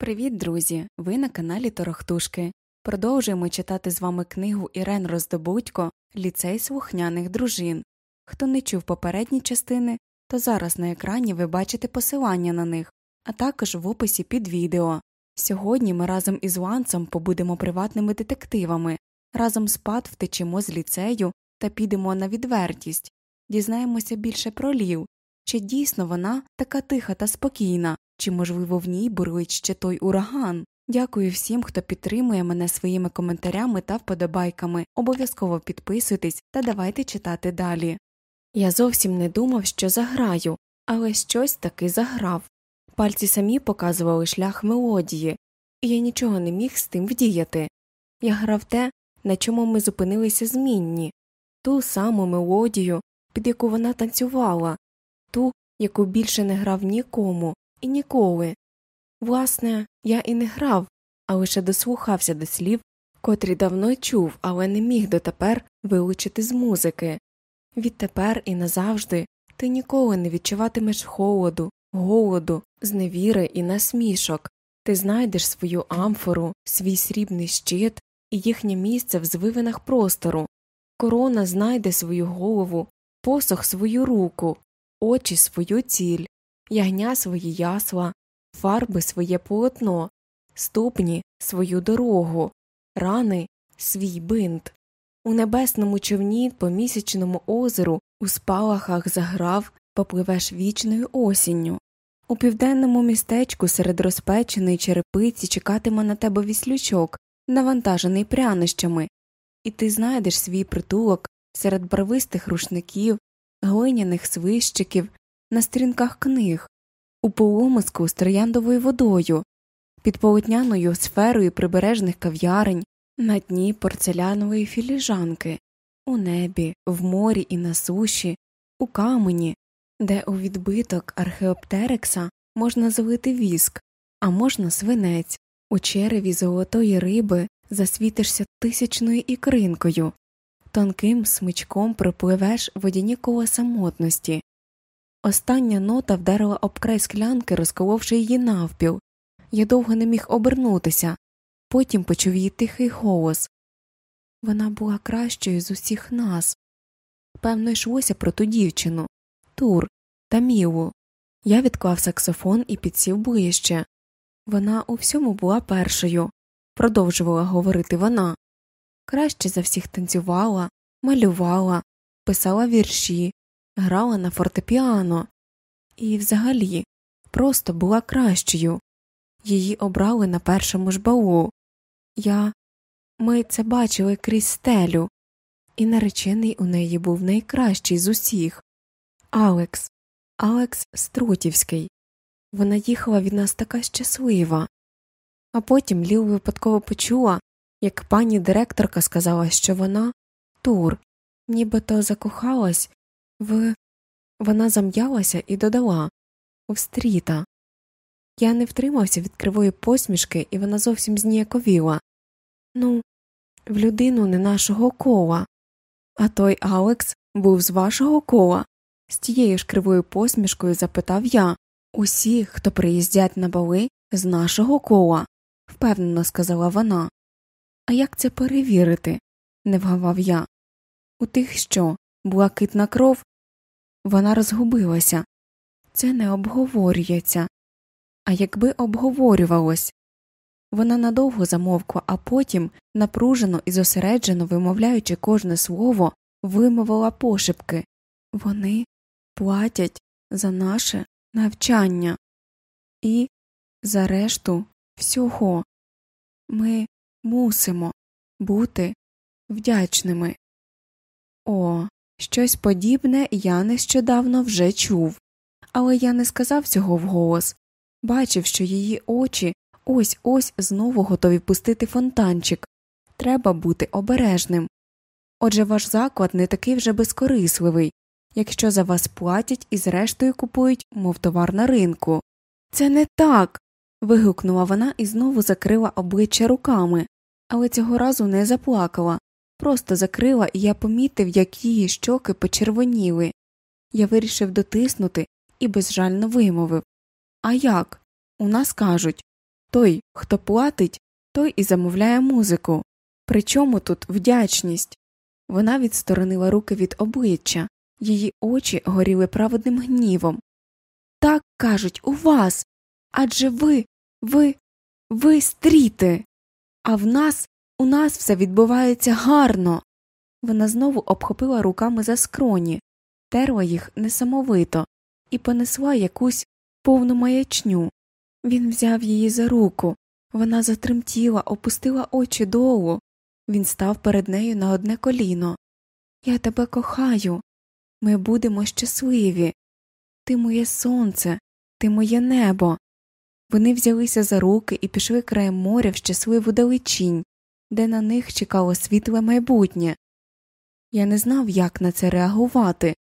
Привіт, друзі! Ви на каналі Торохтушки. Продовжуємо читати з вами книгу Ірен Роздобудько Ліцей слухняних дружин. Хто не чув попередні частини, то зараз на екрані ви бачите посилання на них, а також в описі під відео. Сьогодні ми разом із Лансом побудемо приватними детективами, разом з Пат втечемо з ліцею та підемо на відвертість, дізнаємося більше про Лів, чи дійсно вона така тиха та спокійна, чи, можливо, в ній бурлить ще той ураган. Дякую всім, хто підтримує мене своїми коментарями та вподобайками. Обов'язково підписуйтесь та давайте читати далі. Я зовсім не думав, що заграю, але щось таки заграв. Пальці самі показували шлях мелодії, і я нічого не міг з тим вдіяти. Я грав те, на чому ми зупинилися змінні, ту саму мелодію, під яку вона танцювала, ту, яку більше не грав нікому і ніколи. Власне, я і не грав, а лише дослухався до слів, котрі давно чув, але не міг дотепер вилучити з музики. Відтепер і назавжди ти ніколи не відчуватимеш холоду, голоду, зневіри і насмішок, ти знайдеш свою амфору, свій срібний щит і їхнє місце в звивинах простору. Корона знайде свою голову, посох свою руку, очі свою ціль, ягня свої ясла, фарби своє полотно, ступні свою дорогу, рани свій бинт. У небесному човні по місячному озеру у спалахах заграв попливеш вічною осінню. У південному містечку серед розпеченої черепиці чекатиме на тебе віслючок, навантажений прянощами, і ти знайдеш свій притулок серед барвистих рушників, глиняних свищиків, на сторінках книг, у полумиску з трояндовою водою, під полотняною сферою прибережних кав'ярень, на дні порцелянової філіжанки, у небі, в морі і на суші, у камені, де у відбиток археоптерекса можна залити віск, а можна свинець, у череві золотої риби засвітишся тисячною ікринкою, тонким смичком пропливеш водяні кола самотності. Остання нота вдарила об край склянки, розколовши її навпіл. Я довго не міг обернутися, потім почув її тихий голос вона була кращою з усіх нас. Певно, йшлося про ту дівчину Тур та Мілу. Я відклав саксофон і підсів ближче. Вона у всьому була першою, продовжувала говорити вона. Краще за всіх танцювала, малювала, писала вірші, грала на фортепіано і, взагалі, просто була кращою. Її обрали на першому ж балу. Я ми це бачили крізь стелю, і наречений у неї був найкращий з усіх Алекс, Алекс Струтівський. Вона їхала від нас така щаслива. А потім Ліл випадково почула, як пані директорка сказала, що вона тур, нібито закохалась в. Вона зам'ялася і додала в стріта. Я не втримався від кривої посмішки, і вона зовсім зніяковіла. Ну, в людину не нашого кола. А той Алекс був з вашого кола. З тією ж кривою посмішкою запитав я усі, хто приїздять на бали, з нашого кола, впевнено сказала вона. А як це перевірити? не вгавав я. У тих що, блакитна кров? Вона розгубилася. Це не обговорюється. А якби обговорювалось. Вона надовго замовкла, а потім, напружено і зосереджено вимовляючи кожне слово, вимовила пошепки вони платять за наше навчання і за решту всього ми мусимо бути вдячними. О, щось подібне я нещодавно вже чув, але я не сказав цього вголос бачив, що її очі ось ось знову готові пустити фонтанчик. Треба бути обережним. Отже, ваш заклад не такий вже безкорисливий, якщо за вас платять і зрештою купують, мов товар на ринку. Це не так. Вигукнула вона і знову закрила обличчя руками, але цього разу не заплакала, просто закрила, і я помітив, як її щоки почервоніли. Я вирішив дотиснути і безжально вимовив А як? У нас кажуть Той, хто платить, той і замовляє музику. Причому тут вдячність. Вона відсторонила руки від обличчя, її очі горіли праведним гнівом. Так кажуть у вас. Адже ви, ви, ви стріти. А в нас, у нас все відбувається гарно. Вона знову обхопила руками за скроні, терла їх несамовито і понесла якусь повну маячню. Він взяв її за руку, вона затремтіла, опустила очі долу. Він став перед нею на одне коліно. Я тебе кохаю. Ми будемо щасливі. Ти моє сонце, ти моє небо. Вони взялися за руки і пішли краєм моря в щасливу далечінь, де на них чекало світле майбутнє. Я не знав, як на це реагувати.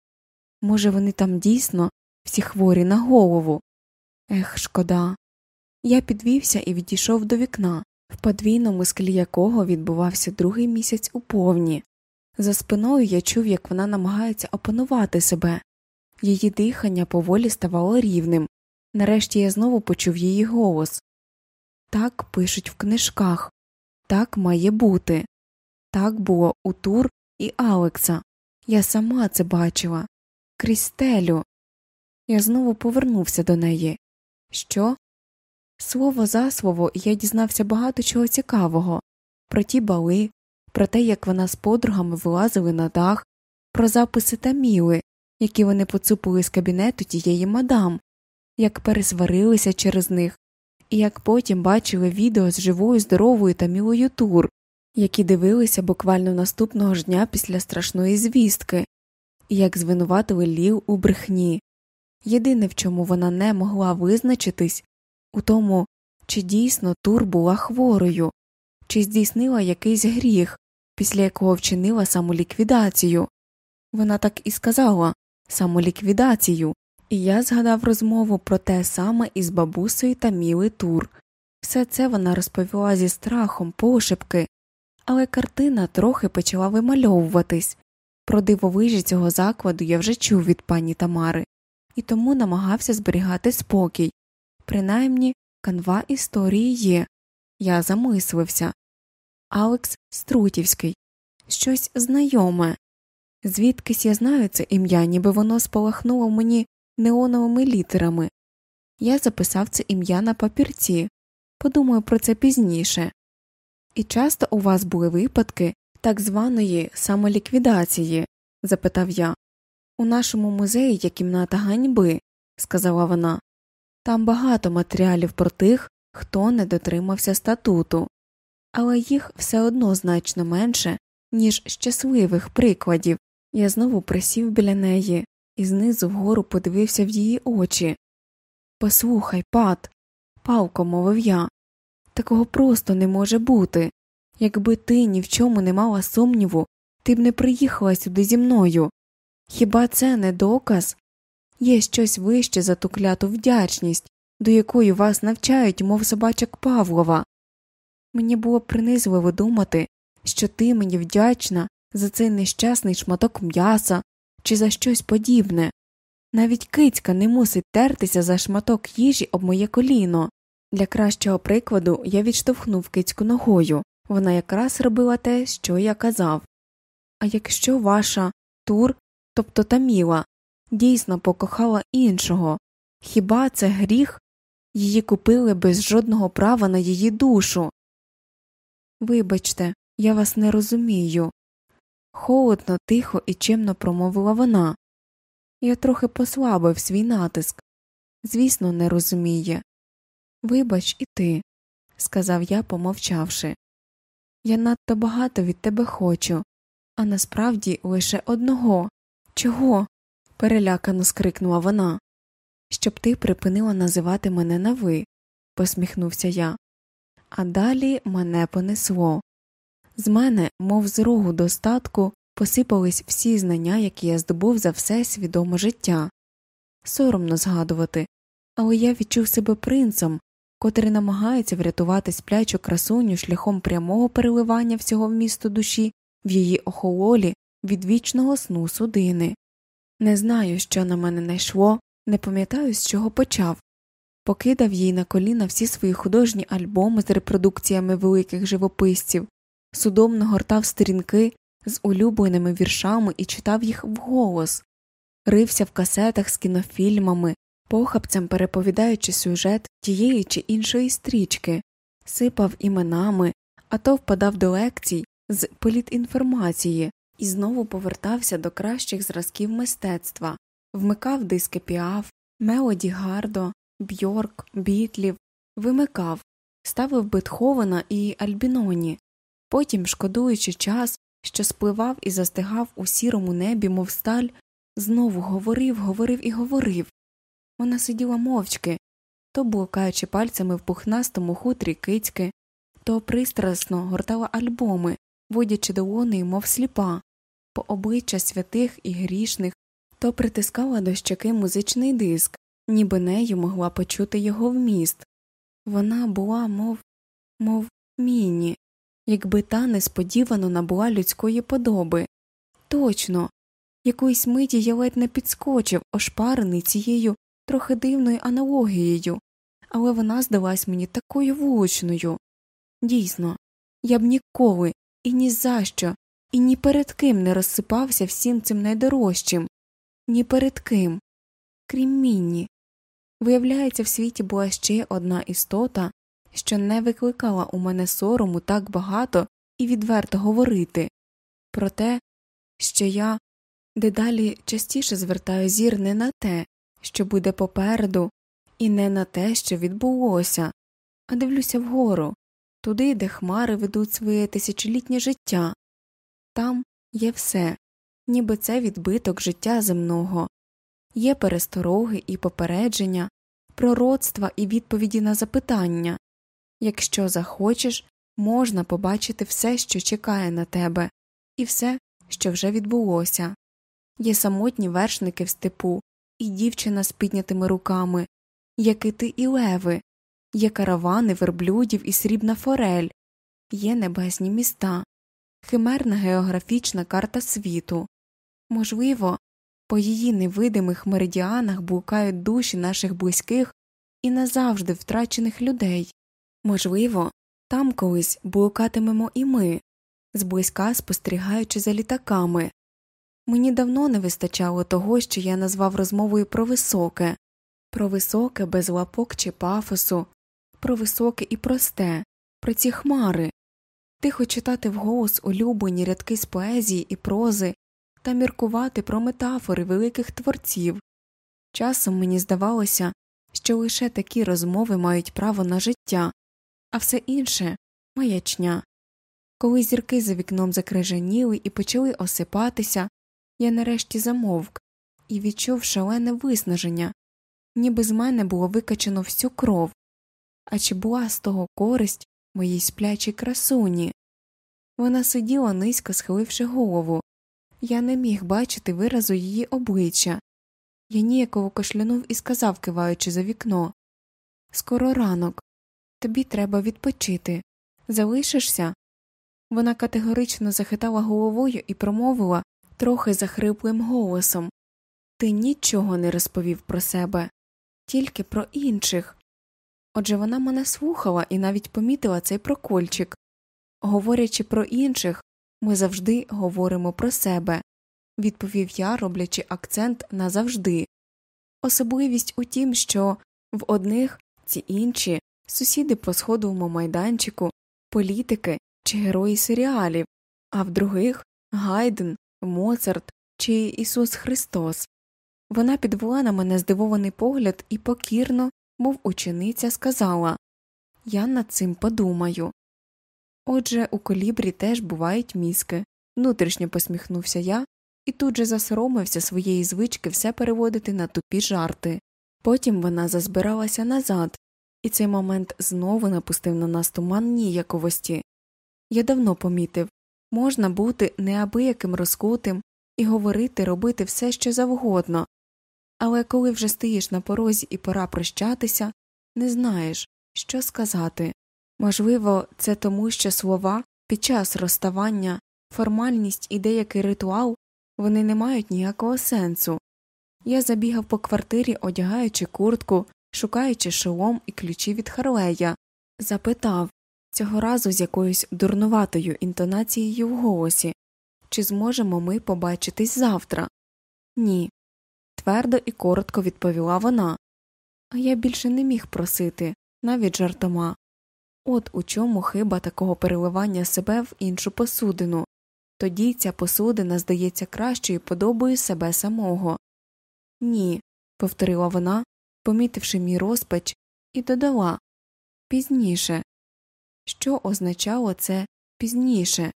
Може, вони там дійсно всі хворі на голову. Ех, шкода. Я підвівся і відійшов до вікна, в подвійному склі якого відбувався другий місяць у повні. За спиною я чув, як вона намагається опанувати себе. Її дихання поволі ставало рівним. Нарешті я знову почув її голос так пишуть в книжках, так має бути. Так було у Тур і Алекса. Я сама це бачила. Крістелю. Я знову повернувся до неї. Що? Слово за слово я дізнався багато чого цікавого про ті бали, про те, як вона з подругами вилазили на дах, про записи Таміли, які вони поцупили з кабінету тієї мадам, як пересварилися через них, і як потім бачили відео з живою здоровою Тамілою Тур, які дивилися буквально наступного ж дня після страшної звістки, і як звинуватили Ліл у брехні. Єдине, в чому вона не могла визначитись, у тому, чи дійсно Тур була хворою, чи здійснила якийсь гріх, після якого вчинила самоліквідацію. Вона так і сказала самоліквідацію, і я згадав розмову про те саме із бабусею та Міли Тур. Все це вона розповіла зі страхом, пошепки, але картина трохи почала вимальовуватись. Про дивовижі цього закладу я вже чув від пані Тамари, і тому намагався зберігати спокій. Принаймні, канва історії є. Я замислився. Алекс Струтівський, щось знайоме. Звідкись я знаю це ім'я, ніби воно спалахнуло мені неоновими літерами. Я записав це ім'я на папірці, подумаю про це пізніше. І часто у вас були випадки так званої самоліквідації? запитав я. У нашому музеї є кімната ганьби, сказала вона. Там багато матеріалів про тих, хто не дотримався статуту, але їх все одно значно менше, ніж щасливих прикладів. Я знову присів біля неї і знизу вгору подивився в її очі. Послухай, пат, палко мовив я, такого просто не може бути. Якби ти ні в чому не мала сумніву, ти б не приїхала сюди зі мною. Хіба це не доказ? Є щось вище за ту кляту вдячність, до якої вас навчають, мов собачок Павлова. Мені було принизливо думати, що ти мені вдячна за цей нещасний шматок м'яса чи за щось подібне. Навіть кицька не мусить тертися за шматок їжі об моє коліно. Для кращого прикладу я відштовхнув кицьку ногою вона якраз робила те, що я казав. А якщо ваша тур, тобто Таміла, дійсно покохала іншого, хіба це гріх? Її купили без жодного права на її душу. Вибачте, я вас не розумію. Холодно, тихо і чимно промовила вона. Я трохи послабив свій натиск. Звісно, не розуміє. Вибач і ти, сказав я, помовчавши. Я надто багато від тебе хочу, а насправді лише одного. Чого? перелякано скрикнула вона. Щоб ти припинила називати мене на ви, посміхнувся я. А далі мене понесло. З мене, мов з рогу достатку, посипались всі знання, які я здобув за все свідоме життя. Соромно згадувати, але я відчув себе принцем, котрий намагається врятувати сплячу красуню шляхом прямого переливання всього вмісту душі в її охололі від вічного сну судини. Не знаю, що на мене найшло, не пам'ятаю, з чого почав. покидав їй на коліна всі свої художні альбоми з репродукціями великих живописців, судомно гортав сторінки з улюбленими віршами і читав їх вголос, рився в касетах з кінофільмами, похапцем переповідаючи сюжет тієї чи іншої стрічки, сипав іменами, а то впадав до лекцій з політінформації і знову повертався до кращих зразків мистецтва, вмикав диски піаф, мелоді Гардо, Бьорк, Бітлів, вимикав, ставив Бетховена і Альбіноні, потім, шкодуючи час, що спливав і застигав у сірому небі, мов сталь, знову говорив, говорив і говорив. Вона сиділа мовчки, то блукаючи пальцями в пухнастому хутрі кицьки, то пристрасно гортала альбоми, водячи долонею, мов сліпа, по обличчя святих і грішних, то притискала до щоки музичний диск, ніби нею могла почути його вміст. Вона була, мов, мов міні, якби та несподівано набула людської подоби. Точно, якоїсь миті я ледь не підскочив, ошпарений цією трохи дивною аналогією, але вона здалась мені такою влучною. Дійсно, я б ніколи і ні за що, і ні перед ким не розсипався всім цим найдорожчим, ні перед ким, крім Мінні. Виявляється, в світі була ще одна істота, що не викликала у мене сорому так багато і відверто говорити. Про те, що я дедалі частіше звертаю зір не на те, що буде попереду, і не на те, що відбулося, а дивлюся вгору, туди, де хмари ведуть своє тисячолітнє життя. Там є все, ніби це відбиток життя земного, є перестороги і попередження, пророцтва і відповіді на запитання якщо захочеш, можна побачити все, що чекає на тебе, і все, що вже відбулося. Є самотні вершники в степу, і дівчина з піднятими руками, є кити і леви, є каравани верблюдів і срібна форель, є небесні міста, химерна географічна карта світу. Можливо, по її невидимих меридіанах блукають душі наших близьких і назавжди втрачених людей. Можливо, там колись блукатимемо і ми, зблизька спостерігаючи за літаками. Мені давно не вистачало того, що я назвав розмовою про високе, про високе без лапок чи пафосу, про високе і просте, про ці хмари, тихо читати вголос улюблені рядки з поезії і прози та міркувати про метафори великих творців. Часом мені здавалося, що лише такі розмови мають право на життя, а все інше маячня. Коли зірки за вікном закрижаніли і почали осипатися, я нарешті замовк і відчув шалене виснаження, ніби з мене було викачено всю кров, а чи була з того користь моїй сплячій красуні? Вона сиділа низько схиливши голову, я не міг бачити виразу її обличчя. Я ніяково кашлянув і сказав, киваючи за вікно Скоро ранок, тобі треба відпочити. Залишишся? Вона категорично захитала головою і промовила трохи захриплим голосом Ти нічого не розповів про себе, тільки про інших. Отже вона мене слухала і навіть помітила цей прокольчик. Говорячи про інших, ми завжди говоримо про себе, відповів я, роблячи акцент на завжди. Особливість у тім, що в одних ці інші сусіди по сходовому майданчику, політики чи герої серіалів, а в других Гайден, Моцарт чи Ісус Христос. Вона підвела на мене здивований погляд і покірно, мов учениця, сказала Я над цим подумаю. Отже, у колібрі теж бувають мізки. Внутрішньо посміхнувся я і тут же засоромився своєї звички все переводити на тупі жарти. Потім вона зазбиралася назад, і цей момент знову напустив на нас туман ніяковості. Я давно помітив можна бути неабияким розкутим і говорити, робити все що завгодно, але коли вже стоїш на порозі і пора прощатися, не знаєш, що сказати. Можливо, це тому, що слова під час розставання, формальність і деякий ритуал вони не мають ніякого сенсу. Я забігав по квартирі, одягаючи куртку, шукаючи шолом і ключі від Харлея, запитав цього разу з якоюсь дурнуватою інтонацією в голосі чи зможемо ми побачитись завтра? Ні. Твердо і коротко відповіла вона. А я більше не міг просити, навіть жартома. От у чому хиба такого переливання себе в іншу посудину. Тоді ця посудина здається кращою подобою себе самого. Ні, повторила вона, помітивши мій розпач, і додала пізніше. Що означало це пізніше?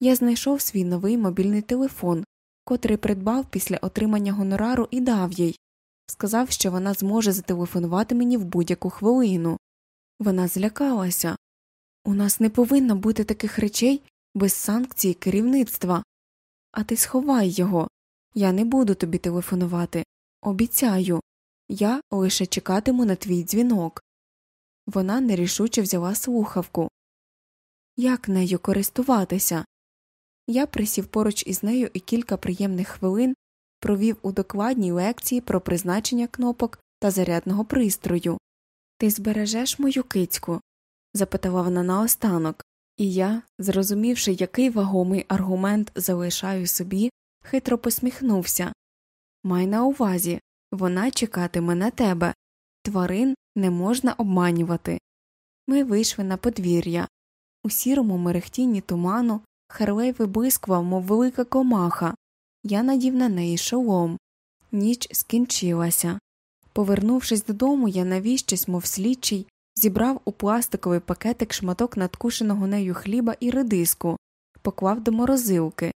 Я знайшов свій новий мобільний телефон, котрий придбав після отримання гонорару і дав їй. Сказав, що вона зможе зателефонувати мені в будь-яку хвилину. Вона злякалася. У нас не повинно бути таких речей без санкції керівництва. А ти сховай його. Я не буду тобі телефонувати. Обіцяю. Я лише чекатиму на твій дзвінок. Вона нерішуче взяла слухавку. Як нею користуватися? Я присів поруч із нею і кілька приємних хвилин провів у докладній лекції про призначення кнопок та зарядного пристрою. Ти збережеш мою кицьку? запитала вона наостанок, і я, зрозумівши, який вагомий аргумент залишаю собі, хитро посміхнувся. Май на увазі вона чекатиме на тебе. Тварин не можна обманювати. Ми вийшли на подвір'я. У сірому мерехтінні туману Харлей виблискував, мов велика комаха. Я надів на неї шолом. Ніч скінчилася. Повернувшись додому, я навіщось, мов слідчий, зібрав у пластиковий пакетик шматок надкушеного нею хліба і редиску, поклав до морозилки.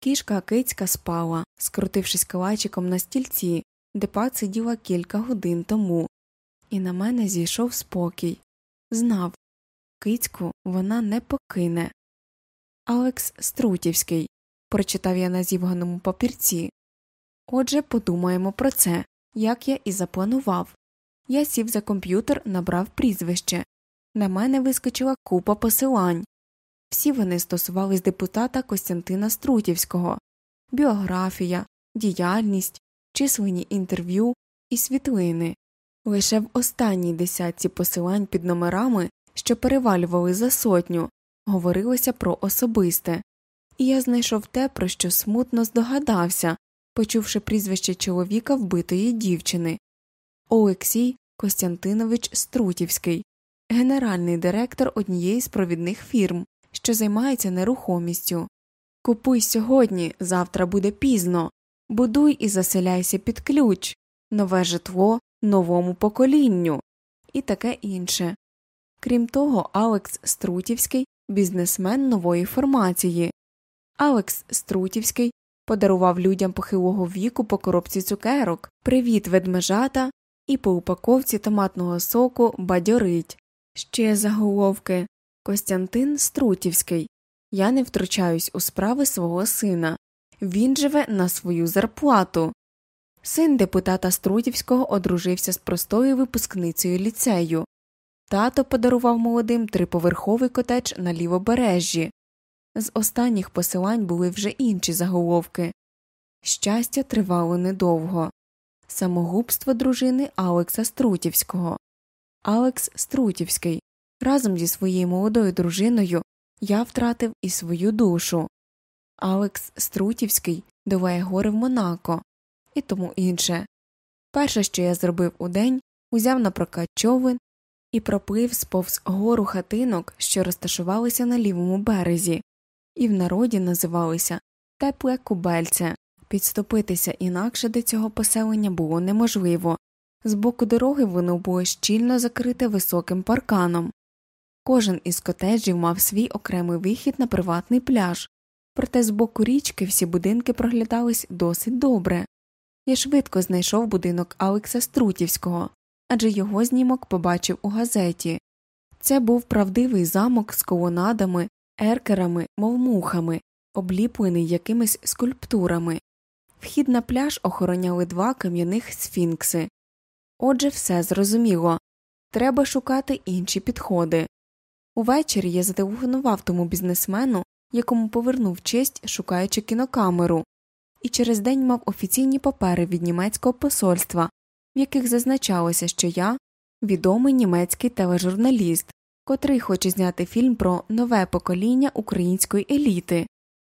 Кішка кицька спала, скрутившись калачиком на стільці, де сиділа кілька годин тому, і на мене зійшов спокій. Знав кицьку вона не покине. Алекс Струтівський, прочитав я на зівганому папірці. Отже, подумаємо про це, як я і запланував. Я сів за комп'ютер, набрав прізвище. На мене вискочила купа посилань. Всі вони стосувались депутата Костянтина Струтівського, біографія, діяльність, численні інтерв'ю і світлини. Лише в останній десятці посилань під номерами, що перевалювали за сотню, говорилося про особисте, і я знайшов те, про що смутно здогадався, почувши прізвище чоловіка вбитої дівчини Олексій Костянтинович Струтівський, генеральний директор однієї з провідних фірм, що займається нерухомістю. Купуй сьогодні, завтра буде пізно, будуй і заселяйся під ключ, нове житло новому поколінню і таке інше. Крім того, Алекс Струтівський бізнесмен нової формації. Алекс Струтівський подарував людям похилого віку по коробці цукерок, привіт ведмежата і по упаковці томатного соку бадьорить. Ще заголовки Костянтин Струтівський. Я не втручаюсь у справи свого сина. Він живе на свою зарплату. Син депутата Струтівського одружився з простою випускницею ліцею. Тато подарував молодим триповерховий котедж на лівобережжі. З останніх посилань були вже інші заголовки. Щастя тривало недовго. Самогубство дружини Алекса Струтівського. Алекс Струтівський. Разом зі своєю молодою дружиною я втратив і свою душу. Алекс Струтівський долає гори в Монако і тому інше. Перше, що я зробив у день, узяв на прокат човен і проплив сповз гору хатинок, що розташувалися на лівому березі, і в народі називалися Тепле Кубельце. Підступитися інакше до цього поселення було неможливо. З боку дороги воно було щільно закрите високим парканом. Кожен із котеджів мав свій окремий вихід на приватний пляж, проте з боку річки всі будинки проглядались досить добре. Я швидко знайшов будинок Алекса Струтівського, адже його знімок побачив у газеті. Це був правдивий замок з колонадами, еркерами, мов мухами, обліплений якимись скульптурами. Вхід на пляж охороняли два кам'яних сфінкси. Отже, все зрозуміло треба шукати інші підходи. Увечері я зателефонував тому бізнесмену, якому повернув честь, шукаючи кінокамеру, і через день мав офіційні папери від німецького посольства, в яких зазначалося, що я відомий німецький тележурналіст, котрий хоче зняти фільм про нове покоління української еліти.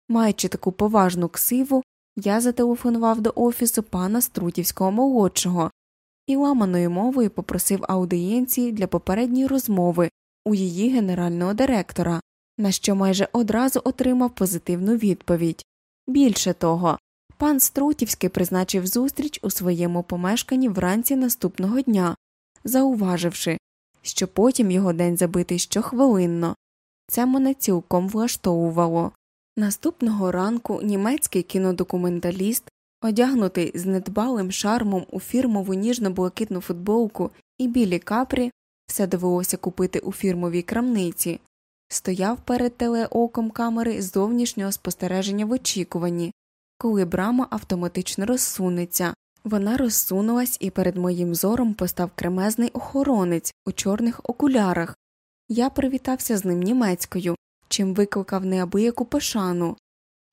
Маючи таку поважну ксиву, я зателефонував до офісу пана Струтівського молодшого і ламаною мовою попросив аудієнції для попередньої розмови у її генерального директора, на що майже одразу отримав позитивну відповідь. Більше того, пан Струтівський призначив зустріч у своєму помешканні вранці наступного дня, зауваживши, що потім його день забитий щохвилинно. Це мене цілком влаштовувало. Наступного ранку німецький кінодокументаліст, одягнутий з недбалим шармом у фірмову ніжно блакитну футболку і білі капрі, все довелося купити у фірмовій крамниці, стояв перед телеоком камери зовнішнього спостереження в очікуванні, коли брама автоматично розсунеться. Вона розсунулась і перед моїм зором постав кремезний охоронець у чорних окулярах. Я привітався з ним німецькою, чим викликав неабияку пошану.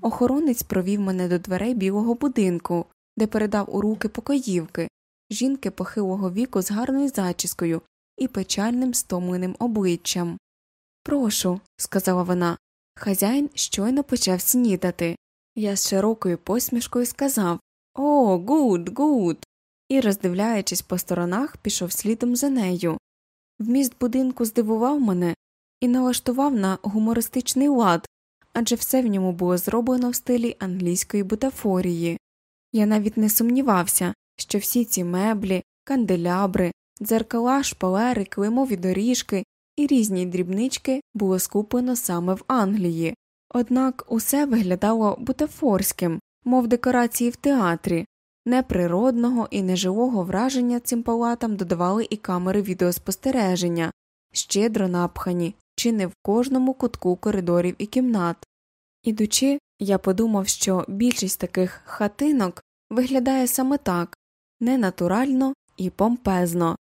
Охоронець провів мене до дверей білого будинку, де передав у руки покоївки, жінки похилого віку з гарною зачіскою і печальним стомленим обличчям. Прошу, сказала вона, хазяїн щойно почав снідати. Я з широкою посмішкою сказав О, gut, gut. і, роздивляючись по сторонах, пішов слідом за нею. Вміст будинку здивував мене і налаштував на гумористичний лад, адже все в ньому було зроблено в стилі англійської бутафорії. Я навіть не сумнівався, що всі ці меблі, канделябри, дзеркала, шпалери, климові доріжки і різні дрібнички було скуплено саме в Англії, однак усе виглядало бутафорським, мов декорації в театрі, неприродного і неживого враження цим палатам додавали і камери відеоспостереження, щедро напхані, чи не в кожному кутку коридорів і кімнат. Ідучи, я подумав, що більшість таких хатинок виглядає саме так ненатурально і помпезно,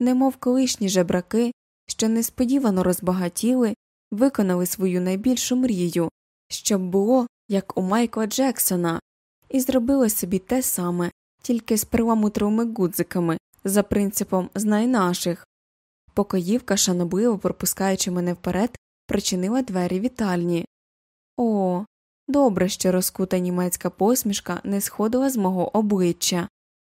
немов колишні жебраки, що несподівано розбагатіли, виконали свою найбільшу мрію, щоб було, як у Майкла Джексона, і зробили собі те саме, тільки з перламутровими гудзиками, за принципом знай наших. Покоївка, шанобливо пропускаючи мене вперед, причинила двері вітальні. О, добре, що розкута німецька посмішка не сходила з мого обличчя.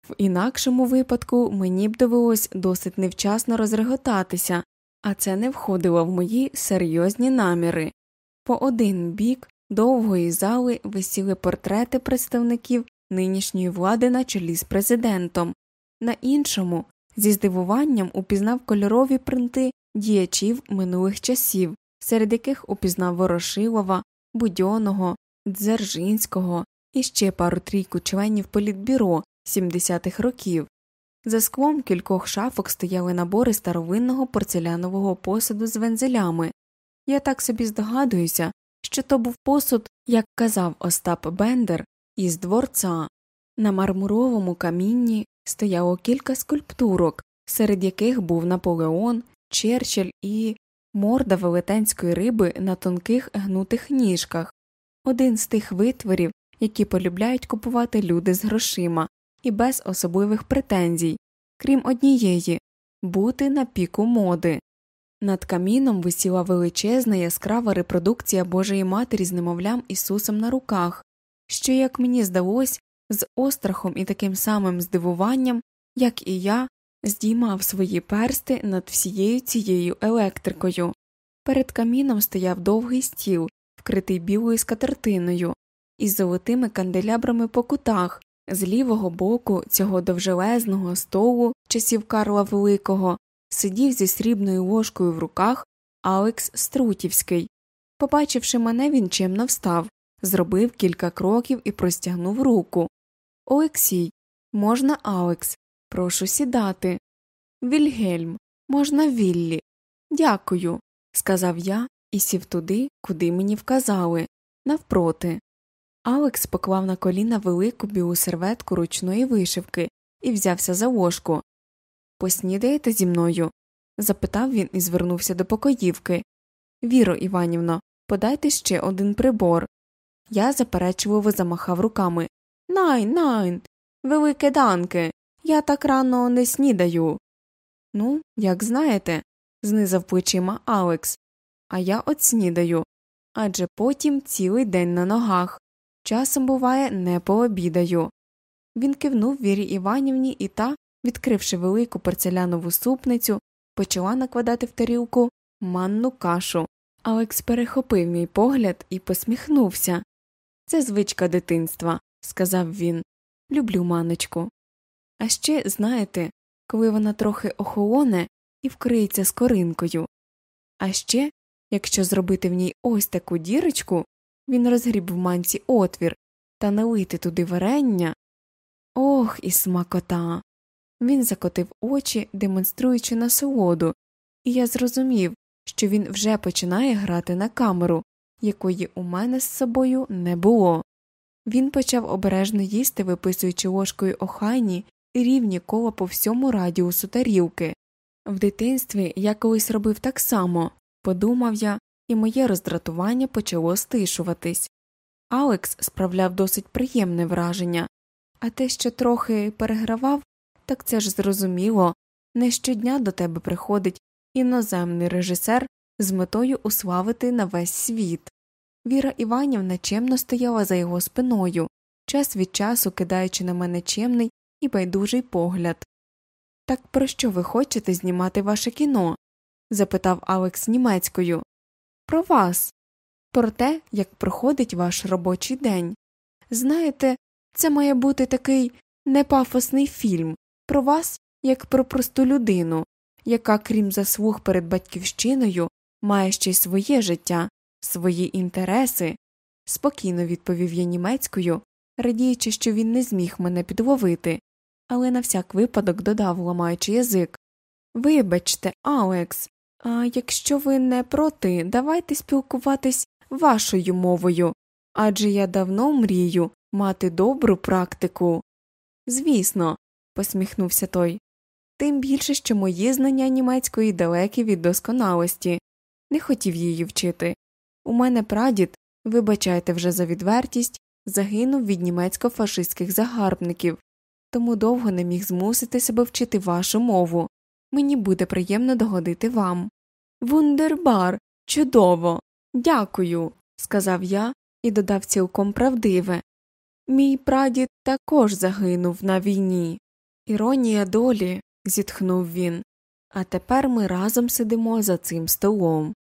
В інакшому випадку мені б довелось досить невчасно розреготатися, а це не входило в мої серйозні наміри. По один бік довгої зали висіли портрети представників нинішньої влади на чолі з президентом, на іншому зі здивуванням упізнав кольорові принти діячів минулих часів, серед яких упізнав Ворошилова, Будьоного, Дзержинського і ще пару трійку членів політбюро 70-х років. За склом кількох шафок стояли набори старовинного порцелянового посуду з вензелями. Я так собі здогадуюся, що то був посуд, як казав Остап Бендер, із дворца. На мармуровому камінні стояло кілька скульптурок, серед яких був Наполеон, Черчилль і морда велетенської риби на тонких гнутих ніжках, один з тих витворів, які полюбляють купувати люди з грошима і без особливих претензій, крім однієї бути на піку моди. Над каміном висіла величезна яскрава репродукція Божої Матері з немовлям Ісусом на руках, що, як мені здалось, з острахом і таким самим здивуванням, як і я, здіймав свої персти над всією цією електрикою. Перед каміном стояв довгий стіл, вкритий білою скатертиною, із золотими канделябрами по кутах, з лівого боку цього довжелезного столу часів Карла Великого сидів зі срібною ложкою в руках Алекс Струтівський. Побачивши мене, він чемно встав, зробив кілька кроків і простягнув руку. Олексій, можна Алекс, прошу сідати. Вільгельм, можна Віллі. Дякую, сказав я і сів туди, куди мені вказали, навпроти. Алекс поклав на коліна велику білу серветку ручної вишивки і взявся за ложку. Поснідаєте зі мною? запитав він і звернувся до покоївки. Віро Іванівно, подайте ще один прибор. Я заперечливо замахав руками. Найн, найн, велике данке. Я так рано не снідаю. Ну, як знаєте, знизав плечима Алекс, а я от снідаю. Адже потім цілий день на ногах. Часом, буває, не пообідаю. Він кивнув Вірі Іванівні і та, відкривши велику порцелянову супницю, почала накладати в тарілку манну кашу. Алекс перехопив мій погляд і посміхнувся. Це звичка дитинства, сказав він. Люблю маночку. А ще, знаєте, коли вона трохи охолоне і вкриється скоринкою. А ще, якщо зробити в ній ось таку дірочку, він розгріб в манці отвір та налити туди варення. Ох, і смакота. Він закотив очі, демонструючи насолоду, і я зрозумів, що він вже починає грати на камеру, якої у мене з собою не було. Він почав обережно їсти, виписуючи ложкою охайні рівні кола по всьому радіусу тарілки. В дитинстві я колись робив так само, подумав я, і моє роздратування почало стишуватись. Алекс справляв досить приємне враження, а те, що трохи перегравав, так це ж зрозуміло не щодня до тебе приходить іноземний режисер з метою уславити на весь світ. Віра Іванівна чемно стояла за його спиною, час від часу кидаючи на мене чемний і байдужий погляд. Так про що ви хочете знімати ваше кіно? запитав Алекс німецькою. Про вас, про те, як проходить ваш робочий день. Знаєте, це має бути такий непафосний фільм про вас як про просту людину, яка, крім заслуг перед батьківщиною, має ще й своє життя, свої інтереси, спокійно відповів я німецькою, радіючи, що він не зміг мене підловити, але на всяк випадок додав, ламаючи язик Вибачте, Алекс, а якщо ви не проти, давайте спілкуватись вашою мовою, адже я давно мрію мати добру практику. Звісно, посміхнувся той. Тим більше, що мої знання німецької далекі від досконалості, не хотів її вчити. У мене прадід, вибачайте вже за відвертість, загинув від німецько фашистських загарбників, тому довго не міг змусити себе вчити вашу мову. Мені буде приємно догодити вам. Вундербар, чудово. Дякую, сказав я і додав цілком правдиве. Мій прадід також загинув на війні. Іронія долі, зітхнув він. А тепер ми разом сидимо за цим столом.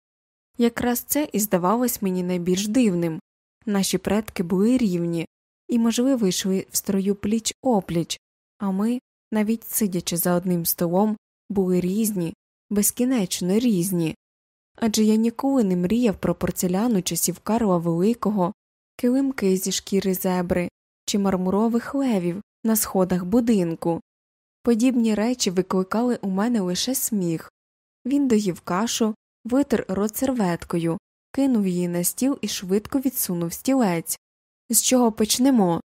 Якраз це і здавалось мені найбільш дивним наші предки були рівні і, можливо, йшли в строю пліч опліч, а ми, навіть сидячи за одним столом, були різні, безкінечно різні. Адже я ніколи не мріяв про порцеляну часів Карла Великого, килимки зі шкіри зебри чи мармурових левів на сходах будинку. Подібні речі викликали у мене лише сміх. Він доїв кашу, витер рот серветкою, кинув її на стіл і швидко відсунув стілець. З чого почнемо?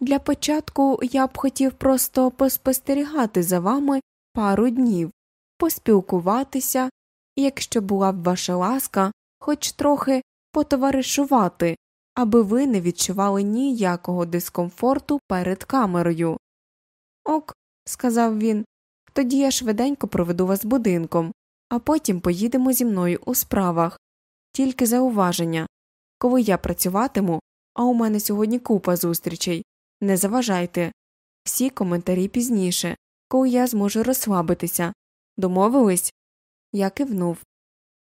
Для початку я б хотів просто поспостерігати за вами пару днів, поспілкуватися і, якщо була б ваша ласка, хоч трохи потоваришувати, аби ви не відчували ніякого дискомфорту перед камерою. Ок, сказав він, тоді я швиденько проведу вас будинком, а потім поїдемо зі мною у справах. Тільки зауваження коли я працюватиму, а у мене сьогодні купа зустрічей, не заважайте всі коментарі пізніше, коли я зможу розслабитися. Домовились? Я кивнув.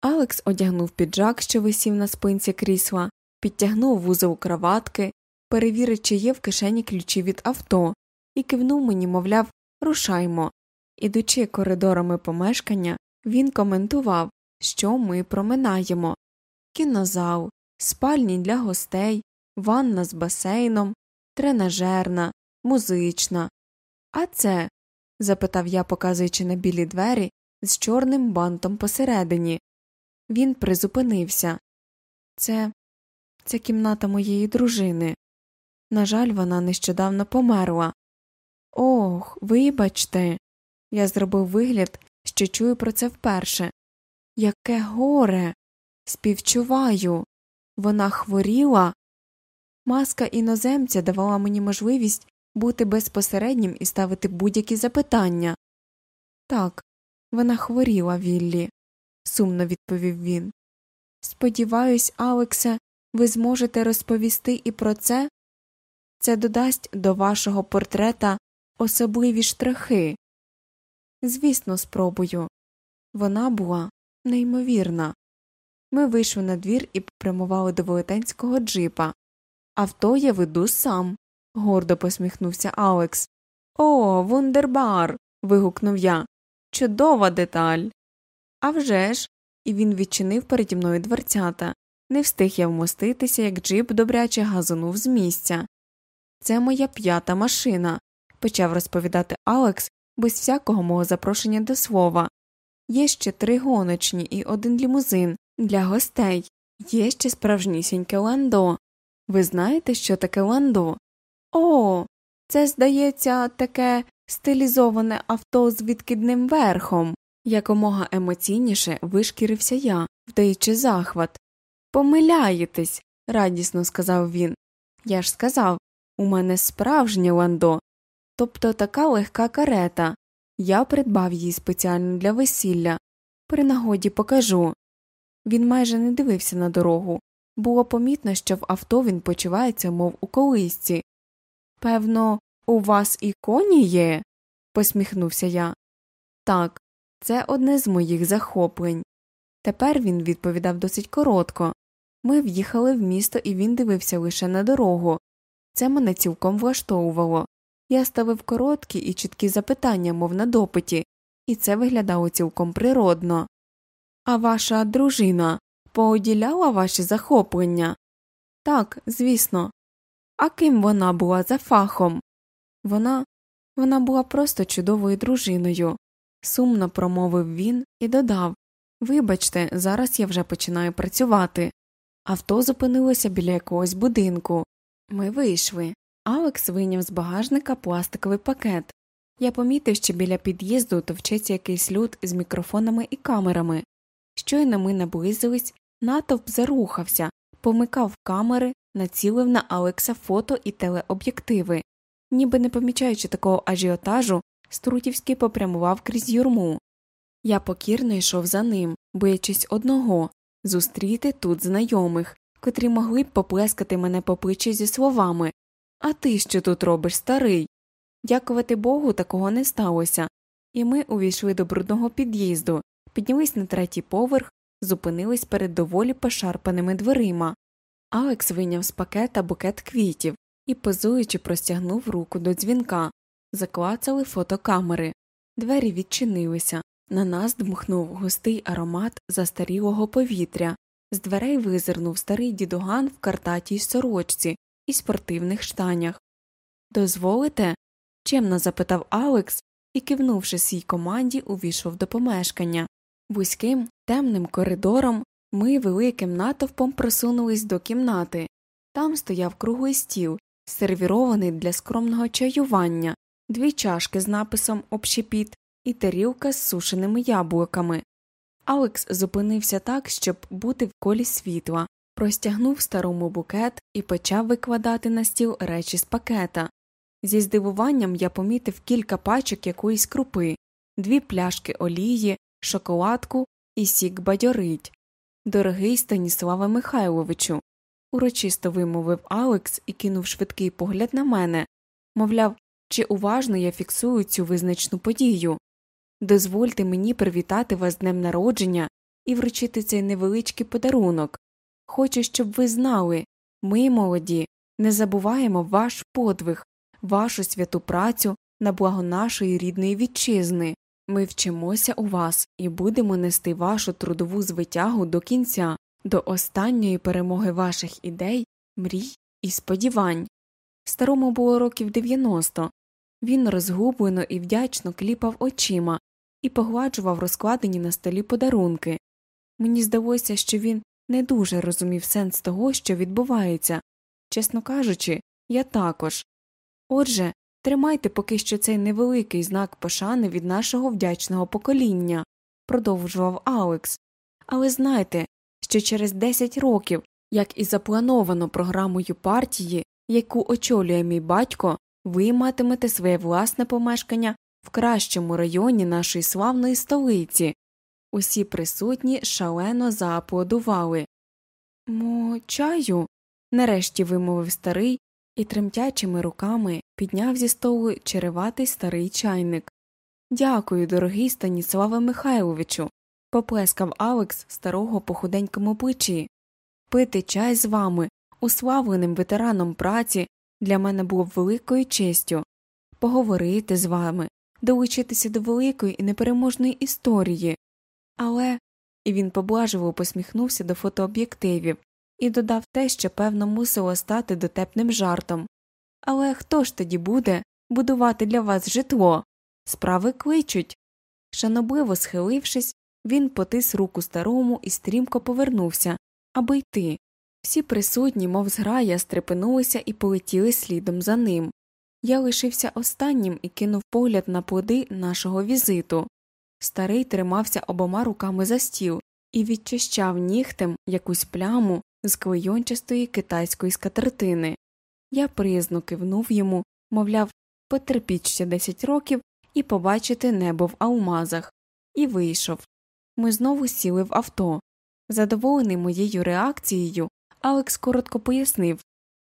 Алекс одягнув піджак, що висів на спинці крісла, підтягнув вузол краватки, перевірив, чи є в кишені ключі від авто, і кивнув мені, мовляв, рушаймо. Ідучи коридорами помешкання, він коментував, що ми проминаємо кінозал, спальні для гостей, ванна з басейном, тренажерна, музична. А це? Запитав я, показуючи на білі двері з чорним бантом посередині. Він призупинився. Це це кімната моєї дружини. На жаль, вона нещодавно померла. Ох, вибачте. Я зробив вигляд, що чую про це вперше. Яке горе. Співчуваю. Вона хворіла. Маска іноземця давала мені можливість бути безпосереднім і ставити будь-які запитання. Так, вона хворіла Віллі, сумно відповів він. Сподіваюсь, Алексе, ви зможете розповісти і про це? Це додасть до вашого портрета особливі штрихи. Звісно, спробую. Вона була неймовірна. Ми вийшли на двір і попрямували до велетенського джипа. Авто я веду сам, гордо посміхнувся Алекс. О, вундербар. вигукнув я. Чудова деталь. «А вже ж!» І він відчинив переді мною дверцята. Не встиг я вмоститися, як джип добряче газонув з місця. Це моя п'ята машина, почав розповідати Алекс без всякого мого запрошення до слова. Є ще три гоночні і один лімузин для гостей, є ще справжнісіньке ландо. Ви знаєте, що таке ландо? О, це, здається, таке стилізоване авто з відкидним верхом. Якомога емоційніше вишкірився я, вдаючи захват. Помиляєтесь, радісно сказав він. Я ж сказав у мене справжнє ландо, тобто така легка карета. Я придбав її спеціально для весілля. При нагоді покажу. Він майже не дивився на дорогу. Було помітно, що в авто він почувається, мов у колисці. Певно, у вас і коні є? посміхнувся я. Так, це одне з моїх захоплень. Тепер він відповідав досить коротко. Ми в'їхали в місто, і він дивився лише на дорогу. Це мене цілком влаштовувало. Я ставив короткі і чіткі запитання, мов на допиті, і це виглядало цілком природно. А ваша дружина пооділяла ваші захоплення? Так, звісно. А ким вона була за фахом? Вона вона була просто чудовою дружиною, сумно промовив він і додав Вибачте, зараз я вже починаю працювати. Авто зупинилося біля якогось будинку. Ми вийшли. Алекс вийняв з багажника пластиковий пакет. Я помітив, що біля під'їзду товчеться якийсь люд з мікрофонами і камерами. Щойно ми наблизились, натовп зарухався, помикав камери, націлив на Алекса фото і телеоб'єктиви. Ніби не помічаючи такого ажіотажу, Струтівський попрямував крізь юрму. Я покірно йшов за ним, боячись одного зустріти тут знайомих, котрі могли б поплескати мене по плечі зі словами А ти що тут робиш, старий? Дякувати Богу, такого не сталося, і ми увійшли до брудного під'їзду, піднялись на третій поверх, зупинились перед доволі пошарпаними дверима. Алекс вийняв з пакета букет квітів і, позуючи, простягнув руку до дзвінка, заклацали фотокамери. Двері відчинилися. На нас дмухнув густий аромат застарілого повітря, з дверей визирнув старий дідуган в картатій сорочці і спортивних штанях. Дозволите? чемно запитав Алекс і, кивнувши свій команді, увійшов до помешкання. Вузьким, темним коридором ми великим натовпом просунулись до кімнати. Там стояв круглий стіл, сервірований для скромного чаювання, дві чашки з написом Общепіт і тарілка з сушеними яблуками. Алекс зупинився так, щоб бути в колі світла, простягнув старому букет і почав викладати на стіл речі з пакета. Зі здивуванням я помітив кілька пачок якоїсь крупи, дві пляшки олії, шоколадку і сік бадьорить. Дорогий Станіславе Михайловичу. урочисто вимовив Алекс і кинув швидкий погляд на мене, мовляв, чи уважно я фіксую цю визначну подію. Дозвольте мені привітати вас днем народження і вручити цей невеличкий подарунок. Хочу, щоб ви знали ми, молоді, не забуваємо ваш подвиг, вашу святу працю на благо нашої рідної вітчизни. Ми вчимося у вас і будемо нести вашу трудову звитягу до кінця, до останньої перемоги ваших ідей, мрій і сподівань. Старому було років 90. Він розгублено і вдячно кліпав очима і погладжував розкладені на столі подарунки. Мені здалося, що він не дуже розумів сенс того, що відбувається. Чесно кажучи, я також. Отже, тримайте поки що цей невеликий знак пошани від нашого вдячного покоління, продовжував Алекс, але знайте, що через 10 років, як і заплановано програмою партії, яку очолює мій батько, ви матимете своє власне помешкання в кращому районі нашої славної столиці. Усі присутні шалено зааплодували. Мо, чаю. нарешті вимовив старий і тремтячими руками підняв зі столу череватий старий чайник. Дякую, дорогий Станіславе Михайловичу. поплескав Алекс старого по худенькому плечі. Пити чай з вами, уславленим ветераном праці, для мене було великою честю поговорити з вами, долучитися до великої і непереможної історії. Але. і він поблажливо посміхнувся до фотооб'єктивів і додав те, що певно мусило стати дотепним жартом. Але хто ж тоді буде будувати для вас житло? Справи кличуть. Шанобливо схилившись, він потис руку старому і стрімко повернувся, аби йти. Всі присутні, мов зграя, стрепенулися і полетіли слідом за ним. Я лишився останнім і кинув погляд на плоди нашого візиту. Старий тримався обома руками за стіл і відчищав нігтем якусь пляму з клейончастої китайської скатертини. Я приязно кивнув йому, мовляв, потерпіть ще десять років і побачити небо в алмазах, і вийшов. Ми знову сіли в авто. Задоволений моєю реакцією, Алекс коротко пояснив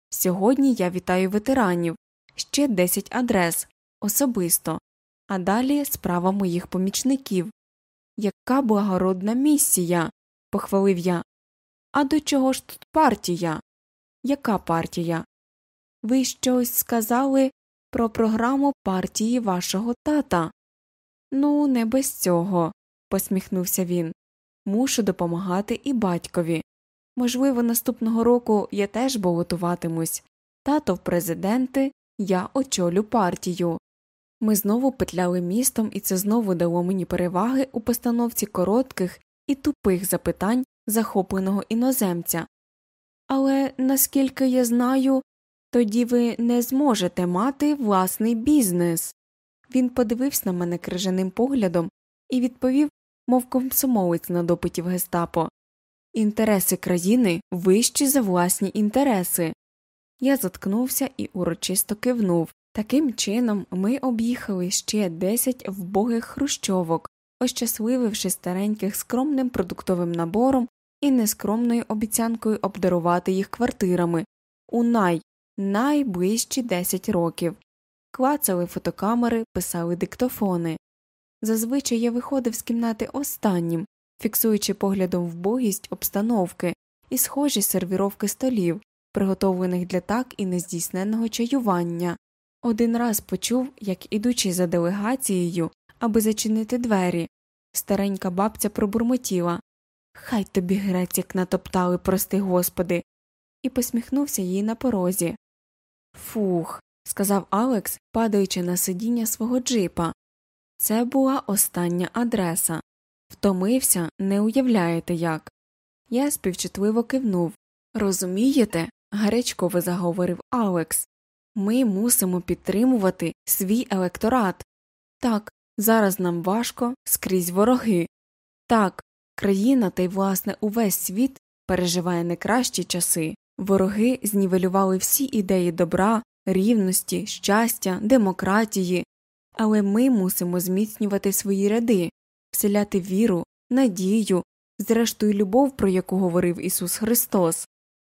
Сьогодні я вітаю ветеранів, ще 10 адрес особисто, а далі справа моїх помічників. Яка благородна місія. похвалив я. А до чого ж тут партія? Яка партія? Ви щось сказали про програму партії вашого тата. Ну, не без цього, посміхнувся він. Мушу допомагати і батькові. Можливо, наступного року я теж балотуватимусь. Тато в президенти, я очолю партію. Ми знову петляли містом, і це знову дало мені переваги у постановці коротких і тупих запитань захопленого іноземця. Але наскільки я знаю, тоді ви не зможете мати власний бізнес. Він подивився на мене крижаним поглядом і відповів, мов комсомолець на допиті в гестапо Інтереси країни вищі за власні інтереси. Я заткнувся і урочисто кивнув. Таким чином ми об'їхали ще десять вбогих хрущовок, ощаслививши стареньких скромним продуктовим набором і нескромною обіцянкою обдарувати їх квартирами у най найближчі десять років. Клацали фотокамери, писали диктофони. Зазвичай я виходив з кімнати останнім, фіксуючи поглядом вбогість обстановки і схожі сервіровки столів, приготовлених для так і нездійсненного чаювання. Один раз почув, як, ідучи за делегацією, аби зачинити двері, старенька бабця пробурмотіла Хай тобі грець, як натоптали, прости господи, і посміхнувся їй на порозі. Фух, сказав Алекс, падаючи на сидіння свого джипа. Це була остання адреса. Втомився, не уявляєте як. Я співчутливо кивнув. Розумієте, гарячково заговорив Алекс. Ми мусимо підтримувати свій електорат. Так, зараз нам важко скрізь вороги. Так, країна та й, власне, увесь світ переживає не кращі часи. Вороги знівелювали всі ідеї добра, рівності, щастя, демократії, але ми мусимо зміцнювати свої ряди, вселяти віру, надію, зрештою любов, про яку говорив Ісус Христос,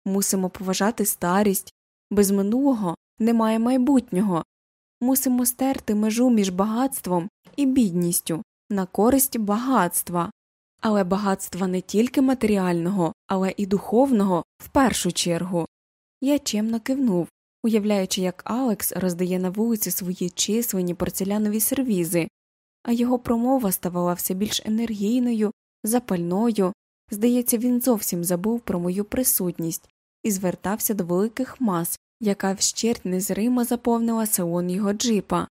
мусимо поважати старість, без минулого немає майбутнього, мусимо стерти межу між багатством і бідністю на користь багатства, але багатства не тільки матеріального, але і духовного в першу чергу. Я чемно кивнув, уявляючи, як Алекс роздає на вулиці свої численні порцелянові сервізи, а його промова ставала все більш енергійною, запальною. Здається, він зовсім забув про мою присутність і звертався до великих мас, яка вщерть незримо заповнила салон його джипа.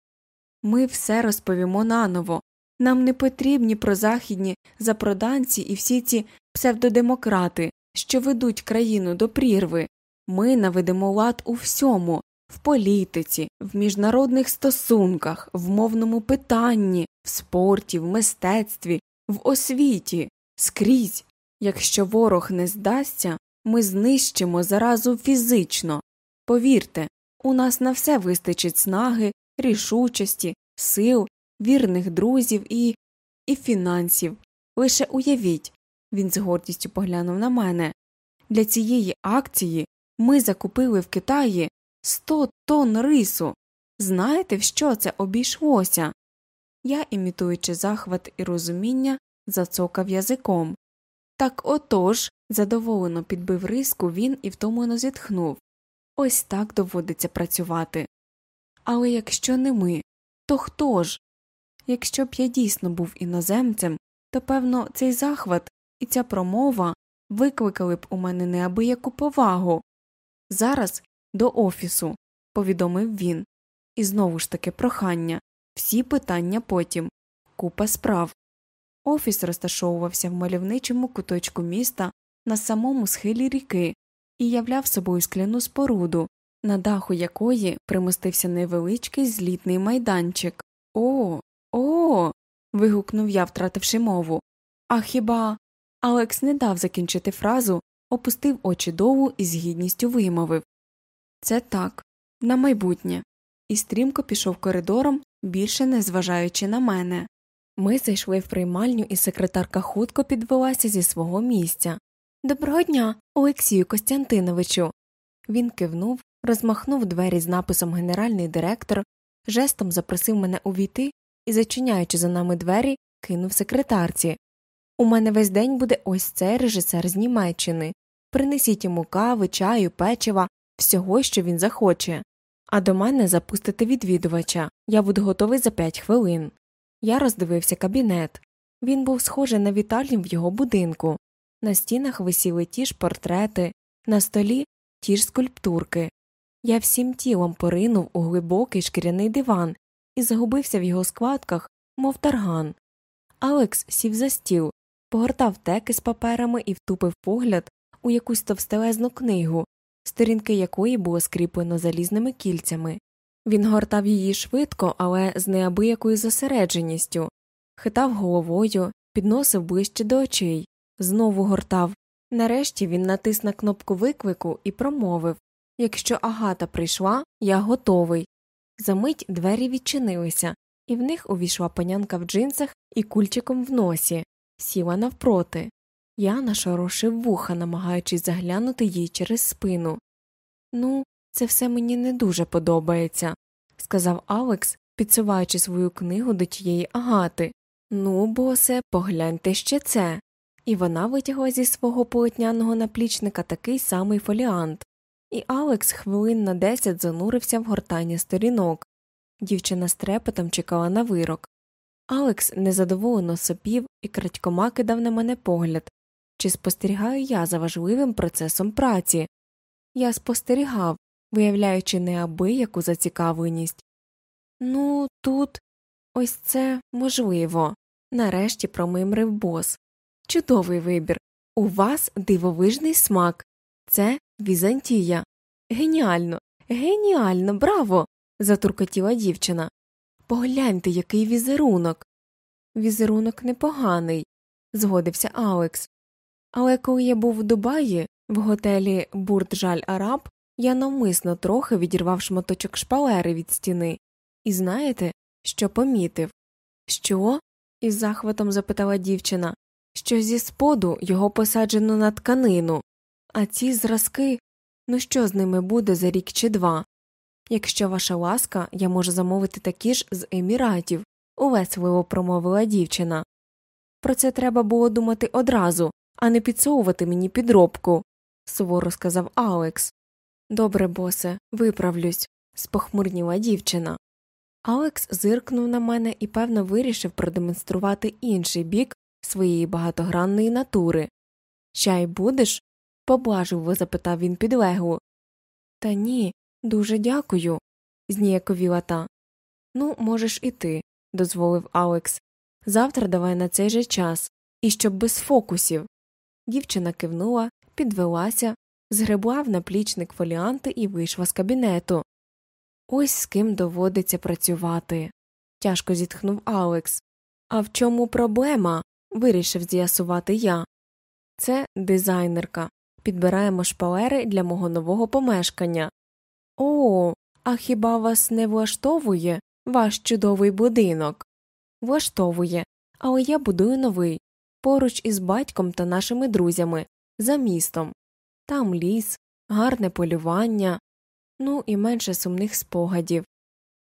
Ми все розповімо наново. Нам не потрібні прозахідні запроданці і всі ці псевдодемократи, що ведуть країну до прірви. Ми наведемо лад у всьому в політиці, в міжнародних стосунках, в мовному питанні, в спорті, в мистецтві, в освіті, скрізь. Якщо ворог не здасться, ми знищимо заразу фізично. Повірте, У нас на все вистачить снаги, рішучості, сил, вірних друзів і. і фінансів. Лише уявіть, він з гордістю поглянув на мене. Для цієї акції ми закупили в Китаї 100 тонн рису. Знаєте, в що це обійшлося? Я, імітуючи захват і розуміння, зацокав язиком. Так отож, задоволено підбив риску він і втомлено зітхнув. Ось так доводиться працювати. Але якщо не ми, то хто ж? Якщо б я дійсно був іноземцем, то певно цей захват і ця промова викликали б у мене неабияку повагу. Зараз до офісу, повідомив він, і знову ж таки прохання всі питання потім, купа справ. Офіс розташовувався в мальовничому куточку міста на самому схилі ріки і являв собою скляну споруду, на даху якої примостився невеличкий злітний майданчик. О, вигукнув я, втративши мову. А хіба. Алекс не дав закінчити фразу, опустив очі дову і з гідністю вимовив Це так, на майбутнє, і стрімко пішов коридором, більше не зважаючи на мене. Ми зайшли в приймальню, і секретарка хутко підвелася зі свого місця. Доброго дня, Олексію Костянтиновичу. Він кивнув, розмахнув двері з написом Генеральний директор, жестом запросив мене увійти і, зачиняючи за нами двері, кинув секретарці. У мене весь день буде ось цей режисер з Німеччини. Принесіть йому кави, чаю, печива, всього, що він захоче. А до мене запустити відвідувача я буду готовий за п'ять хвилин. Я роздивився кабінет. Він був схожий на вітальню в його будинку. На стінах висіли ті ж портрети, на столі ті ж скульптурки. Я всім тілом поринув у глибокий шкіряний диван і загубився в його складках, мов тарган. Алекс сів за стіл, погортав теки з паперами і втупив погляд у якусь товстелезну книгу, сторінки якої було скріплено залізними кільцями. Він гортав її швидко, але з неабиякою зосередженістю, хитав головою, підносив ближче до очей, знову гортав. Нарешті він натис на кнопку виклику і промовив Якщо агата прийшла, я готовий. Замить двері відчинилися, і в них увійшла панянка в джинсах і кульчиком в носі, сіла навпроти. Я нашорошив вуха, намагаючись заглянути їй через спину. Ну, це все мені не дуже подобається, сказав Алекс, підсуваючи свою книгу до тієї агати. Ну, босе, погляньте ще це. І вона витягла зі свого полотняного наплічника такий самий фоліант. І Алекс хвилин на десять занурився в гортання сторінок. Дівчина з трепетом чекала на вирок. Алекс незадоволено сопів і крадькома кидав на мене погляд чи спостерігаю я за важливим процесом праці. Я спостерігав, виявляючи неабияку зацікавленість. Ну, тут ось це можливо. Нарешті промимрив бос. Чудовий вибір. У вас дивовижний смак. Це Візантія. Геніально, геніально, браво. затуркотіла дівчина. Погляньте, який візерунок. Візерунок непоганий, згодився Алекс. Але коли я був в Дубаї, в готелі Бурджаль Араб, я навмисно трохи відірвав шматочок шпалери від стіни, і знаєте, що помітив? Що? із захватом запитала дівчина. Що зі споду його посаджено на тканину, а ці зразки ну що з ними буде за рік чи два? Якщо ваша ласка, я можу замовити такі ж з еміратів, увесливо промовила дівчина. Про це треба було думати одразу, а не підсовувати мені підробку, суворо сказав Алекс. Добре, босе, виправлюсь, спохмурніла дівчина. Алекс зиркнув на мене і, певно, вирішив продемонструвати інший бік своєї багатогранної натури. Чай будеш? Поблажливо запитав він підлеглу. Та ні, дуже дякую, зніяковіла та. Ну, можеш і ти, дозволив Алекс. Завтра давай на цей же час, і щоб без фокусів. Дівчина кивнула, підвелася, згребла в наплічник фоліанти і вийшла з кабінету. Ось з ким доводиться працювати. тяжко зітхнув Алекс. А в чому проблема? вирішив з'ясувати я. Це дизайнерка. Підбираємо шпалери для мого нового помешкання. О, А хіба вас не влаштовує ваш чудовий будинок? Влаштовує, але я будую новий, поруч із батьком та нашими друзями, за містом. Там ліс, гарне полювання, ну і менше сумних спогадів.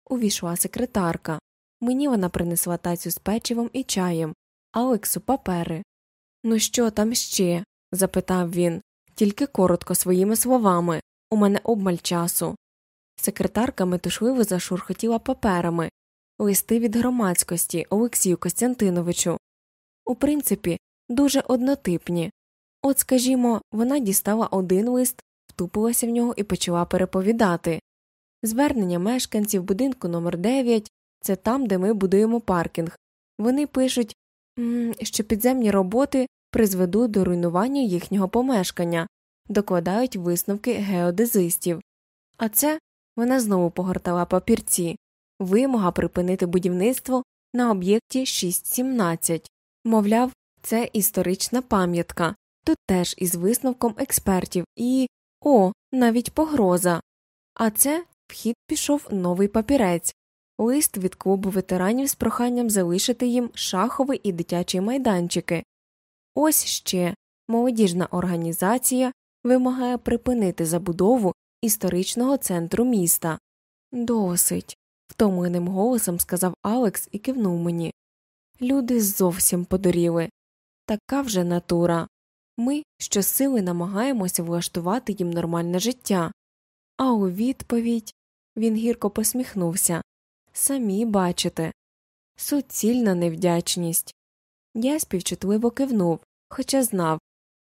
Увійшла секретарка. Мені вона принесла тацю з печивом і чаєм, Алексу папери. Ну, що там ще? запитав він, тільки коротко своїми словами. У мене обмаль часу. Секретарка метушливо зашурхотіла паперами, листи від громадськості Олексію Костянтиновичу. У принципі, дуже однотипні. От, скажімо, вона дістала один лист, втупилася в нього і почала переповідати звернення мешканців будинку номер 9 це там, де ми будуємо паркінг. Вони пишуть, що підземні роботи призведуть до руйнування їхнього помешкання, докладають висновки геодезистів. А це вона знову погортала папірці вимога припинити будівництво на об'єкті 6.17. Мовляв, це історична пам'ятка, тут теж із висновком експертів і о, навіть погроза. А це в хід пішов новий папірець лист від клубу ветеранів з проханням залишити їм шаховий і дитячий майданчики. Ось ще молодіжна організація вимагає припинити забудову історичного центру міста. Досить. втомленим голосом сказав Алекс і кивнув мені. Люди зовсім подоріли. Така вже натура. Ми щосили намагаємося влаштувати їм нормальне життя. А у відповідь він гірко посміхнувся самі бачите суцільна невдячність. Я співчутливо кивнув, хоча знав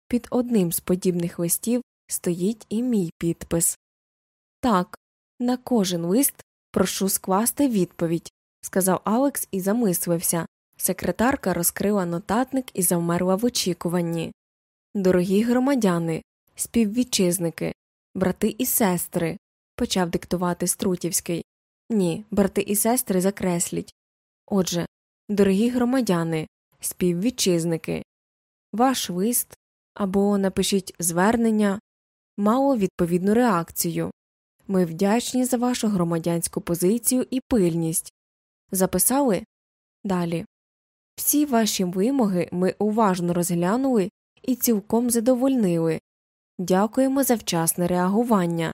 під одним з подібних листів стоїть і мій підпис. Так, на кожен лист прошу скласти відповідь, сказав Алекс і замислився. Секретарка розкрила нотатник і завмерла в очікуванні. Дорогі громадяни, співвітчизники, брати і сестри, почав диктувати Струтівський. Ні, брати і сестри закресліть. Отже, дорогі громадяни, співвітчизники, ваш лист або напишіть звернення мало відповідну реакцію. Ми вдячні за вашу громадянську позицію і пильність. Записали далі. Всі ваші вимоги ми уважно розглянули і цілком задовольнили. Дякуємо за вчасне реагування.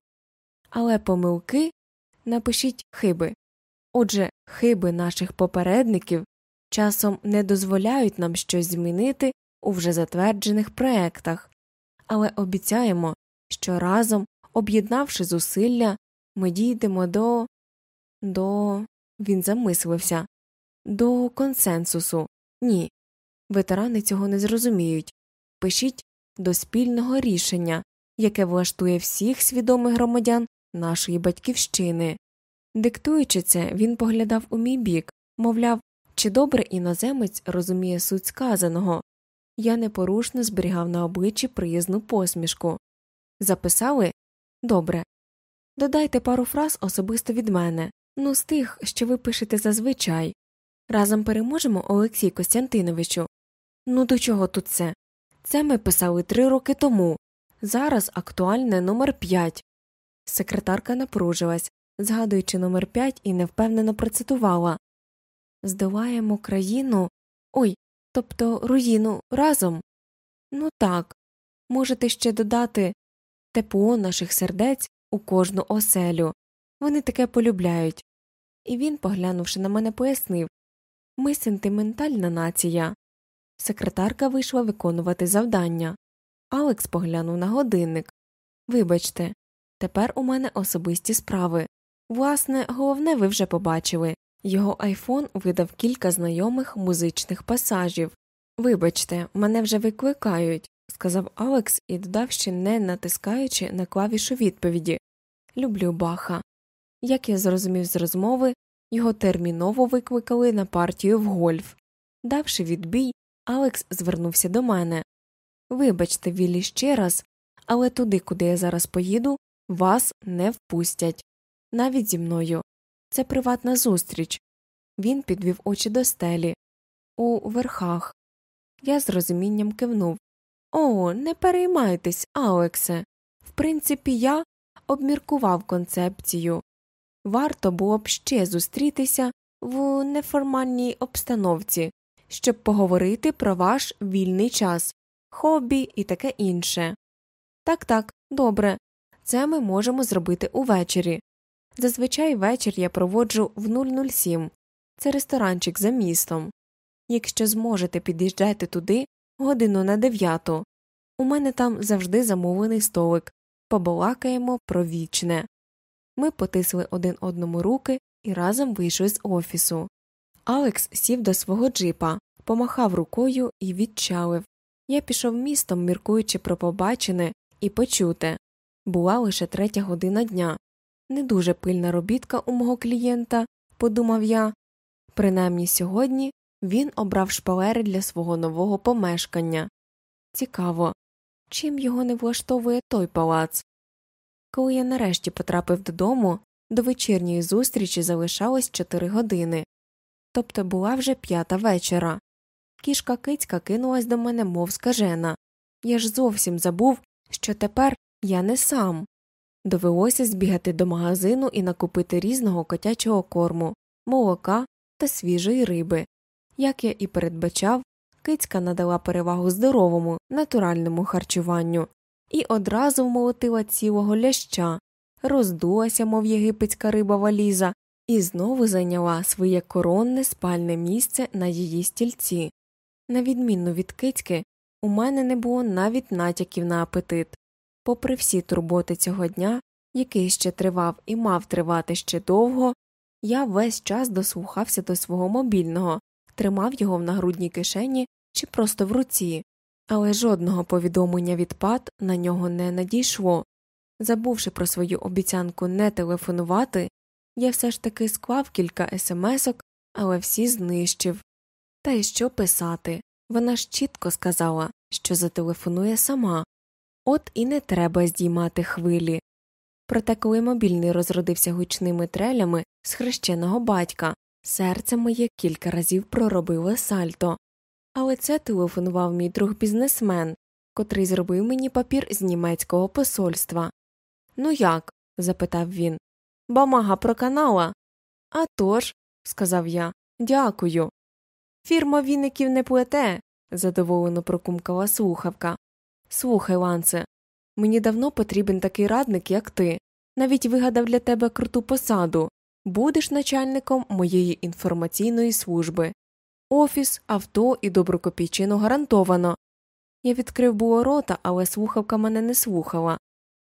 Але помилки напишіть хиби. Отже, хиби наших попередників часом не дозволяють нам щось змінити у вже затверджених проектах, але обіцяємо, що разом, об'єднавши зусилля, ми дійдемо до. до. він замислився, до консенсусу. Ні. Ветерани цього не зрозуміють. Пишіть до спільного рішення, яке влаштує всіх свідомих громадян нашої батьківщини. Диктуючи це, він поглядав у мій бік, мовляв, чи добре іноземець розуміє суть сказаного. Я непорушно зберігав на обличчі приязну посмішку. Записали добре. Додайте пару фраз особисто від мене, ну з тих, що ви пишете зазвичай. Разом переможемо, Олексій Костянтиновичу. Ну до чого тут це? Це ми писали три роки тому. Зараз актуальне номер п'ять. Секретарка напружилась, згадуючи номер п'ять, і невпевнено процитувала Здолаємо країну. Ой, тобто руїну разом. Ну так, можете ще додати тепло наших сердець у кожну оселю. Вони таке полюбляють. І він, поглянувши на мене, пояснив ми сентиментальна нація. Секретарка вийшла виконувати завдання. Алекс поглянув на годинник. Вибачте, Тепер у мене особисті справи. Власне, головне ви вже побачили його айфон видав кілька знайомих музичних пасажів. Вибачте, мене вже викликають, сказав Алекс і додав ще не натискаючи на клавішу відповіді Люблю баха. Як я зрозумів з розмови, його терміново викликали на партію в гольф. Давши відбій, Алекс звернувся до мене. Вибачте, Віллі, ще раз, але туди, куди я зараз поїду, вас не впустять. Навіть зі мною. Це приватна зустріч. Він підвів очі до стелі. У верхах. Я з розумінням кивнув. О, не переймайтесь, Алексе. В принципі, я обміркував концепцію. варто було б ще зустрітися в неформальній обстановці, щоб поговорити про ваш вільний час, хобі і таке інше. Так, так, добре, це ми можемо зробити увечері. Зазвичай вечір я проводжу в 007. Це ресторанчик за містом. Якщо зможете під'їжджати туди годину на дев'яту, у мене там завжди замовлений столик, побалакаємо про вічне. Ми потисли один одному руки і разом вийшли з офісу. Алекс сів до свого джипа, помахав рукою і відчалив. Я пішов містом, міркуючи про побачене і почуте. Була лише третя година дня. Не дуже пильна робітка у мого клієнта, подумав я. Принаймні сьогодні він обрав шпалери для свого нового помешкання. Цікаво, чим його не влаштовує той палац. Коли я нарешті потрапив додому, до вечірньої зустрічі залишалось чотири години, тобто була вже п'ята вечора. Кішка кицька кинулась до мене, мов скажена. Я ж зовсім забув, що тепер я не сам. Довелося збігати до магазину і накупити різного котячого корму, молока та свіжої риби. Як я і передбачав, кицька надала перевагу здоровому, натуральному харчуванню і одразу вмолотила цілого ляща, роздулася, мов єгипетська риба валіза, і знову зайняла своє коронне спальне місце на її стільці. На відміну від кицьки, у мене не було навіть натяків на апетит. Попри всі турботи цього дня, який ще тривав і мав тривати ще довго, я весь час дослухався до свого мобільного, тримав його в нагрудній кишені чи просто в руці, але жодного повідомлення від пад на нього не надійшло. Забувши про свою обіцянку не телефонувати, я все ж таки склав кілька смсок, але всі знищив. Та й що писати? Вона ж чітко сказала, що зателефонує сама, от і не треба здіймати хвилі. Проте, коли мобільний розродився гучними трелями з хрещеного батька, серце моє кілька разів проробило сальто. Але це телефонував мій друг бізнесмен, котрий зробив мені папір з німецького посольства. Ну як? запитав він. Бамага проканала. «А тож», – сказав я, дякую. Фірма віників не плете, задоволено прокумкала слухавка. Слухай, Ланце, мені давно потрібен такий радник, як ти. Навіть вигадав для тебе круту посаду будеш начальником моєї інформаційної служби. Офіс, авто і добру копійчину гарантовано. Я відкрив було рота, але слухавка мене не слухала.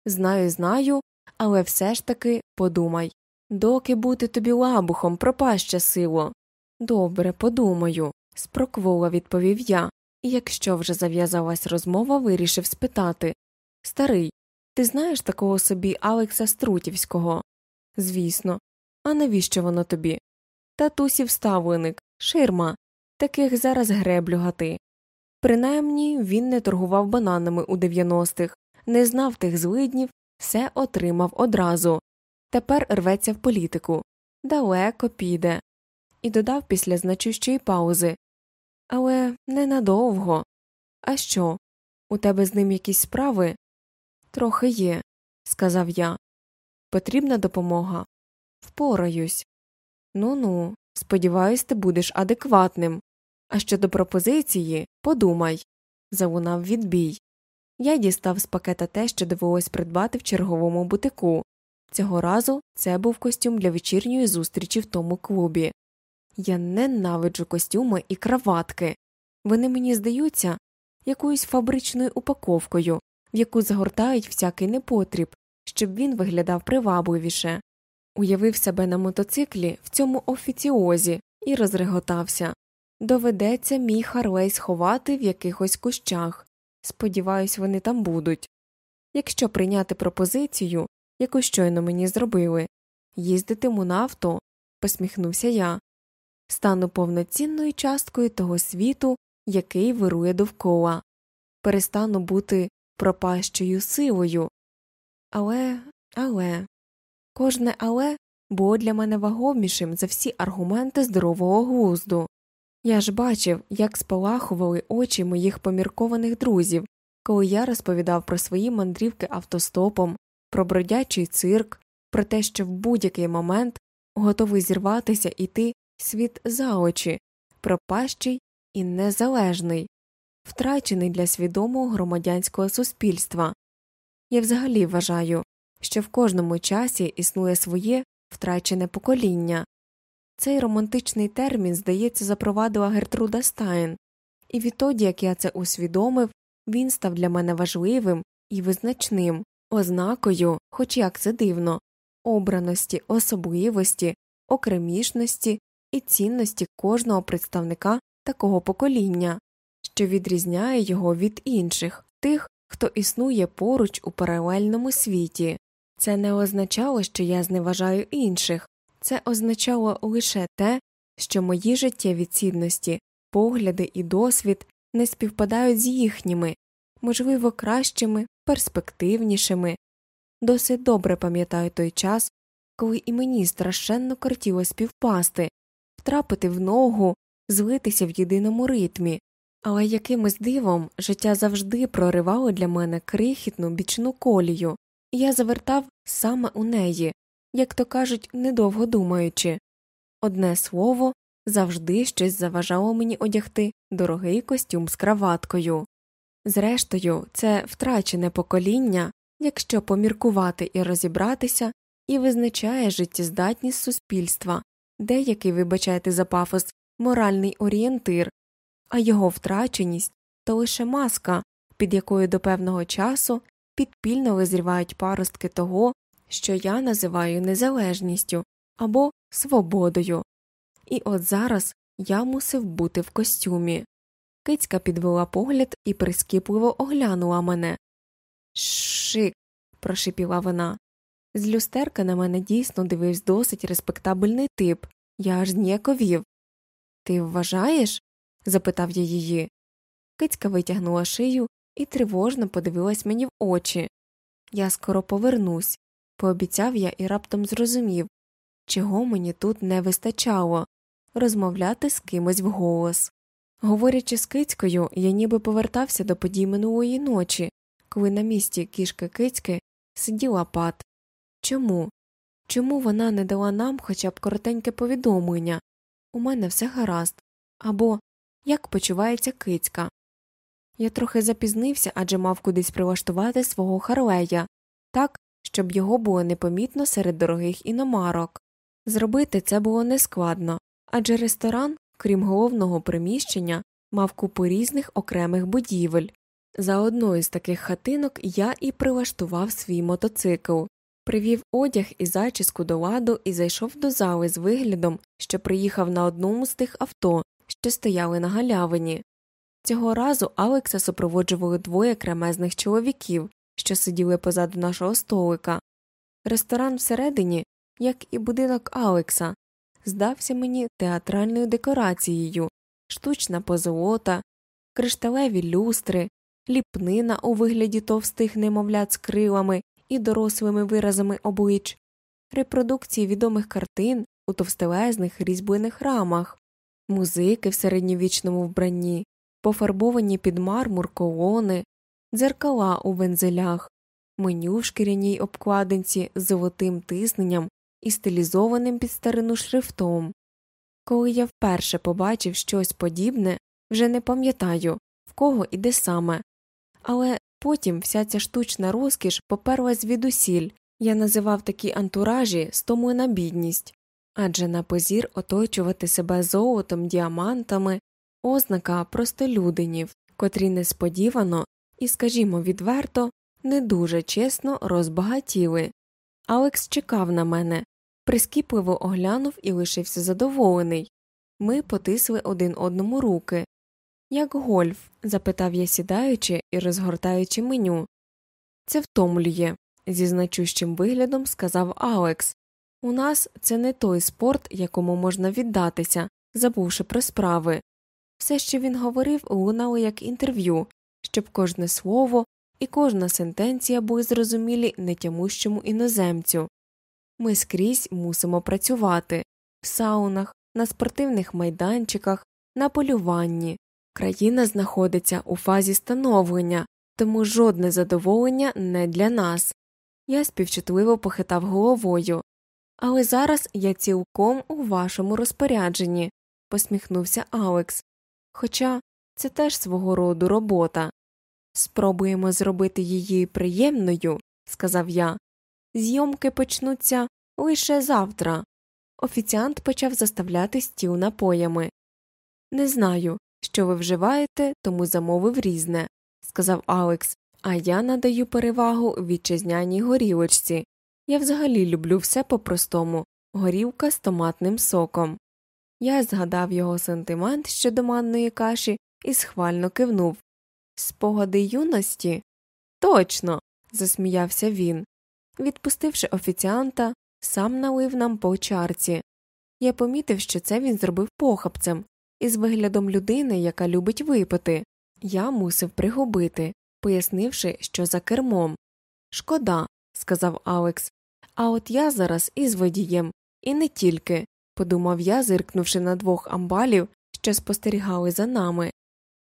Знаю, знаю, але все ж таки подумай доки бути тобі лабухом, пропаще сило. Добре, подумаю, спроквола відповів я, і якщо вже зав'язалась розмова, вирішив спитати Старий, ти знаєш такого собі Алекса Струтівського? Звісно. А навіщо воно тобі? Татусів ставленик, ширма, таких зараз греблю гати. Принаймні він не торгував бананами у 90-х, не знав тих злиднів, все отримав одразу. Тепер рветься в політику. Далеко піде. І додав після значущої паузи. Але ненадовго. А що? У тебе з ним якісь справи? Трохи є, сказав я. Потрібна допомога. Впораюсь. Ну ну, сподіваюсь, ти будеш адекватним. А щодо пропозиції, подумай. залунав відбій. Я дістав з пакета те, що довелось придбати в черговому бутику. Цього разу це був костюм для вечірньої зустрічі в тому клубі. Я ненавиджу костюми і краватки. Вони мені здаються якоюсь фабричною упаковкою, в яку загортають всякий непотріб, щоб він виглядав привабливіше. Уявив себе на мотоциклі в цьому офіціозі і розреготався. Доведеться мій Харлей сховати в якихось кущах. Сподіваюсь, вони там будуть. Якщо прийняти пропозицію, яку щойно мені зробили, їздитиму на авто, посміхнувся я, стану повноцінною часткою того світу, який вирує довкола, перестану бути пропащою силою. Але, але, кожне але було для мене вагомішим за всі аргументи здорового глузду. Я ж бачив, як спалахували очі моїх поміркованих друзів, коли я розповідав про свої мандрівки автостопом, про бродячий цирк, про те, що в будь-який момент готовий зірватися іти світ за очі, пропащий і незалежний, втрачений для свідомого громадянського суспільства. Я взагалі вважаю, що в кожному часі існує своє втрачене покоління. Цей романтичний термін, здається, запровадила Гертруда Стайн, і відтоді, як я це усвідомив, він став для мене важливим і визначним, ознакою, хоч як це дивно, обраності, особливості, окремішності і цінності кожного представника такого покоління, що відрізняє його від інших, тих, хто існує поруч у паралельному світі. Це не означало, що я зневажаю інших, це означало лише те, що мої життєві цінності, погляди і досвід не співпадають з їхніми, можливо, кращими, перспективнішими. Досить добре пам'ятаю той час, коли і мені страшенно кортіло співпасти, втрапити в ногу, злитися в єдиному ритмі, але якимось дивом життя завжди проривало для мене крихітну бічну колію, і я завертав саме у неї, як то кажуть, недовго думаючи. Одне слово завжди щось заважало мені одягти дорогий костюм з краваткою. Зрештою, це втрачене покоління, якщо поміркувати і розібратися, і визначає життєздатність суспільства, деякий, вибачайте за пафос, моральний орієнтир, а його втраченість то лише маска, під якою до певного часу підпільно визрівають паростки того, що я називаю незалежністю або свободою. І от зараз я мусив бути в костюмі. Кицька підвела погляд і прискіпливо оглянула мене. Шик. прошипіла вона. З люстерка на мене дійсно дивився досить респектабельний тип, я аж зніяковів. Ти вважаєш? запитав я її. Кицька витягнула шию і тривожно подивилась мені в очі. Я скоро повернусь, пообіцяв я і раптом зрозумів, чого мені тут не вистачало розмовляти з кимось вголос. Говорячи з кицькою, я ніби повертався до подій минулої ночі, коли на місці кішки кицьки сиділа пат. Чому? Чому вона не дала нам хоча б коротеньке повідомлення у мене все гаразд або як почувається кицька? Я трохи запізнився адже мав кудись прилаштувати свого Харлея так, щоб його було непомітно серед дорогих іномарок. Зробити це було нескладно, адже ресторан, крім головного приміщення, мав купу різних окремих будівель. За одною з таких хатинок я і прилаштував свій мотоцикл, привів одяг і зачіску до ладу і зайшов до зали з виглядом, що приїхав на одному з тих авто, що стояли на галявині. Цього разу Алекса супроводжували двоє кремезних чоловіків, що сиділи позаду нашого столика. Ресторан всередині, як і будинок Алекса, здався мені театральною декорацією, штучна позолота, кришталеві люстри, ліпнина у вигляді товстих немовлят з крилами і дорослими виразами облич, репродукції відомих картин у товстелезних різьблених рамах, музики в середньовічному вбранні, пофарбовані під мармур колони, дзеркала у вензелях, меню в шкіряній обкладинці з золотим тисненням і стилізованим під старину шрифтом. Коли я вперше побачив щось подібне, вже не пам'ятаю, в кого і де саме, але потім вся ця штучна розкіш поперлась звідусіль, я називав такі антуражі стому на бідність, адже на позір оточувати себе золотом, діамантами ознака простолюдинів, котрі несподівано і, скажімо відверто, не дуже чесно розбагатіли. Алекс чекав на мене, прискіпливо оглянув і лишився задоволений. Ми потисли один одному руки. Як гольф? запитав я сідаючи і розгортаючи меню. Це втомлює, зі значущим виглядом сказав Алекс. У нас це не той спорт, якому можна віддатися, забувши про справи. Все, що він говорив, лунало як інтерв'ю, щоб кожне слово і кожна сентенція були зрозумілі нетямущому іноземцю. Ми скрізь мусимо працювати в саунах, на спортивних майданчиках, на полюванні. Країна знаходиться у фазі становлення, тому жодне задоволення не для нас. Я співчутливо похитав головою. Але зараз я цілком у вашому розпорядженні, посміхнувся Алекс. Хоча це теж свого роду робота. Спробуємо зробити її приємною, сказав я. Зйомки почнуться лише завтра. Офіціант почав заставляти стіл напоями. Не знаю, що ви вживаєте, тому замовив різне, сказав Алекс, а я надаю перевагу вітчизняній горілочці. Я взагалі люблю все по простому горілка з томатним соком. Я згадав його сентимент щодо манної каші і схвально кивнув. Спогади юності? Точно. засміявся він. Відпустивши офіціанта, сам налив нам по чарці. Я помітив, що це він зробив похапцем, із виглядом людини, яка любить випити. Я мусив пригубити, пояснивши, що за кермом. Шкода, сказав Алекс. А от я зараз із водієм, і не тільки, подумав я, зиркнувши на двох амбалів, що спостерігали за нами.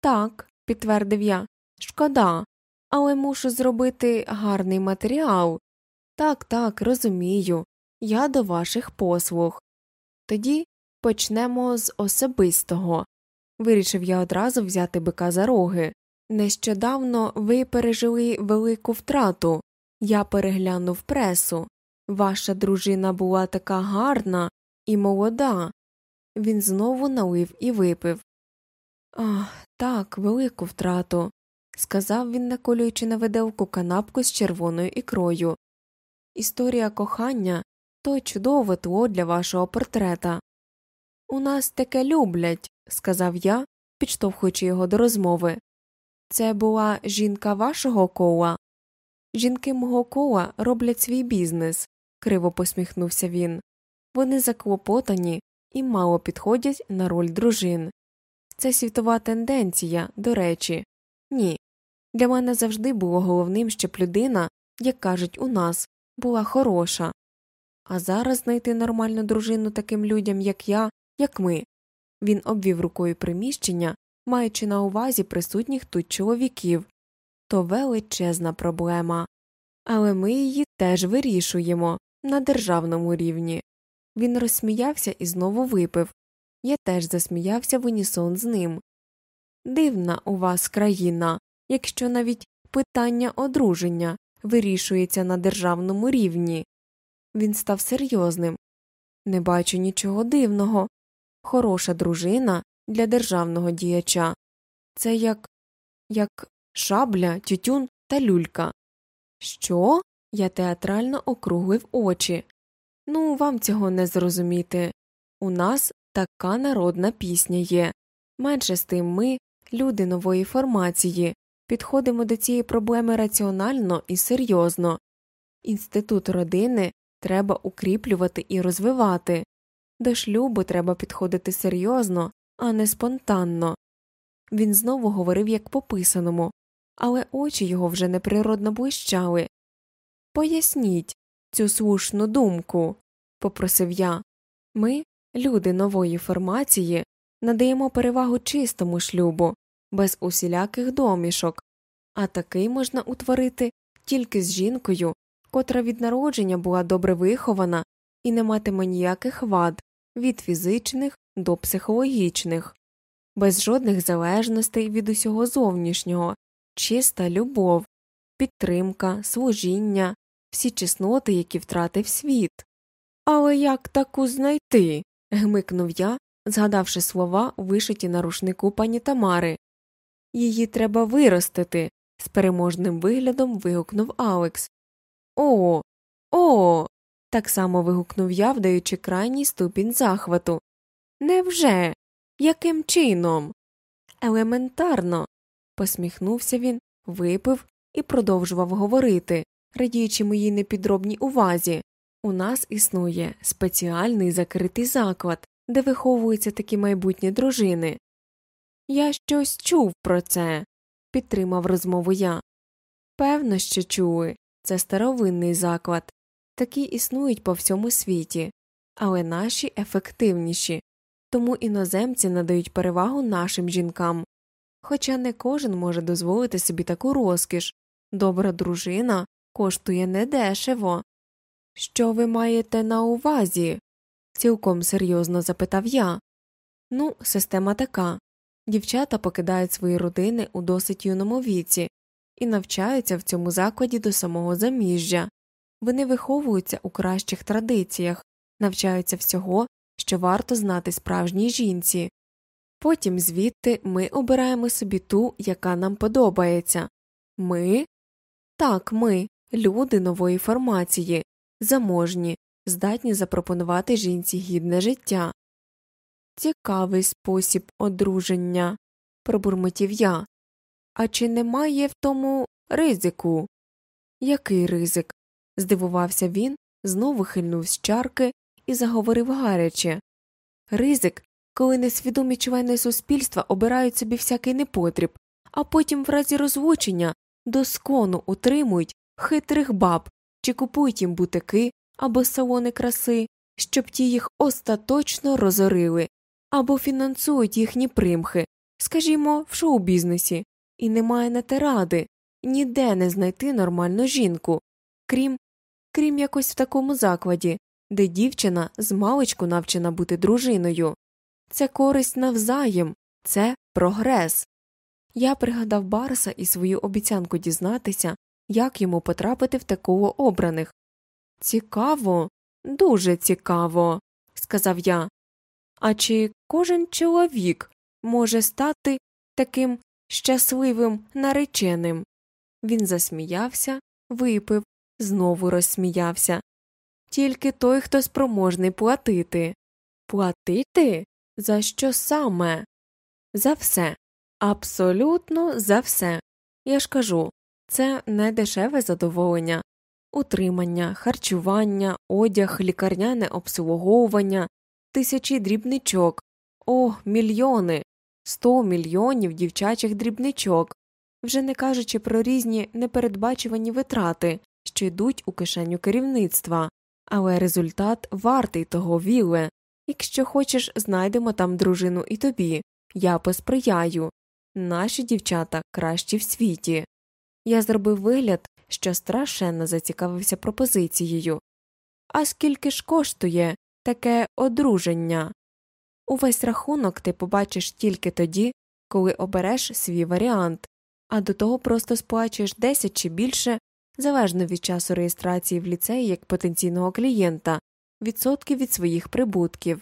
Так, підтвердив я, шкода, але мушу зробити гарний матеріал. Так, так, розумію, я до ваших послуг. Тоді почнемо з особистого. Вирішив я одразу взяти бика за роги. Нещодавно ви пережили велику втрату. Я переглянув пресу. Ваша дружина була така гарна і молода. Він знову налив і випив. Ах, так, велику втрату, сказав він, наколюючи на виделку канапку з червоною ікрою. Історія кохання то чудове тло для вашого портрета. У нас таке люблять, сказав я, підштовхуючи його до розмови. Це була жінка вашого кола. Жінки мого кола роблять свій бізнес, криво посміхнувся він. Вони заклопотані і мало підходять на роль дружин. Це світова тенденція, до речі. Ні. Для мене завжди було головним, щоб людина, як кажуть у нас, була хороша. А зараз знайти нормальну дружину таким людям, як я, як ми. Він обвів рукою приміщення, маючи на увазі присутніх тут чоловіків. То величезна проблема. Але ми її теж вирішуємо на державному рівні. Він розсміявся і знову випив. Я теж засміявся в унісон з ним. Дивна у вас країна, якщо навіть питання одруження вирішується на державному рівні. Він став серйозним. Не бачу нічого дивного. Хороша дружина для державного діяча. Це як як шабля, тютюн та люлька. Що? Я театрально округлив очі. Ну, вам цього не зрозуміти. У нас така народна пісня є. Менше з тим ми, люди нової формації, підходимо до цієї проблеми раціонально і серйозно. Інститут родини треба укріплювати і розвивати. До шлюбу треба підходити серйозно, а не спонтанно. Він знову говорив як по писаному, але очі його вже неприродно блищали. Поясніть цю слушну думку, попросив я. Ми, люди нової формації, надаємо перевагу чистому шлюбу, без усіляких домішок, а такий можна утворити тільки з жінкою, котра від народження була добре вихована і не матиме ніяких вад від фізичних до психологічних, без жодних залежностей від усього зовнішнього, чиста любов, підтримка, служіння, всі чесноти, які втратив світ. Але як таку знайти? гмикнув я, згадавши слова, вишиті на рушнику пані Тамари. Її треба виростити. з переможним виглядом вигукнув Алекс. О, о. Так само вигукнув я, вдаючи крайній ступінь захвату. Невже? Яким чином? Елементарно. посміхнувся він, випив і продовжував говорити, радіючи моїй непідробній увазі. У нас існує спеціальний закритий заклад, де виховуються такі майбутні дружини. Я щось чув про це, підтримав розмову я. Певно, що чули це старовинний заклад, такі існують по всьому світі, але наші ефективніші, тому іноземці надають перевагу нашим жінкам. Хоча не кожен може дозволити собі таку розкіш добра дружина коштує недешево. Що ви маєте на увазі? цілком серйозно запитав я. Ну, система така дівчата покидають свої родини у досить юному віці і навчаються в цьому закладі до самого заміжжя. Вони виховуються у кращих традиціях, навчаються всього, що варто знати справжній жінці. Потім звідти ми обираємо собі ту, яка нам подобається. Ми? Так, ми, люди нової формації, заможні, здатні запропонувати жінці гідне життя. Цікавий спосіб одруження, пробурмотів я. А чи немає в тому ризику? Який ризик? Здивувався він, знову хильнув з чарки і заговорив гаряче. Ризик, коли несвідомі члени суспільства обирають собі всякий непотріб, а потім в разі розлучення доскону утримують хитрих баб чи купують їм бутики або салони краси, щоб ті їх остаточно розорили, або фінансують їхні примхи, скажімо, в шоу бізнесі, і немає на те ради ніде не знайти нормальну жінку, крім крім якось в такому закладі, де дівчина з маличку навчена бути дружиною. Це користь навзаєм, це прогрес. Я пригадав Барса і свою обіцянку дізнатися, як йому потрапити в такого обраних. Цікаво, дуже цікаво, сказав я. А чи кожен чоловік може стати таким щасливим нареченим? Він засміявся, випив, знову розсміявся. Тільки той, хто спроможний платити. Платити? За що саме? За все. Абсолютно за все. Я ж кажу це не дешеве задоволення, утримання, харчування, одяг, лікарняне обслуговування, тисячі дрібничок, о, мільйони, сто мільйонів дівчачих дрібничок, вже не кажучи про різні непередбачувані витрати, що йдуть у кишеню керівництва, але результат вартий того віле. Якщо хочеш, знайдемо там дружину і тобі. Я посприяю. Наші дівчата кращі в світі. Я зробив вигляд, що страшенно зацікавився пропозицією. А скільки ж коштує таке одруження? Увесь рахунок ти побачиш тільки тоді, коли обереш свій варіант, а до того просто сплачуєш 10 чи більше, залежно від часу реєстрації в ліцеї як потенційного клієнта, відсотків від своїх прибутків.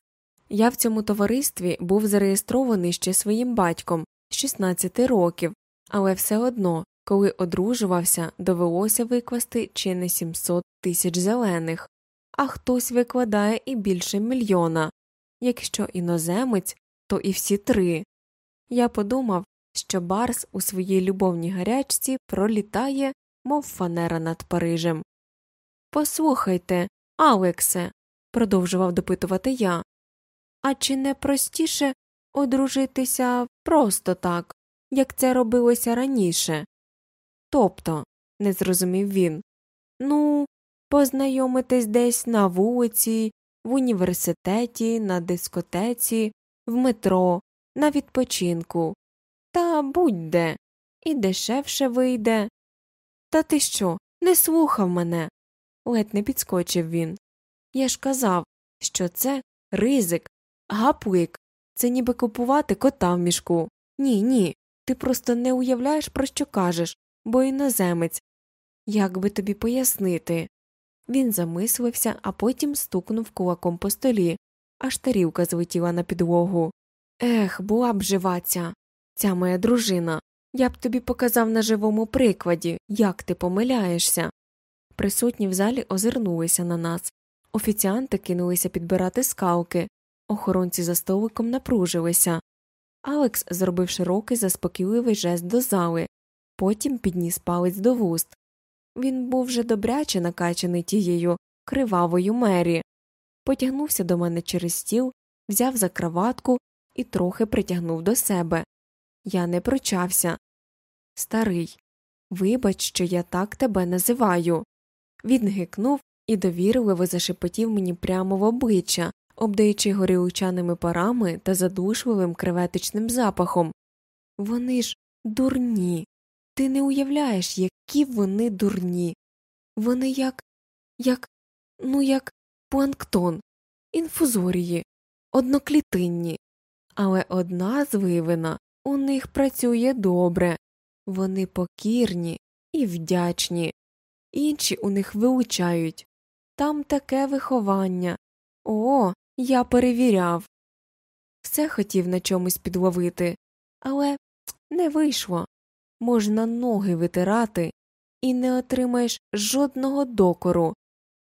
Я в цьому товаристві був зареєстрований ще своїм батьком з 16 років, але все одно, коли одружувався, довелося викласти чи не 700 тисяч зелених, а хтось викладає і більше мільйона. Якщо іноземець, то і всі три. Я подумав, що Барс у своїй любовній гарячці пролітає, мов фанера над Парижем. Послухайте, Алексе, продовжував допитувати я, а чи не простіше одружитися просто так, як це робилося раніше? Тобто, не зрозумів він, ну, познайомитись десь на вулиці, в університеті, на дискотеці, в метро, на відпочинку, та будь де, і дешевше вийде. Та ти що, не слухав мене? ледь не підскочив він. Я ж казав, що це ризик, гаплик, це ніби купувати кота в мішку. Ні, ні. Ти просто не уявляєш, про що кажеш, бо іноземець. Як би тобі пояснити? Він замислився, а потім стукнув кулаком по столі, аж тарілка злетіла на підлогу. Ех, була б жива ця, ця моя дружина. Я б тобі показав на живому прикладі, як ти помиляєшся. Присутні в залі озирнулися на нас. Офіціанти кинулися підбирати скалки, охоронці за столиком напружилися. Алекс зробив широкий заспокійливий жест до зали, потім підніс палець до вуст. Він був вже добряче накачаний тією кривавою мері, потягнувся до мене через стіл, взяв за краватку і трохи притягнув до себе. Я не прочався. Старий, вибач, що я так тебе називаю. Він гикнув і довірливо зашепотів мені прямо в обличчя, обдаючи горілчаними парами та задушливим креветичним запахом. Вони ж дурні. Ти не уявляєш, які вони дурні. Вони як, як, ну, як планктон, інфузорії, одноклітинні, але одна звивина у них працює добре, вони покірні і вдячні, інші у них вилучають. Там таке виховання. О, я перевіряв. Все хотів на чомусь підловити, але не вийшло. Можна ноги витирати і не отримаєш жодного докору.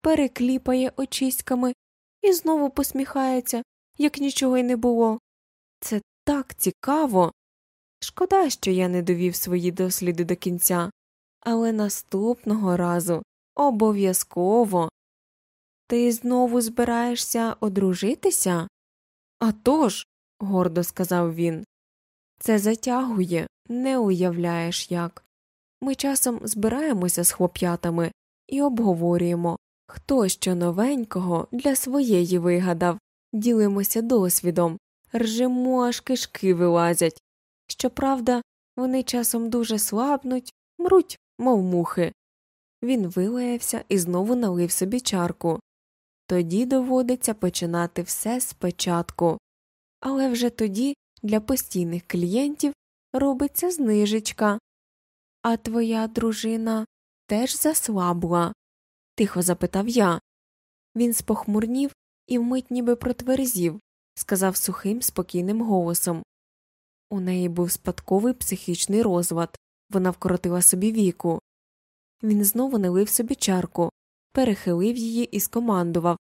Перекліпає очиськами і знову посміхається, як нічого й не було. Це так цікаво. Шкода, що я не довів свої досліди до кінця, але наступного разу обов'язково. Ти знову збираєшся одружитися? «А тож», – гордо сказав він, це затягує, не уявляєш як. Ми часом збираємося з хлоп'ятами і обговорюємо, хто що новенького для своєї вигадав, ділимося досвідом, ржемо аж кишки вилазять. Щоправда, вони часом дуже слабнуть, мруть, мов мухи. Він вилаявся і знову налив собі чарку. Тоді доводиться починати все спочатку. Але вже тоді для постійних клієнтів робиться знижечка. А твоя дружина теж заслабла? тихо запитав я. Він спохмурнів і вмить ніби протверзів, сказав сухим, спокійним голосом. У неї був спадковий психічний розлад, вона вкоротила собі віку. Він знову налив собі чарку, перехилив її і скомандував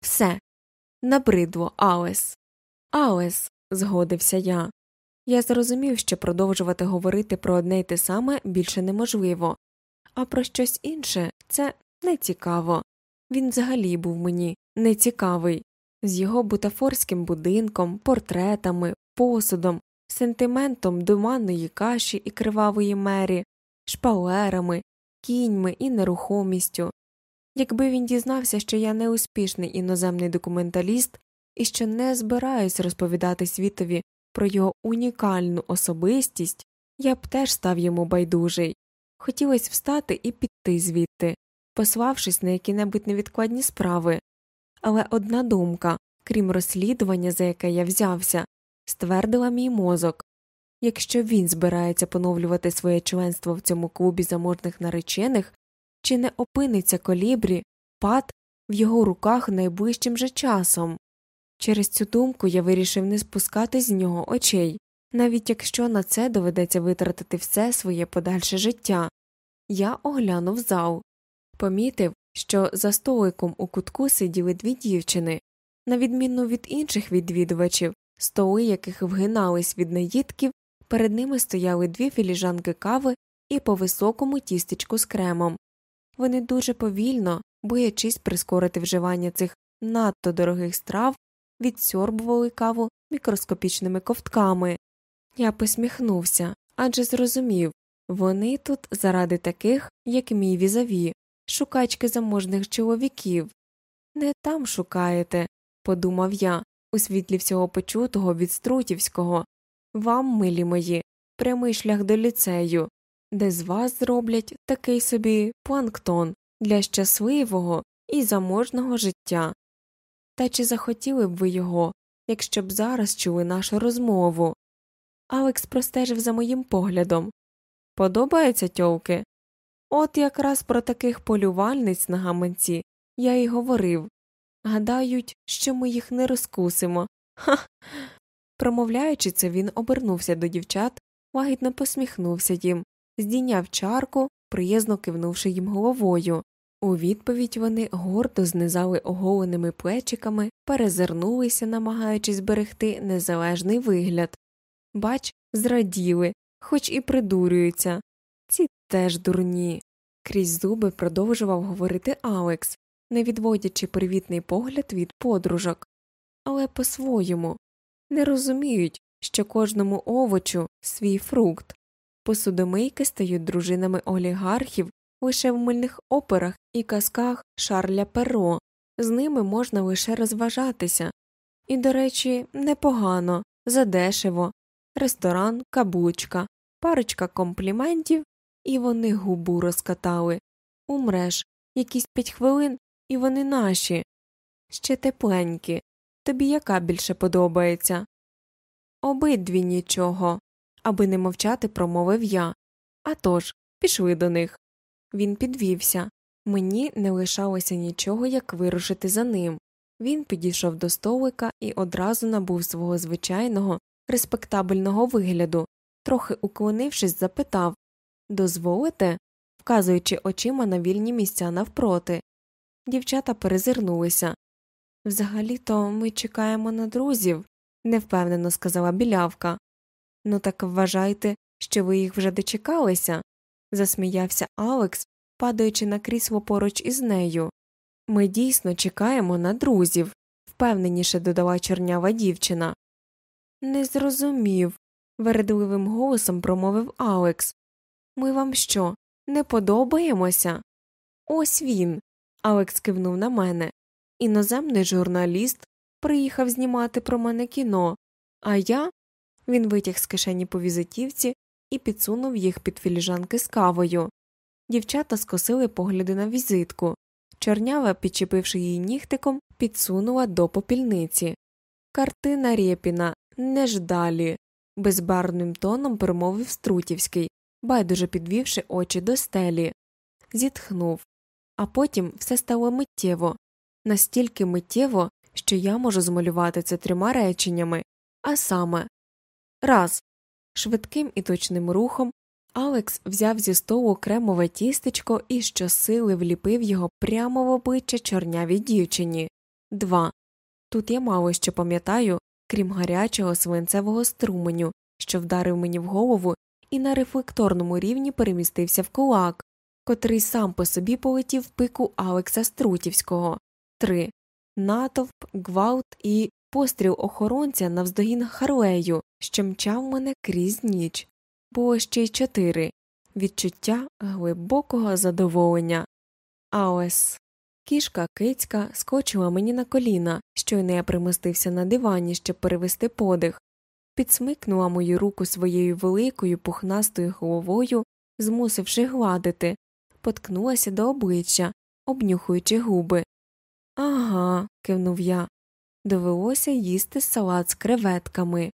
Все, набридло, Алес. Алес, згодився я. Я зрозумів, що продовжувати говорити про одне й те саме більше неможливо, а про щось інше це нецікаво. Він взагалі був мені нецікавий, з його бутафорським будинком, портретами, посудом, сентиментом думанної каші і кривавої мері, шпалерами, кіньми і нерухомістю. Якби він дізнався, що я неуспішний іноземний документаліст і що не збираюсь розповідати світові про його унікальну особистість, я б теж став йому байдужий. Хотілося встати і піти звідти, пославшись на які небудь невідкладні справи. Але одна думка, крім розслідування, за яке я взявся, ствердила мій мозок якщо він збирається поновлювати своє членство в цьому клубі заможних наречених, чи не опиниться колібрі, пад в його руках найближчим же часом. Через цю думку я вирішив не спускати з нього очей, навіть якщо на це доведеться витратити все своє подальше життя. Я оглянув зал, помітив, що за столиком у кутку сиділи дві дівчини, на відміну від інших відвідувачів, столи яких вгинались від наїдків, перед ними стояли дві філіжанки кави і по високому тістечку з кремом. Вони дуже повільно, боячись прискорити вживання цих надто дорогих страв, відсьорбували каву мікроскопічними ковтками. Я посміхнувся адже зрозумів вони тут заради таких, як мій візаві, шукачки заможних чоловіків. Не там шукаєте, подумав я, у світлі всього почутого від Струтівського. Вам, милі мої, прямий шлях до ліцею, де з вас зроблять такий собі планктон для щасливого і заможного життя. Та чи захотіли б ви його, якщо б зараз чули нашу розмову? Алекс простежив за моїм поглядом. Подобається тьовки? От якраз про таких полювальниць на гаманці я й говорив. Гадають, що ми їх не розкусимо. Ха. Промовляючи це, він обернувся до дівчат, лагідно посміхнувся їм, здійняв чарку, приязно кивнувши їм головою. У відповідь вони гордо знизали оголеними плечиками, перезирнулися, намагаючись зберегти незалежний вигляд. Бач, зраділи, хоч і придурюються. Ці теж дурні. Крізь зуби продовжував говорити Алекс, не відводячи привітний погляд від подружок. Але по своєму не розуміють, що кожному овочу свій фрукт. Посудомийки стають дружинами олігархів лише в мильних операх і казках Шарля Перо, з ними можна лише розважатися. І, до речі, непогано, задешево, ресторан, каблучка, парочка компліментів, і вони губу розкатали. Умреш якісь п'ять хвилин, і вони наші. Ще тепленькі. Тобі яка більше подобається? Обидві нічого, аби не мовчати, промовив я. А тож, пішли до них. Він підвівся. Мені не лишалося нічого, як вирушити за ним. Він підійшов до столика і одразу набув свого звичайного, респектабельного вигляду, трохи уклонившись, запитав Дозволите? вказуючи очима на вільні місця навпроти. Дівчата перезирнулися. Взагалі то ми чекаємо на друзів, невпевнено сказала білявка. Ну так вважайте, що ви їх вже дочекалися, засміявся Алекс, падаючи на крісло поруч із нею. Ми дійсно чекаємо на друзів, впевненіше додала чорнява дівчина. Не зрозумів, вередливим голосом промовив Алекс. Ми вам що, не подобаємося? Ось він. Алекс кивнув на мене. Іноземний журналіст приїхав знімати про мене кіно, а я. Він витяг з кишені по візитівці і підсунув їх під філіжанки з кавою. Дівчата скосили погляди на візитку. Чорнява, підчепивши її нігтиком, підсунула до попільниці. Картина Рєпіна не ж далі, безбарвним тоном промовив Струтівський, байдуже підвівши очі до стелі. Зітхнув. А потім все стало миттєво, настільки миттєво, що я можу змалювати це трьома реченнями, а саме раз. Швидким і точним рухом Алекс взяв зі столу кремове тістечко і щосили вліпив його прямо в обличчя чорнявій дівчині. Два. Тут я мало що пам'ятаю, крім гарячого свинцевого струменю, що вдарив мені в голову і на рефлекторному рівні перемістився в кулак, котрий сам по собі полетів в пику Алекса Струтівського. Три. Натовп, гвалт і постріл охоронця навздогін Харлею, що мчав мене крізь ніч. Було ще й чотири відчуття глибокого задоволення. А кішка кицька скочила мені на коліна, щойно я примостився на дивані, щоб перевести подих, підсмикнула мою руку своєю великою пухнастою головою, змусивши гладити, поткнулася до обличчя, обнюхуючи губи. Ага, кивнув я. Довелося їсти салат з креветками.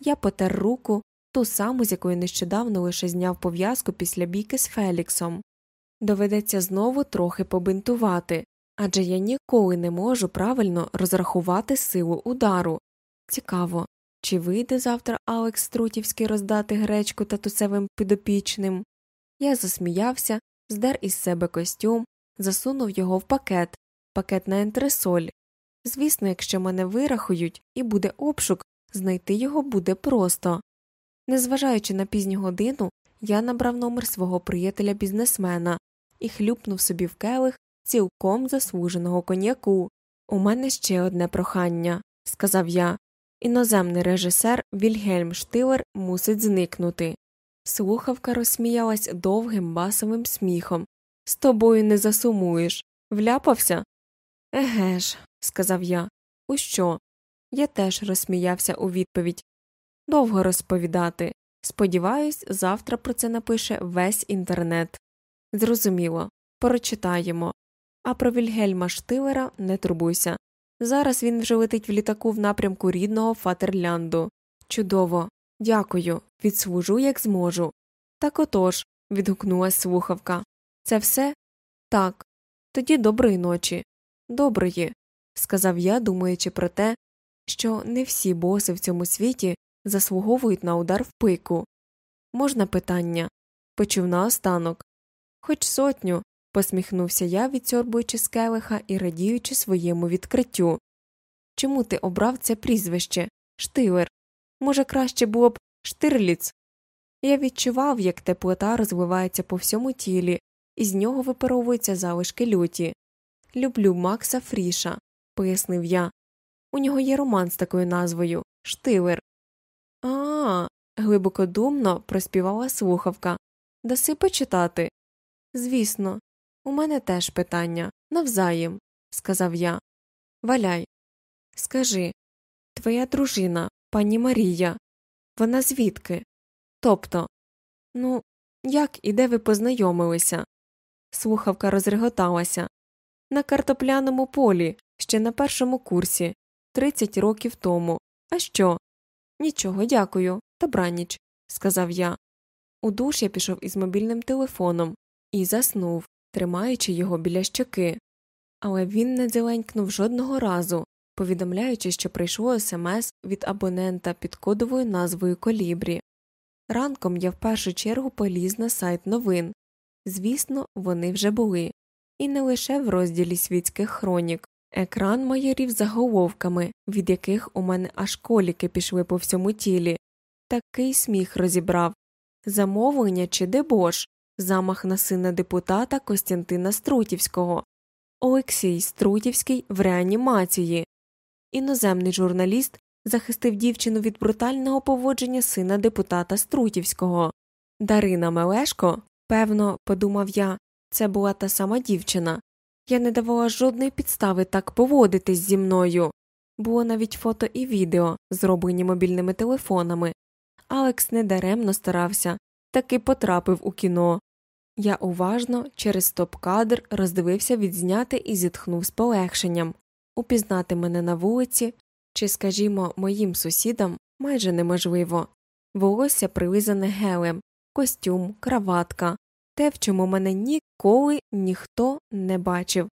Я потер руку, ту саму, з якої нещодавно лише зняв пов'язку після бійки з Феліксом. Доведеться знову трохи побинтувати, адже я ніколи не можу правильно розрахувати силу удару. Цікаво, чи вийде завтра Алекс Струтівський роздати гречку татусевим підопічним? Я засміявся, здер із себе костюм, засунув його в пакет, пакет на ентресоль. Звісно, якщо мене вирахують і буде обшук, знайти його буде просто. Незважаючи на пізню годину, я набрав номер свого приятеля бізнесмена і хлюпнув собі в келих цілком заслуженого коньяку. У мене ще одне прохання, сказав я. Іноземний режисер Вільгельм Штилер мусить зникнути. Слухавка розсміялась довгим басовим сміхом. З тобою не засумуєш. Вляпався? Еге ж, сказав я. У що? Я теж розсміявся у відповідь. Довго розповідати. Сподіваюсь, завтра про це напише весь інтернет. Зрозуміло, прочитаємо. А про Вільгельма Штилера не турбуйся. Зараз він вже летить в літаку в напрямку рідного Фатерлянду. Чудово, дякую, відслужу, як зможу. Так отож. відгукнулась слухавка. Це все? Так. Тоді доброї ночі. Доброї, сказав я, думаючи про те, що не всі боси в цьому світі заслуговують на удар в пику. Можна питання? Почув наостанок. Хоч сотню, посміхнувся я, відсьорбуючи з келиха і радіючи своєму відкриттю. Чому ти обрав це прізвище Штилер? Може, краще було б Штирліц? Я відчував, як теплота розвивається по всьому тілі, і з нього випаровуються залишки люті. Люблю Макса Фріша, пояснив я. У нього є роман з такою назвою Штилер. А, глибокодумно проспівала слухавка. Даси почитати. Звісно, у мене теж питання навзаєм, сказав я. Валяй. Скажи твоя дружина, пані Марія, вона звідки? Тобто, ну, як і де ви познайомилися? Слухавка розреготалася. На картопляному полі, ще на першому курсі, 30 років тому. А що? Нічого, дякую, добраніч, сказав я. У душ я пішов із мобільним телефоном і заснув, тримаючи його біля щоки. Але він не дзеленькнув жодного разу, повідомляючи, що прийшло смс від абонента під кодовою назвою Колібрі. Ранком я в першу чергу поліз на сайт новин. Звісно, вони вже були, і не лише в розділі світських хронік. Екран майорів заголовками, від яких у мене аж коліки пішли по всьому тілі. Такий сміх розібрав замовлення чи дебош, замах на сина депутата Костянтина Струтівського, Олексій Струтівський в реанімації. Іноземний журналіст захистив дівчину від брутального поводження сина депутата Струтівського. Дарина Мелешко, певно, подумав я, це була та сама дівчина. Я не давала жодної підстави так поводитись зі мною. Було навіть фото і відео, зроблені мобільними телефонами. Алекс недаремно старався, таки потрапив у кіно. Я уважно через стоп кадр роздивився відзняти і зітхнув з полегшенням. Упізнати мене на вулиці чи, скажімо, моїм сусідам майже неможливо. Волосся прилизане гелем, костюм, краватка, те, в чому мене ніколи ніхто не бачив,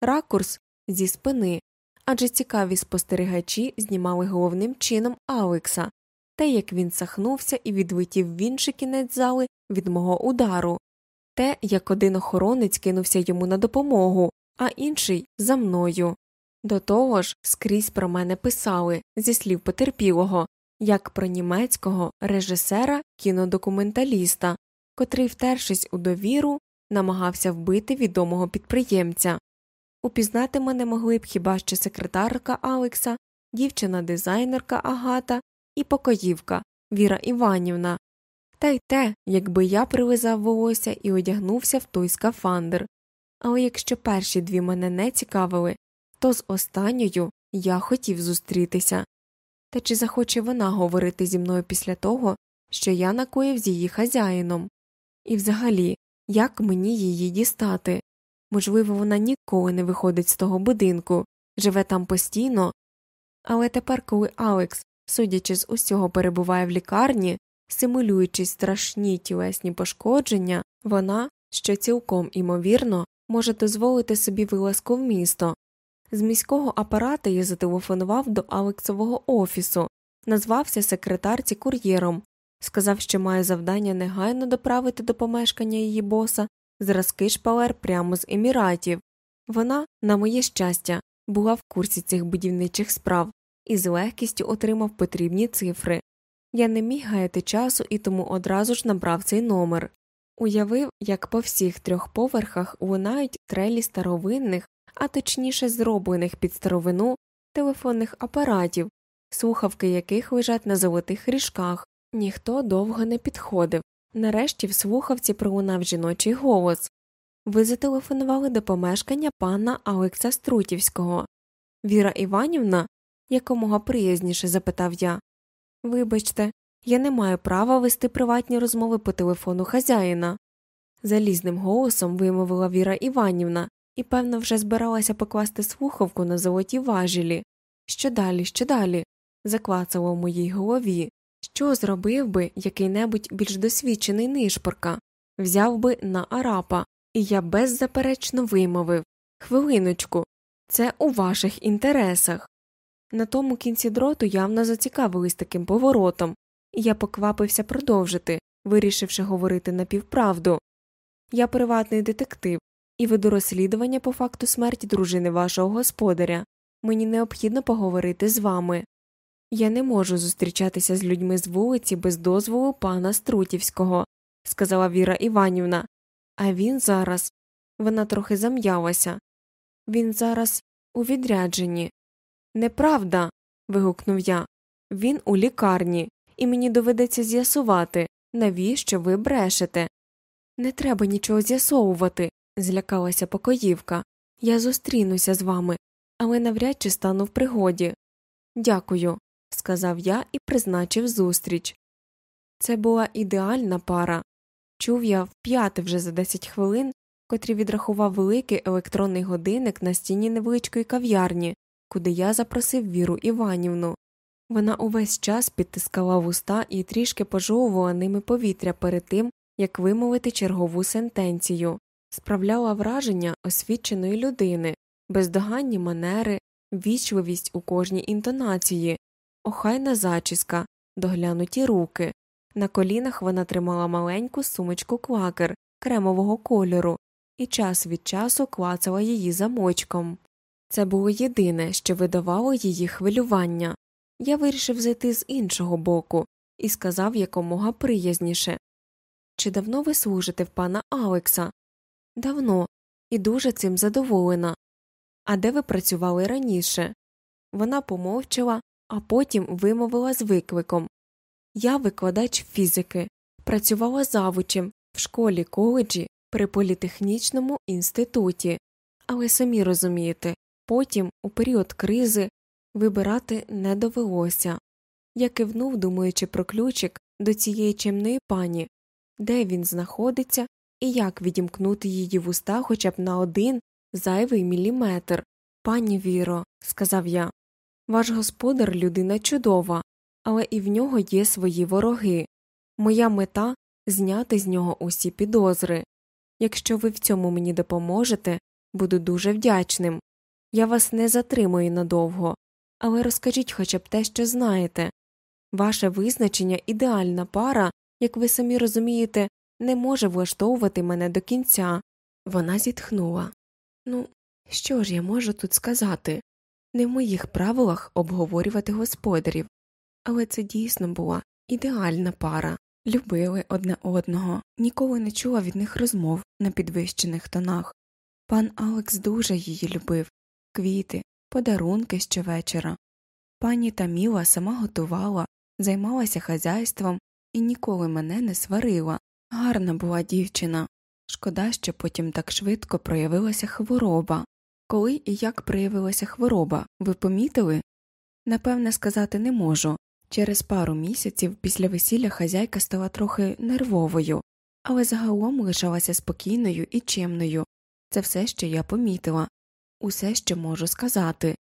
ракурс зі спини, адже цікаві спостерігачі знімали головним чином Алекса, те, як він сахнувся і відлетів в інший кінець зали від мого удару, те, як один охоронець кинувся йому на допомогу, а інший за мною. До того ж, скрізь про мене писали зі слів потерпілого, як про німецького режисера кінодокументаліста, котрий, втершись у довіру, намагався вбити відомого підприємця. Упізнати мене могли б хіба що секретарка Алекса, дівчина дизайнерка Агата і покоївка Віра Іванівна, та й те, якби я привизав волосся і одягнувся в той скафандр. Але якщо перші дві мене не цікавили, то з останньою я хотів зустрітися. Та чи захоче вона говорити зі мною після того, що я накоїв з її хазяїном? І взагалі, як мені її дістати? Можливо, вона ніколи не виходить з того будинку, живе там постійно. Але тепер, коли Алекс, судячи з усього, перебуває в лікарні, симулюючи страшні тілесні пошкодження, вона, що цілком імовірно, може дозволити собі вилазку в місто. З міського апарата я зателефонував до Алексового офісу, назвався секретарці кур'єром сказав, що має завдання негайно доправити до помешкання її боса зразки шпалер прямо з еміратів. Вона, на моє щастя, була в курсі цих будівничих справ і з легкістю отримав потрібні цифри. Я не міг гаяти часу і тому одразу ж набрав цей номер. Уявив, як по всіх трьох поверхах лунають трелі старовинних, а точніше зроблених під старовину телефонних апаратів, слухавки яких лежать на золотих ріжках, Ніхто довго не підходив. Нарешті в слухавці пролунав жіночий голос Ви зателефонували до помешкання пана Алекса Струтівського. Віра Іванівна, якомога приязніше запитав я. Вибачте, я не маю права вести приватні розмови по телефону хазяїна. Залізним голосом вимовила Віра Іванівна і, певно, вже збиралася покласти слухавку на золоті важелі. Що далі, що далі? заклацало в моїй голові. Що зробив би який небудь більш досвідчений нишпорка, взяв би на арапа, і я беззаперечно вимовив Хвилиночку, це у ваших інтересах. На тому кінці дроту явно зацікавились таким поворотом, і я поквапився продовжити, вирішивши говорити напівправду. Я приватний детектив і веду розслідування по факту смерті дружини вашого господаря. Мені необхідно поговорити з вами. Я не можу зустрічатися з людьми з вулиці без дозволу пана Струтівського, сказала Віра Іванівна, а він зараз. Вона трохи зам'ялася. Він зараз у відрядженні. Неправда. вигукнув я. Він у лікарні, і мені доведеться з'ясувати, навіщо ви брешете. Не треба нічого з'ясовувати, злякалася покоївка. Я зустрінуся з вами, але навряд чи стану в пригоді. Дякую сказав я і призначив зустріч. Це була ідеальна пара. Чув я вп'яте вже за 10 хвилин, котрі відрахував великий електронний годинник на стіні невеличкої кав'ярні, куди я запросив Віру Іванівну. Вона увесь час підтискала вуста і трішки пожовувала ними повітря перед тим, як вимовити чергову сентенцію, справляла враження освіченої людини, бездоганні манери, вічливість у кожній інтонації, охайна зачіска, доглянуті руки. На колінах вона тримала маленьку сумочку клакер кремового кольору і час від часу клацала її замочком. Це було єдине, що видавало її хвилювання. Я вирішив зайти з іншого боку і сказав якомога приязніше Чи давно ви служите в пана Алекса? Давно, і дуже цим задоволена. А де ви працювали раніше? Вона помовчала, а потім вимовила з викликом Я викладач фізики, працювала завучем в школі коледжі при політехнічному інституті, але самі розумієте, потім, у період кризи, вибирати не довелося. Я кивнув, думаючи про ключик до цієї чемної пані, де він знаходиться і як відімкнути її вуста хоча б на один зайвий міліметр. Пані Віро, сказав я, ваш господар людина чудова, але і в нього є свої вороги. Моя мета зняти з нього усі підозри. Якщо ви в цьому мені допоможете, буду дуже вдячним. Я вас не затримую надовго, але розкажіть хоча б те, що знаєте. Ваше визначення ідеальна пара, як ви самі розумієте, не може влаштовувати мене до кінця. Вона зітхнула. Ну, що ж я можу тут сказати? Не в моїх правилах обговорювати господарів, але це дійсно була ідеальна пара, любили одне одного, ніколи не чула від них розмов на підвищених тонах. Пан Алекс дуже її любив квіти, подарунки щовечора. Пані Таміла сама готувала, займалася хазяйством і ніколи мене не сварила. Гарна була дівчина. Шкода, що потім так швидко проявилася хвороба. Коли і як проявилася хвороба, ви помітили? Напевне, сказати не можу. Через пару місяців після весілля хазяйка стала трохи нервовою, але загалом лишалася спокійною і чемною. Це все, що я помітила, усе, що можу сказати.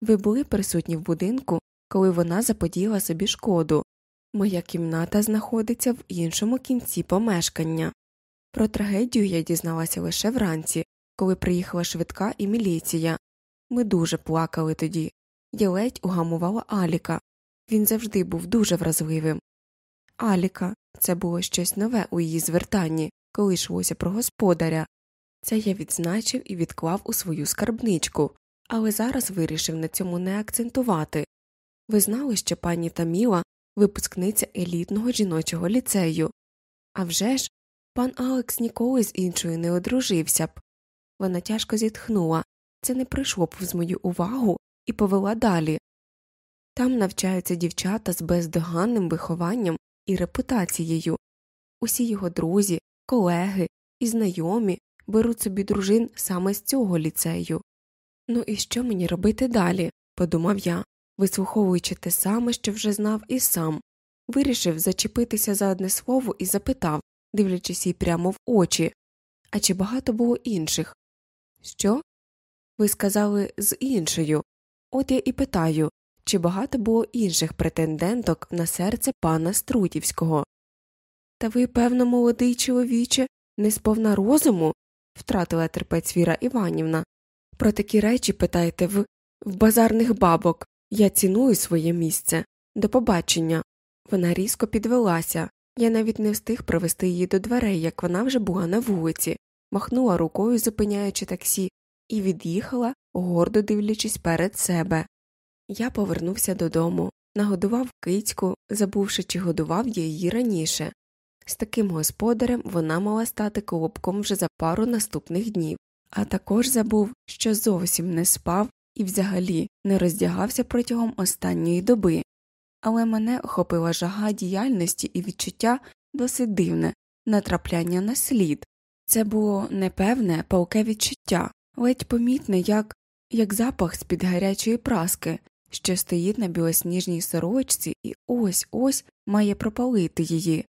Ви були присутні в будинку, коли вона заподіяла собі шкоду. Моя кімната знаходиться в іншому кінці помешкання. Про трагедію я дізналася лише вранці, коли приїхала швидка і міліція. Ми дуже плакали тоді. Я ледь угамувала Аліка. Він завжди був дуже вразливим. Аліка це було щось нове у її звертанні, коли йшлося про господаря. Це я відзначив і відклав у свою скарбничку, але зараз вирішив на цьому не акцентувати. Ви знали, що пані Таміла випускниця елітного жіночого ліцею. А вже ж, пан Алекс ніколи з іншою не одружився б. Вона тяжко зітхнула, це не прийшло повз мою увагу і повела далі. Там навчаються дівчата з бездоганним вихованням і репутацією. Усі його друзі, колеги і знайомі беруть собі дружин саме з цього ліцею. Ну і що мені робити далі? подумав я, вислуховуючи те саме, що вже знав і сам, вирішив зачепитися за одне слово і запитав, дивлячись їй прямо в очі А чи багато було інших? Що? Ви сказали з іншою. От я і питаю чи багато було інших претенденток на серце пана Струтівського. Та ви, певно, молодий чоловіче, не сповна розуму, втратила терпець Віра Іванівна. Про такі речі питайте в, в базарних бабок. Я ціную своє місце. До побачення. Вона різко підвелася. Я навіть не встиг провести її до дверей, як вона вже була на вулиці, махнула рукою, зупиняючи таксі, і від'їхала, гордо дивлячись перед себе. Я повернувся додому, нагодував кицьку, забувши, чи годував я її раніше. З таким господарем вона мала стати колобком вже за пару наступних днів, а також забув, що зовсім не спав і взагалі не роздягався протягом останньої доби. Але мене охопила жага діяльності і відчуття досить дивне натрапляння на слід. Це було непевне палке відчуття, ледь помітне, як як запах з під гарячої праски, що стоїть на білосніжній сорочці і ось ось має пропалити її.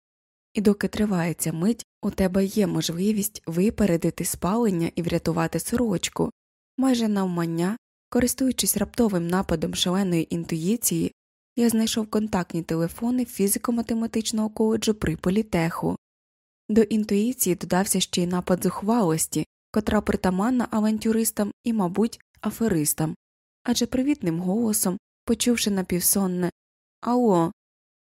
І доки триває ця мить, У тебе є можливість випередити спалення і врятувати сорочку. Майже навмання, користуючись раптовим нападом шаленої інтуїції, я знайшов контактні телефони фізико-математичного коледжу при політеху. До інтуїції додався ще й напад зухвалості, котра притаманна авантюристам і, мабуть, аферистам, адже привітним голосом, почувши напівсонне Алло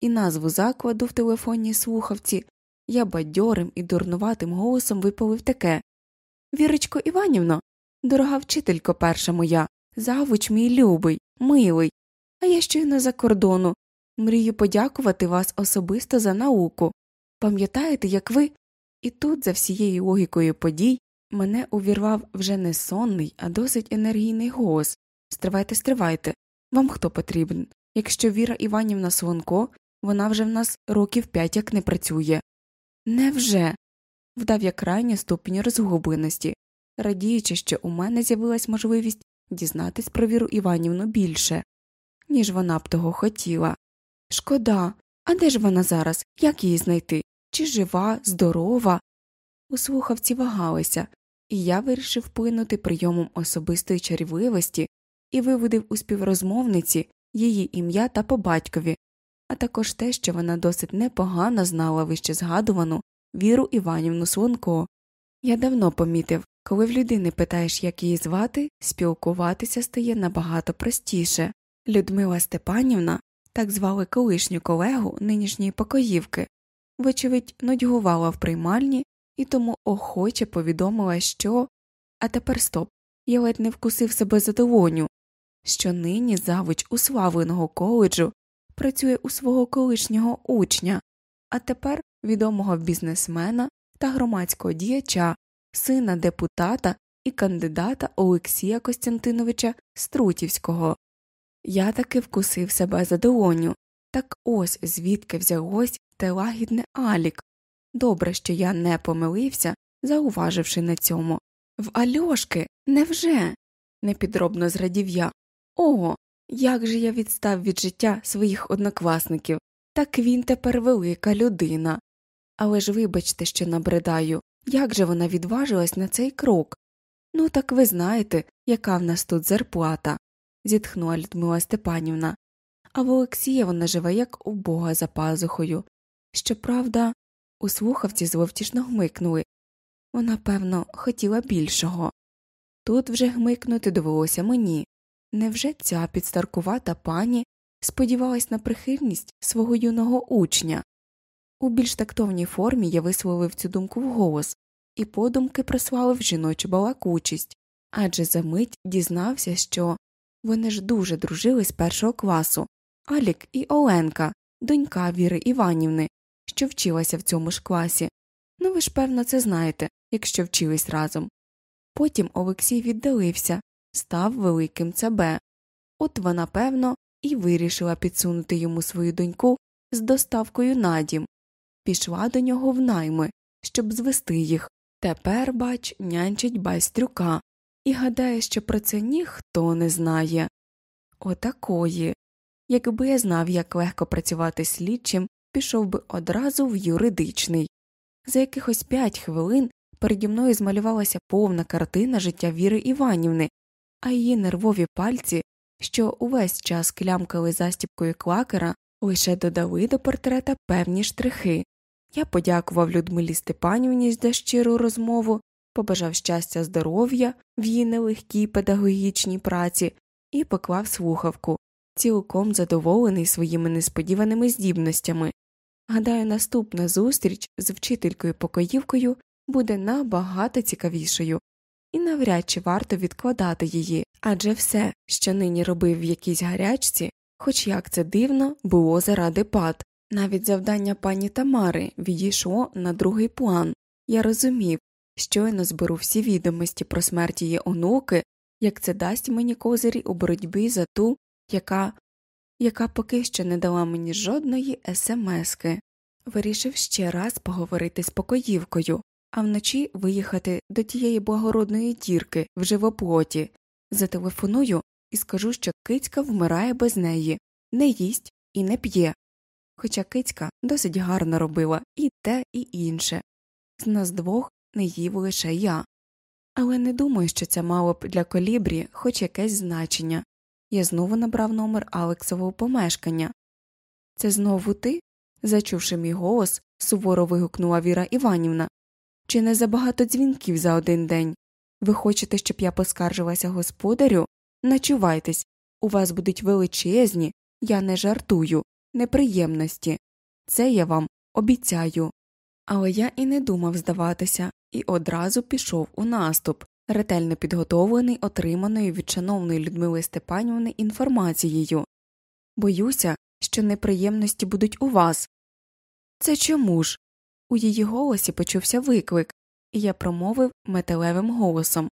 і назву закладу в телефонній слухавці, я бадьорим і дурнуватим голосом виповив таке Вірочко Іванівно, дорога вчителько перша моя, завуч мій любий, милий, а я щойно за кордону. Мрію подякувати вас особисто за науку. Пам'ятаєте, як ви. І тут, за всією логікою подій, мене увірвав вже не сонний, а досить енергійний голос Стривайте, стривайте. Вам хто потрібен? Якщо Віра Іванівна Слонко, вона вже в нас років п'ять як не працює. Невже? вдав я крайню ступінь розгубленості, радіючи, що у мене з'явилась можливість дізнатись про Віру Іванівну більше, ніж вона б того хотіла. Шкода, а де ж вона зараз? Як її знайти? Чи жива, здорова? У слухавці вагалися, і я вирішив вплинути прийомом особистої чарівливості і виводив у співрозмовниці її ім'я та по батькові, а також те, що вона досить непогано знала вище згадувану Віру Іванівну Слонко. Я давно помітив, коли в людини питаєш, як її звати, спілкуватися стає набагато простіше. Людмила Степанівна, так звали колишню колегу нинішньої покоївки, вочевидь, нудьгувала в приймальні і тому охоче повідомила, що. А тепер стоп, я ледь не вкусив себе за долоню, що нині завуч уславленого коледжу працює у свого колишнього учня, а тепер відомого бізнесмена та громадського діяча, сина депутата і кандидата Олексія Костянтиновича Струтівського. Я таки вкусив себе за долоню. Так ось звідки взялось те лагідне Алік. Добре, що я не помилився, зауваживши на цьому. В Альошки невже? непідробно зрадів я. Ого, як же я відстав від життя своїх однокласників, так він тепер велика людина. Але ж вибачте, що набридаю, як же вона відважилась на цей крок? Ну, так ви знаєте, яка в нас тут зарплата, зітхнула Людмила Степанівна, а в Олексія вона живе, як у бога за пазухою. Щоправда, у слухавці зловтішно гмикнули вона, певно, хотіла більшого. Тут вже гмикнути довелося мені. Невже ця підстаркувата пані сподівалась на прихильність свого юного учня? У більш тактовній формі я висловив цю думку вголос і подумки приславив жіночу балакучість, адже за мить дізнався, що вони ж дуже дружили з першого класу Алік і Оленка, донька Віри Іванівни, що вчилася в цьому ж класі. Ну ви ж, певно, це знаєте, якщо вчились разом. Потім Олексій віддалився, став великим ЦБ. От вона, певно, і вирішила підсунути йому свою доньку з доставкою на дім. Пішла до нього в найми, щоб звести їх. Тепер, бач, нянчить байстрюка, і гадає, що про це ніхто не знає. Отакої. Якби я знав, як легко працювати слідчим, пішов би одразу в юридичний. За якихось п'ять хвилин переді мною змалювалася повна картина життя Віри Іванівни, а її нервові пальці, що увесь час клямкали застіпкою клакера, лише додали до портрета певні штрихи. Я подякував Людмилі Степанівні за щиру розмову, побажав щастя здоров'я в її нелегкій педагогічній праці і поклав слухавку, цілком задоволений своїми несподіваними здібностями. Гадаю, наступна зустріч з вчителькою покоївкою буде набагато цікавішою, і навряд чи варто відкладати її, адже все, що нині робив в якійсь гарячці, хоч як це дивно, було заради пад. Навіть завдання пані Тамари відійшло на другий план. Я розумів, щойно зберу всі відомості про смерть її онуки, як це дасть мені козирі у боротьбі за ту, яка яка поки що не дала мені жодної смски. Вирішив ще раз поговорити з покоївкою, а вночі виїхати до тієї благородної дірки в живоплоті, зателефоную і скажу, що кицька вмирає без неї, не їсть і не п'є. Хоча кицька досить гарно робила і те, і інше. з нас двох не їв лише я. Але не думаю, що це мало б для колібрі хоч якесь значення. Я знову набрав номер Алексового помешкання. Це знову ти? зачувши мій голос, суворо вигукнула Віра Іванівна. Чи не забагато дзвінків за один день? Ви хочете, щоб я поскаржилася господарю? Начувайтесь, у вас будуть величезні, я не жартую, неприємності. Це я вам обіцяю. Але я і не думав здаватися, і одразу пішов у наступ, ретельно підготовлений отриманою від шановної Людмили Степанівни інформацією. Боюся, що неприємності будуть у вас. Це чому ж? У її голосі почувся виклик, і я промовив металевим голосом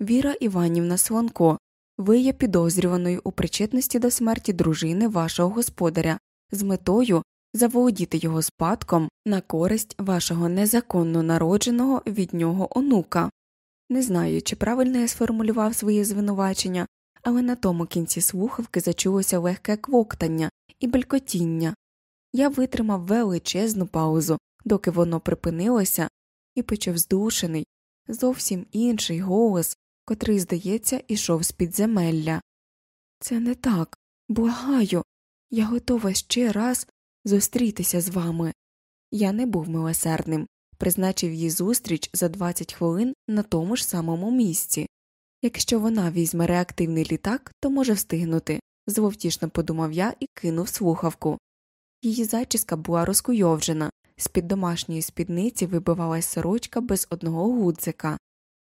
Віра Іванівна Слонко, ви є підозрюваною у причетності до смерті дружини вашого господаря з метою заволодіти його спадком на користь вашого незаконно народженого від нього онука. Не знаю, чи правильно я сформулював своє звинувачення, але на тому кінці слухавки зачулося легке квоктання і белькотіння. Я витримав величезну паузу, доки воно припинилося, і почав здушений, зовсім інший голос, котрий, здається, ішов з підземелля. Це не так, благаю, я готова ще раз зустрітися з вами. Я не був милосердним, призначив їй зустріч за 20 хвилин на тому ж самому місці. Якщо вона візьме реактивний літак, то може встигнути, зловтішно подумав я і кинув слухавку. Її зачіска була розкуйовджена, з під домашньої спідниці вибивалась сорочка без одного гудзика.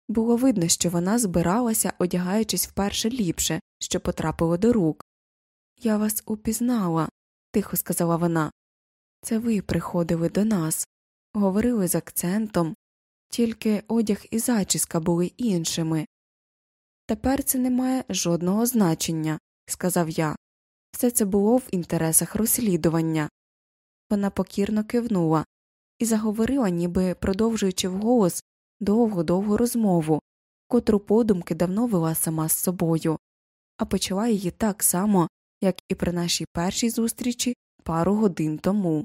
Було видно, що вона збиралася, одягаючись вперше ліпше, що потрапило до рук. Я вас упізнала, тихо сказала вона. Це ви приходили до нас, говорили з акцентом, тільки одяг і зачіска були іншими. Тепер це не має жодного значення, сказав я. Все це було в інтересах розслідування. Вона покірно кивнула і заговорила, ніби продовжуючи вголос довго довгу розмову, котру подумки давно вела сама з собою, а почала її так само, як і при нашій першій зустрічі пару годин тому.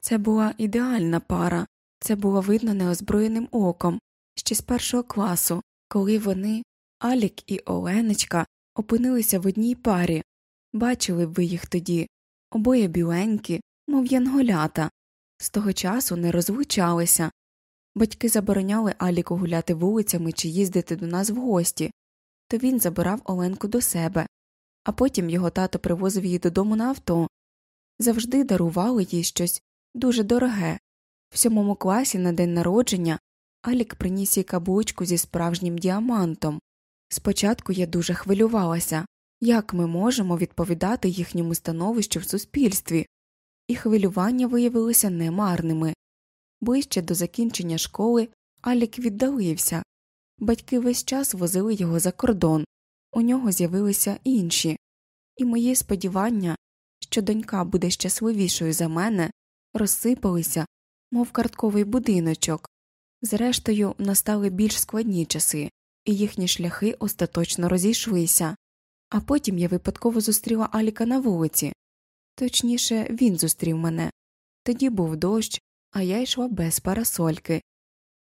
Це була ідеальна пара, це було видно неозброєним оком ще з першого класу, коли вони, Алік і Оленечка, опинилися в одній парі. Бачили б ви їх тоді обоє біленькі, мов янголята, з того часу не розлучалися. Батьки забороняли Аліку гуляти вулицями чи їздити до нас в гості, то він забирав Оленку до себе, а потім його тато привозив її додому на авто. Завжди дарували їй щось дуже дороге. В сьомому класі на день народження Алік приніс їй каблучку зі справжнім діамантом. Спочатку я дуже хвилювалася, як ми можемо відповідати їхньому становищу в суспільстві, і хвилювання виявилися немарними. Ближче до закінчення школи Алік віддалився, батьки весь час возили його за кордон, у нього з'явилися інші, і мої сподівання, що донька буде щасливішою за мене, розсипалися, мов картковий будиночок. Зрештою, настали більш складні часи, і їхні шляхи остаточно розійшлися. А потім я випадково зустріла Аліка на вулиці. Точніше, він зустрів мене. Тоді був дощ, а я йшла без парасольки.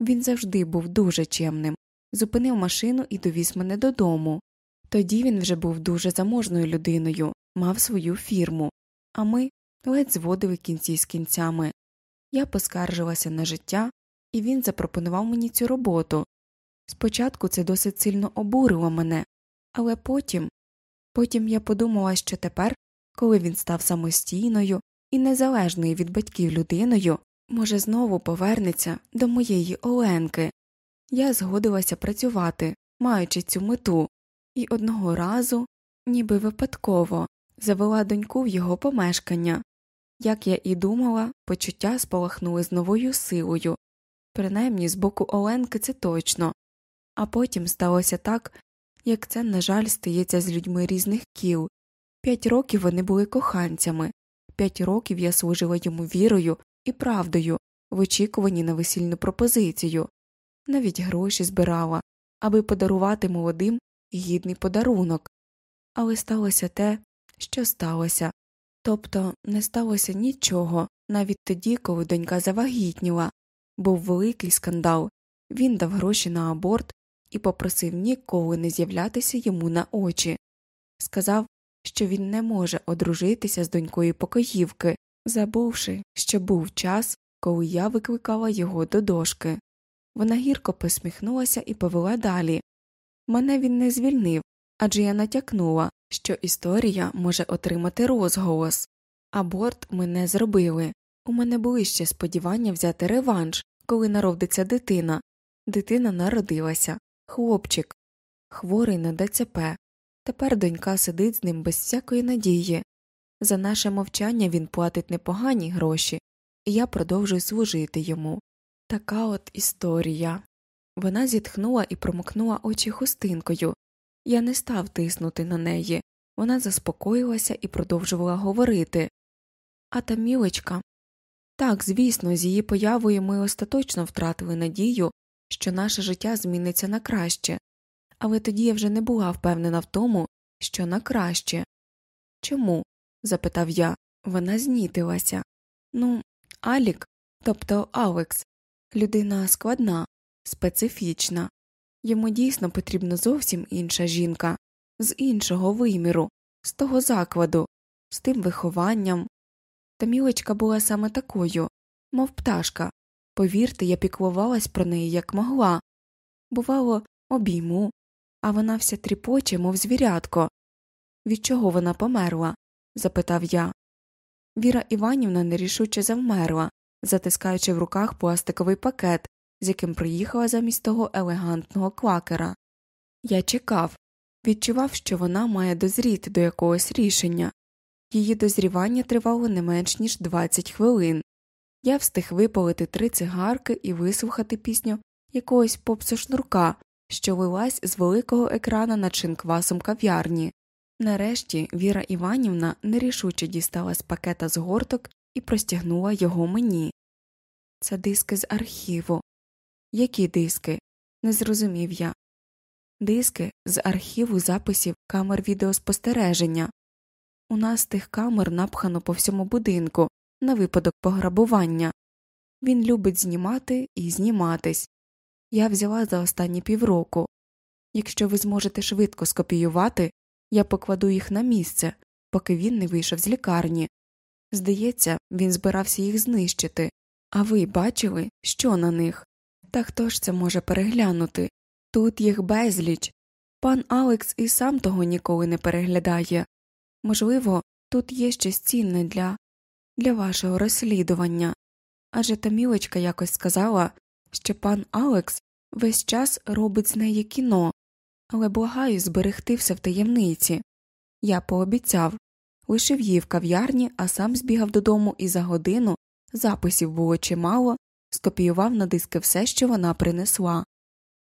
Він завжди був дуже чемним, зупинив машину і довіз мене додому. Тоді він вже був дуже заможною людиною, мав свою фірму, а ми ледь зводили кінці з кінцями. Я поскаржилася на життя, і він запропонував мені цю роботу. Спочатку це досить сильно обурило мене, але потім потім я подумала, що тепер, коли він став самостійною і незалежною від батьків людиною, може, знову повернеться до моєї Оленки. Я згодилася працювати, маючи цю мету, і одного разу, ніби випадково, завела доньку в його помешкання. Як я і думала, почуття спалахнули з новою силою, принаймні з боку Оленки це точно, а потім сталося так, як це, на жаль, стається з людьми різних кіл. П'ять років вони були коханцями, п'ять років я служила йому вірою і правдою в очікуванні на весільну пропозицію, навіть гроші збирала, аби подарувати молодим гідний подарунок, але сталося те, що сталося, тобто не сталося нічого навіть тоді, коли донька завагітніла, був великий скандал. Він дав гроші на аборт і попросив ніколи не з'являтися йому на очі. Сказав, що він не може одружитися з донькою покоївки, забувши, що був час, коли я викликала його до дошки. Вона гірко посміхнулася і повела далі. Мене він не звільнив, адже я натякнула, що історія може отримати розголос. Аборт ми не зробили. У мене були ще сподівання взяти реванш, коли народиться дитина. Дитина народилася, хлопчик, хворий на ДЦП. Тепер донька сидить з ним без всякої надії. За наше мовчання він платить непогані гроші, і я продовжую служити йому. Така от історія. Вона зітхнула і промокнула очі хустинкою. Я не став тиснути на неї. Вона заспокоїлася і продовжувала говорити. А та мілочка. Так, звісно, з її появою ми остаточно втратили надію, що наше життя зміниться на краще, але тоді я вже не була впевнена в тому, що на краще. Чому? запитав я. Вона знітилася. Ну, Алік, тобто Алекс, людина складна, специфічна. Йому дійсно потрібна зовсім інша жінка, з іншого виміру, з того закладу, з тим вихованням. Та мілочка була саме такою, мов пташка. Повірте, я піклувалась про неї як могла. Бувало, обійму, а вона вся тріпоче, мов звірятко. Від чого вона померла? запитав я. Віра Іванівна нерішуче завмерла, затискаючи в руках пластиковий пакет, з яким приїхала замість того елегантного квакера. Я чекав, відчував, що вона має дозріти до якогось рішення. Її дозрівання тривало не менш ніж 20 хвилин. Я встиг випалити три цигарки і вислухати пісню якогось попсошнурка, що лилась з великого екрана над шинквасом кав'ярні. Нарешті Віра Іванівна нерішуче дістала з пакета згорток і простягнула його мені. Це диски з архіву. Які диски? не зрозумів я. Диски з архіву записів камер відеоспостереження. У нас тих камер напхано по всьому будинку на випадок пограбування. Він любить знімати і зніматись. Я взяла за останні півроку. Якщо ви зможете швидко скопіювати, я покладу їх на місце, поки він не вийшов з лікарні. Здається, він збирався їх знищити. А ви бачили, що на них? Та хто ж це може переглянути? Тут їх безліч. Пан Алекс і сам того ніколи не переглядає. Можливо, тут є щось цінне для для вашого розслідування. Адже та мілочка якось сказала, що пан Алекс весь час робить з неї кіно, але благаю зберегти все в таємниці. Я пообіцяв лишив її в кав'ярні, а сам збігав додому і за годину записів було чимало, скопіював на диски все, що вона принесла.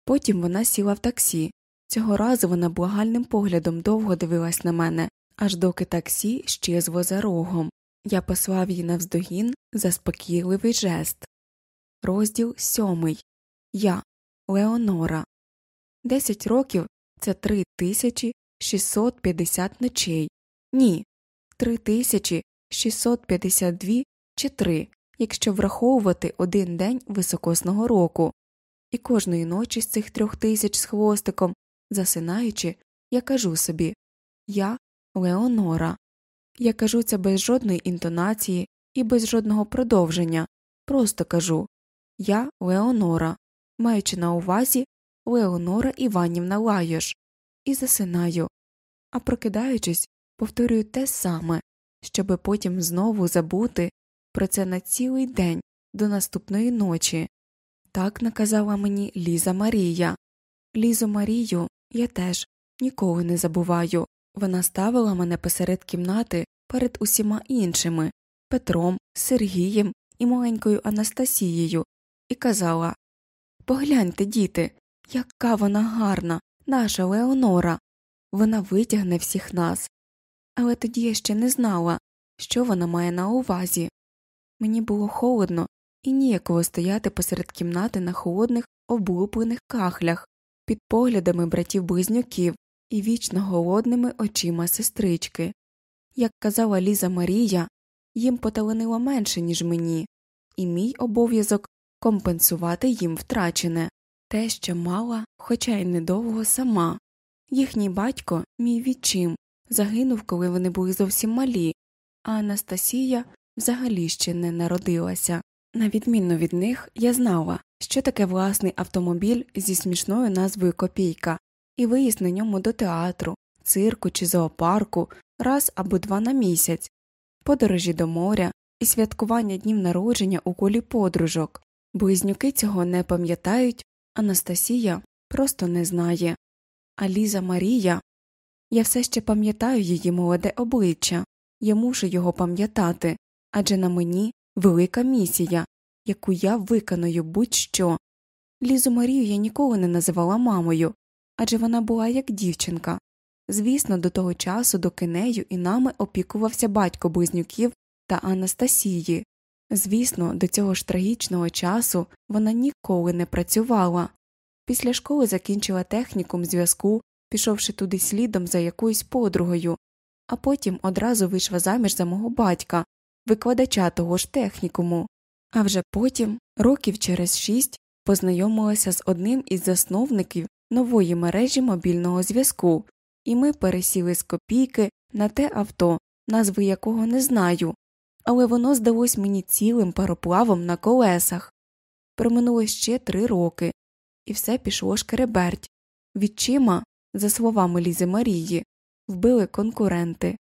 Потім вона сіла в таксі. Цього разу вона благальним поглядом довго дивилась на мене, аж доки таксі щезло за рогом. Я послав їй навздогін заспокійливий жест. Розділ сьомий Я Леонора. Десять років це три тисячі шістсот п'ятдесят ночей. Ні. Три тисячі шістсот п'ятдесят дві чи три, якщо враховувати один день високосного року. І кожної ночі з цих трьох тисяч з хвостиком, засинаючи, я кажу собі Я Леонора. Я кажу це без жодної інтонації і без жодного продовження. Просто кажу Я Леонора, маючи на увазі Леонора Іванівна Лайош, і засинаю, а прокидаючись, повторюю те саме, щоби потім знову забути про це на цілий день до наступної ночі. Так наказала мені Ліза Марія. Лізу Марію я теж ніколи не забуваю. Вона ставила мене посеред кімнати перед усіма іншими Петром, Сергієм і маленькою Анастасією, і казала Погляньте, діти, яка вона гарна, наша Леонора. Вона витягне всіх нас. Але тоді я ще не знала, що вона має на увазі. Мені було холодно і ніяково стояти посеред кімнати на холодних, облуплених кахлях, під поглядами братів близнюків і вічно голодними очима сестрички. Як казала Ліза Марія, їм поталанило менше, ніж мені, і мій обов'язок компенсувати їм втрачене те, що мала, хоча й недовго сама. Їхній батько, мій відчим, загинув, коли вони були зовсім малі, а Анастасія взагалі ще не народилася. На відміну від них, я знала, що таке власний автомобіль зі смішною назвою Копійка, і виїзд на ньому до театру, цирку чи зоопарку раз або два на місяць, подорожі до моря і святкування днів народження у колі подружок. Близнюки цього не пам'ятають, Анастасія просто не знає. А Ліза Марія я все ще пам'ятаю її молоде обличчя, я мушу його пам'ятати адже на мені велика місія, яку я виконую будь що. Лізу Марію я ніколи не називала мамою адже вона була як дівчинка. Звісно, до того часу, доки нею і нами опікувався батько близнюків та Анастасії. Звісно, до цього ж трагічного часу вона ніколи не працювала. Після школи закінчила технікум зв'язку, пішовши туди слідом за якоюсь подругою, а потім одразу вийшла заміж за мого батька, викладача того ж технікуму, а вже потім, років через шість, познайомилася з одним із засновників нової мережі мобільного зв'язку, і ми пересіли з копійки на те авто, назви якого не знаю, але воно здалось мені цілим пароплавом на колесах. Проминуло ще три роки, і все пішло шкереберть. Відчима, за словами Лізи Марії, вбили конкуренти.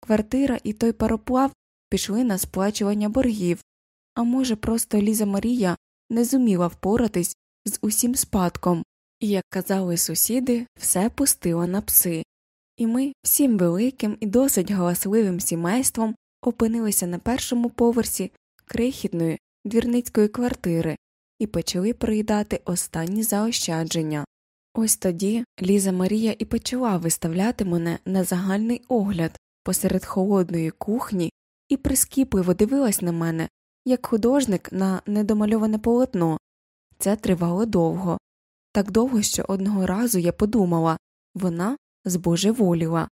Квартира і той пароплав пішли на сплачування боргів, а може, просто Ліза Марія не зуміла впоратись з усім спадком, і, як казали сусіди, все пустила на пси. І ми всім великим і досить галасливим сімейством опинилися на першому поверсі крихітної двірницької квартири і почали приїдати останні заощадження. Ось тоді Ліза Марія і почала виставляти мене на загальний огляд посеред холодної кухні і прискіпливо дивилась на мене, як художник на недомальоване полотно. Це тривало довго, так довго, що одного разу я подумала вона збожеволіла.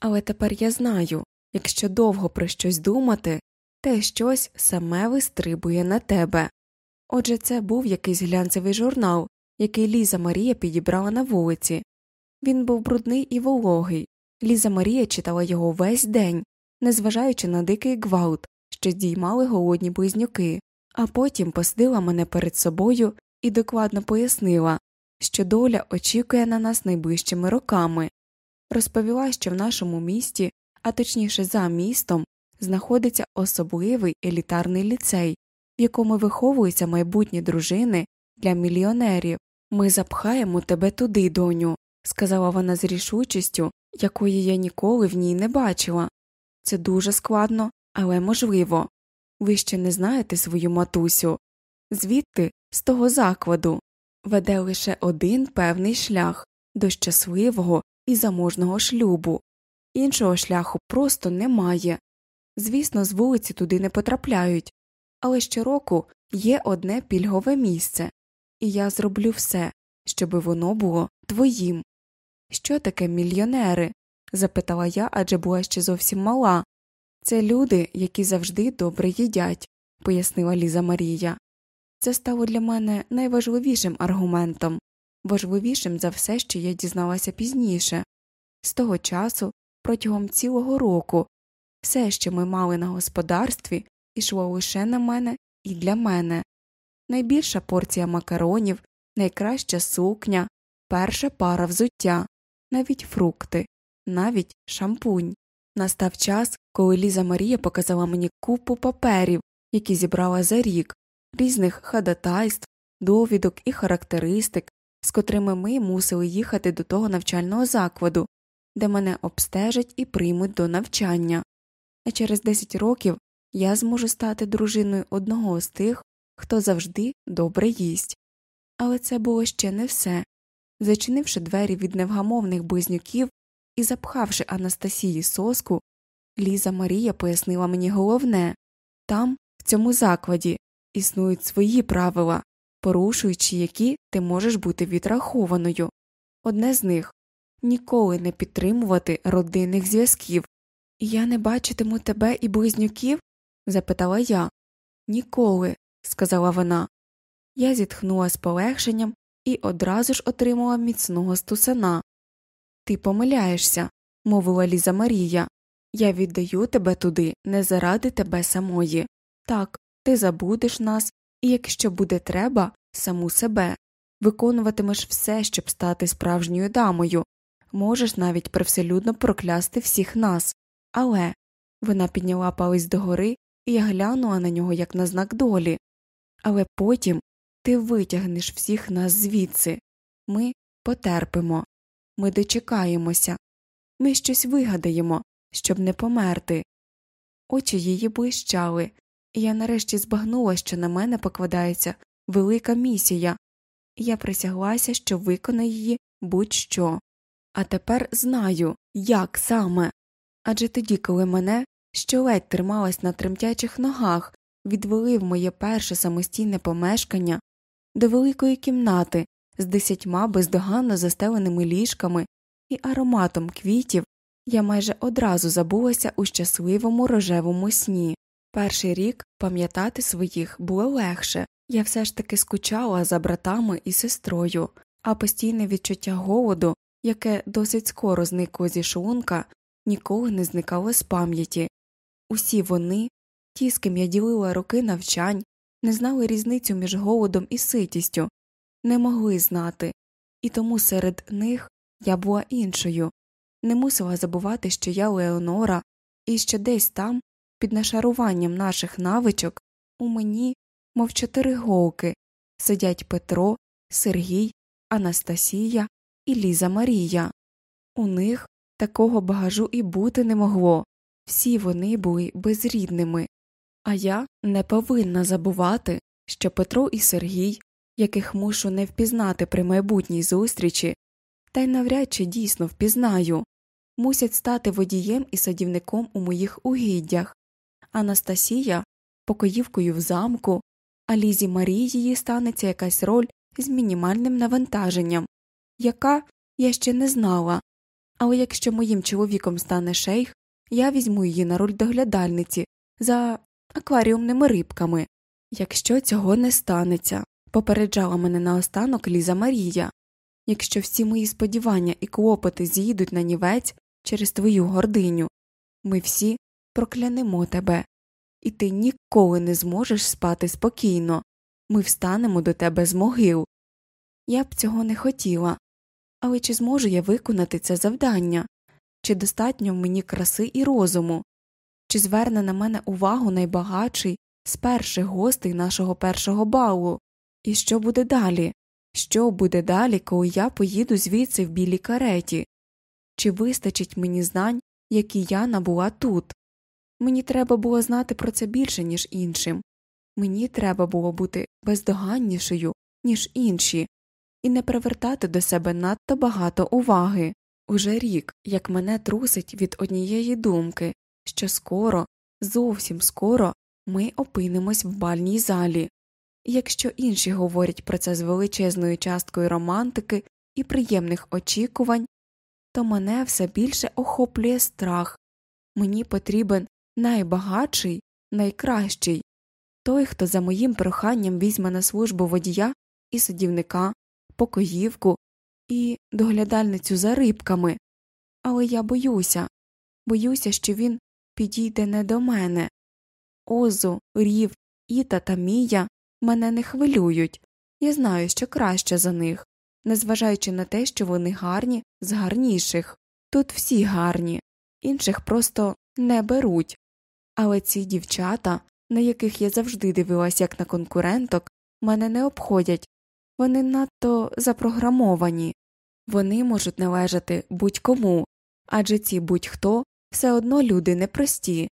Але тепер я знаю якщо довго про щось думати, те щось саме вистрибує на тебе. Отже, це був якийсь глянцевий журнал, який Ліза Марія підібрала на вулиці. Він був брудний і вологий. Ліза Марія читала його весь день, незважаючи на дикий гвалт, що здіймали голодні близнюки, а потім посадила мене перед собою і докладно пояснила, що доля очікує на нас найближчими роками, розповіла, що в нашому місті, а точніше за містом, знаходиться особливий елітарний ліцей, в якому виховуються майбутні дружини для мільйонерів. Ми запхаємо тебе туди, доню, сказала вона з рішучістю, якої я ніколи в ній не бачила. Це дуже складно, але можливо. Ви ще не знаєте свою матусю. Звідти, з того закладу, веде лише один певний шлях до щасливого і заможного шлюбу, іншого шляху просто немає. Звісно, з вулиці туди не потрапляють, але щороку є одне пільгове місце, і я зроблю все, щоби воно було твоїм. Що таке мільйонери? запитала я адже була ще зовсім мала. Це люди, які завжди добре їдять, пояснила Ліза Марія. Це стало для мене найважливішим аргументом, важливішим за все, що я дізналася пізніше. З того часу, протягом цілого року, все, що ми мали на господарстві, ішло лише на мене і для мене. Найбільша порція макаронів, найкраща сукня, перша пара взуття, навіть фрукти, навіть шампунь. Настав час, коли Ліза Марія показала мені купу паперів, які зібрала за рік, різних ходатайств, довідок і характеристик, з котрими ми мусили їхати до того навчального закладу, де мене обстежать і приймуть до навчання. А через 10 років я зможу стати дружиною одного з тих, хто завжди добре їсть. Але це було ще не все. Зачинивши двері від невгамовних близнюків і запхавши Анастасії соску, Ліза Марія пояснила мені головне там, в цьому закладі, існують свої правила, порушуючи які ти можеш бути відрахованою. Одне з них ніколи не підтримувати родинних зв'язків. Я не бачитиму тебе і близнюків? запитала я. Ніколи, сказала вона. Я зітхнула з полегшенням і одразу ж отримала міцного стусана. Ти помиляєшся, мовила Ліза Марія. Я віддаю тебе туди не заради тебе самої. Так, ти забудеш нас, і якщо буде треба, саму себе, виконуватимеш все, щоб стати справжньою дамою, можеш навіть привселюдно проклясти всіх нас. Але вона підняла палець догори, і я глянула на нього як на знак долі. Але потім ти витягнеш всіх нас звідси ми потерпимо, ми дочекаємося, ми щось вигадаємо, щоб не померти. Очі її блищали, і я нарешті збагнула, що на мене покладається велика місія, я присяглася, що виконаю її будь що. А тепер знаю, як саме. Адже тоді, коли мене, що ледь трималась на тремтячих ногах, відвели в моє перше самостійне помешкання до великої кімнати з десятьма бездоганно застеленими ліжками і ароматом квітів, я майже одразу забулася у щасливому рожевому сні. Перший рік пам'ятати своїх було легше, я все ж таки скучала за братами і сестрою, а постійне відчуття голоду, яке досить скоро зникло зі шлунка, ніколи не зникало з пам'яті. Усі вони, ті, з ким я ділила роки навчань, не знали різницю між голодом і ситістю, не могли знати, і тому серед них я була іншою, не мусила забувати, що я Леонора, і що десь там, під нашаруванням наших навичок, у мені, мов чотири голки, сидять Петро, Сергій, Анастасія і Ліза Марія. У них такого багажу і бути не могло, всі вони були безрідними. А я не повинна забувати, що Петро і Сергій, яких мушу не впізнати при майбутній зустрічі, та й навряд чи дійсно впізнаю, мусять стати водієм і садівником у моїх угіддях, Анастасія покоївкою в замку, а Лізі Марії її станеться якась роль з мінімальним навантаженням, яка я ще не знала, але якщо моїм чоловіком стане шейх, я візьму її на роль доглядальниці за акваріумними рибками. Якщо цього не станеться, попереджала мене наостанок Ліза Марія, якщо всі мої сподівання і клопоти з'їдуть на нівець через твою гординю, ми всі проклянемо тебе, і ти ніколи не зможеш спати спокійно, ми встанемо до тебе з могил. Я б цього не хотіла, але чи зможу я виконати це завдання, чи достатньо в мені краси і розуму, чи зверне на мене увагу найбагатший з перших гостей нашого першого балу, і що буде далі? Що буде далі, коли я поїду звідси в білій кареті? Чи вистачить мені знань, які я набула тут? Мені треба було знати про це більше, ніж іншим, мені треба було бути бездоганнішою, ніж інші, і не привертати до себе надто багато уваги. Уже рік, як мене трусить від однієї думки, що скоро, зовсім скоро ми опинимось в бальній залі, якщо інші говорять про це з величезною часткою романтики і приємних очікувань, то мене все більше охоплює страх. Мені потрібен найбагатший, найкращий. Той, хто за моїм проханням візьме на службу водія і садівника, покоївку і доглядальницю за рибками. Але я боюся, боюся, що він підійде не до мене. Озу, рів, Іта та Мія мене не хвилюють, я знаю, що краще за них, незважаючи на те, що вони гарні з гарніших. Тут всі гарні, інших просто не беруть. Але ці дівчата, на яких я завжди дивилась як на конкуренток, мене не обходять, вони надто запрограмовані, вони можуть належати будь кому, адже ці будь хто все одно люди непрості.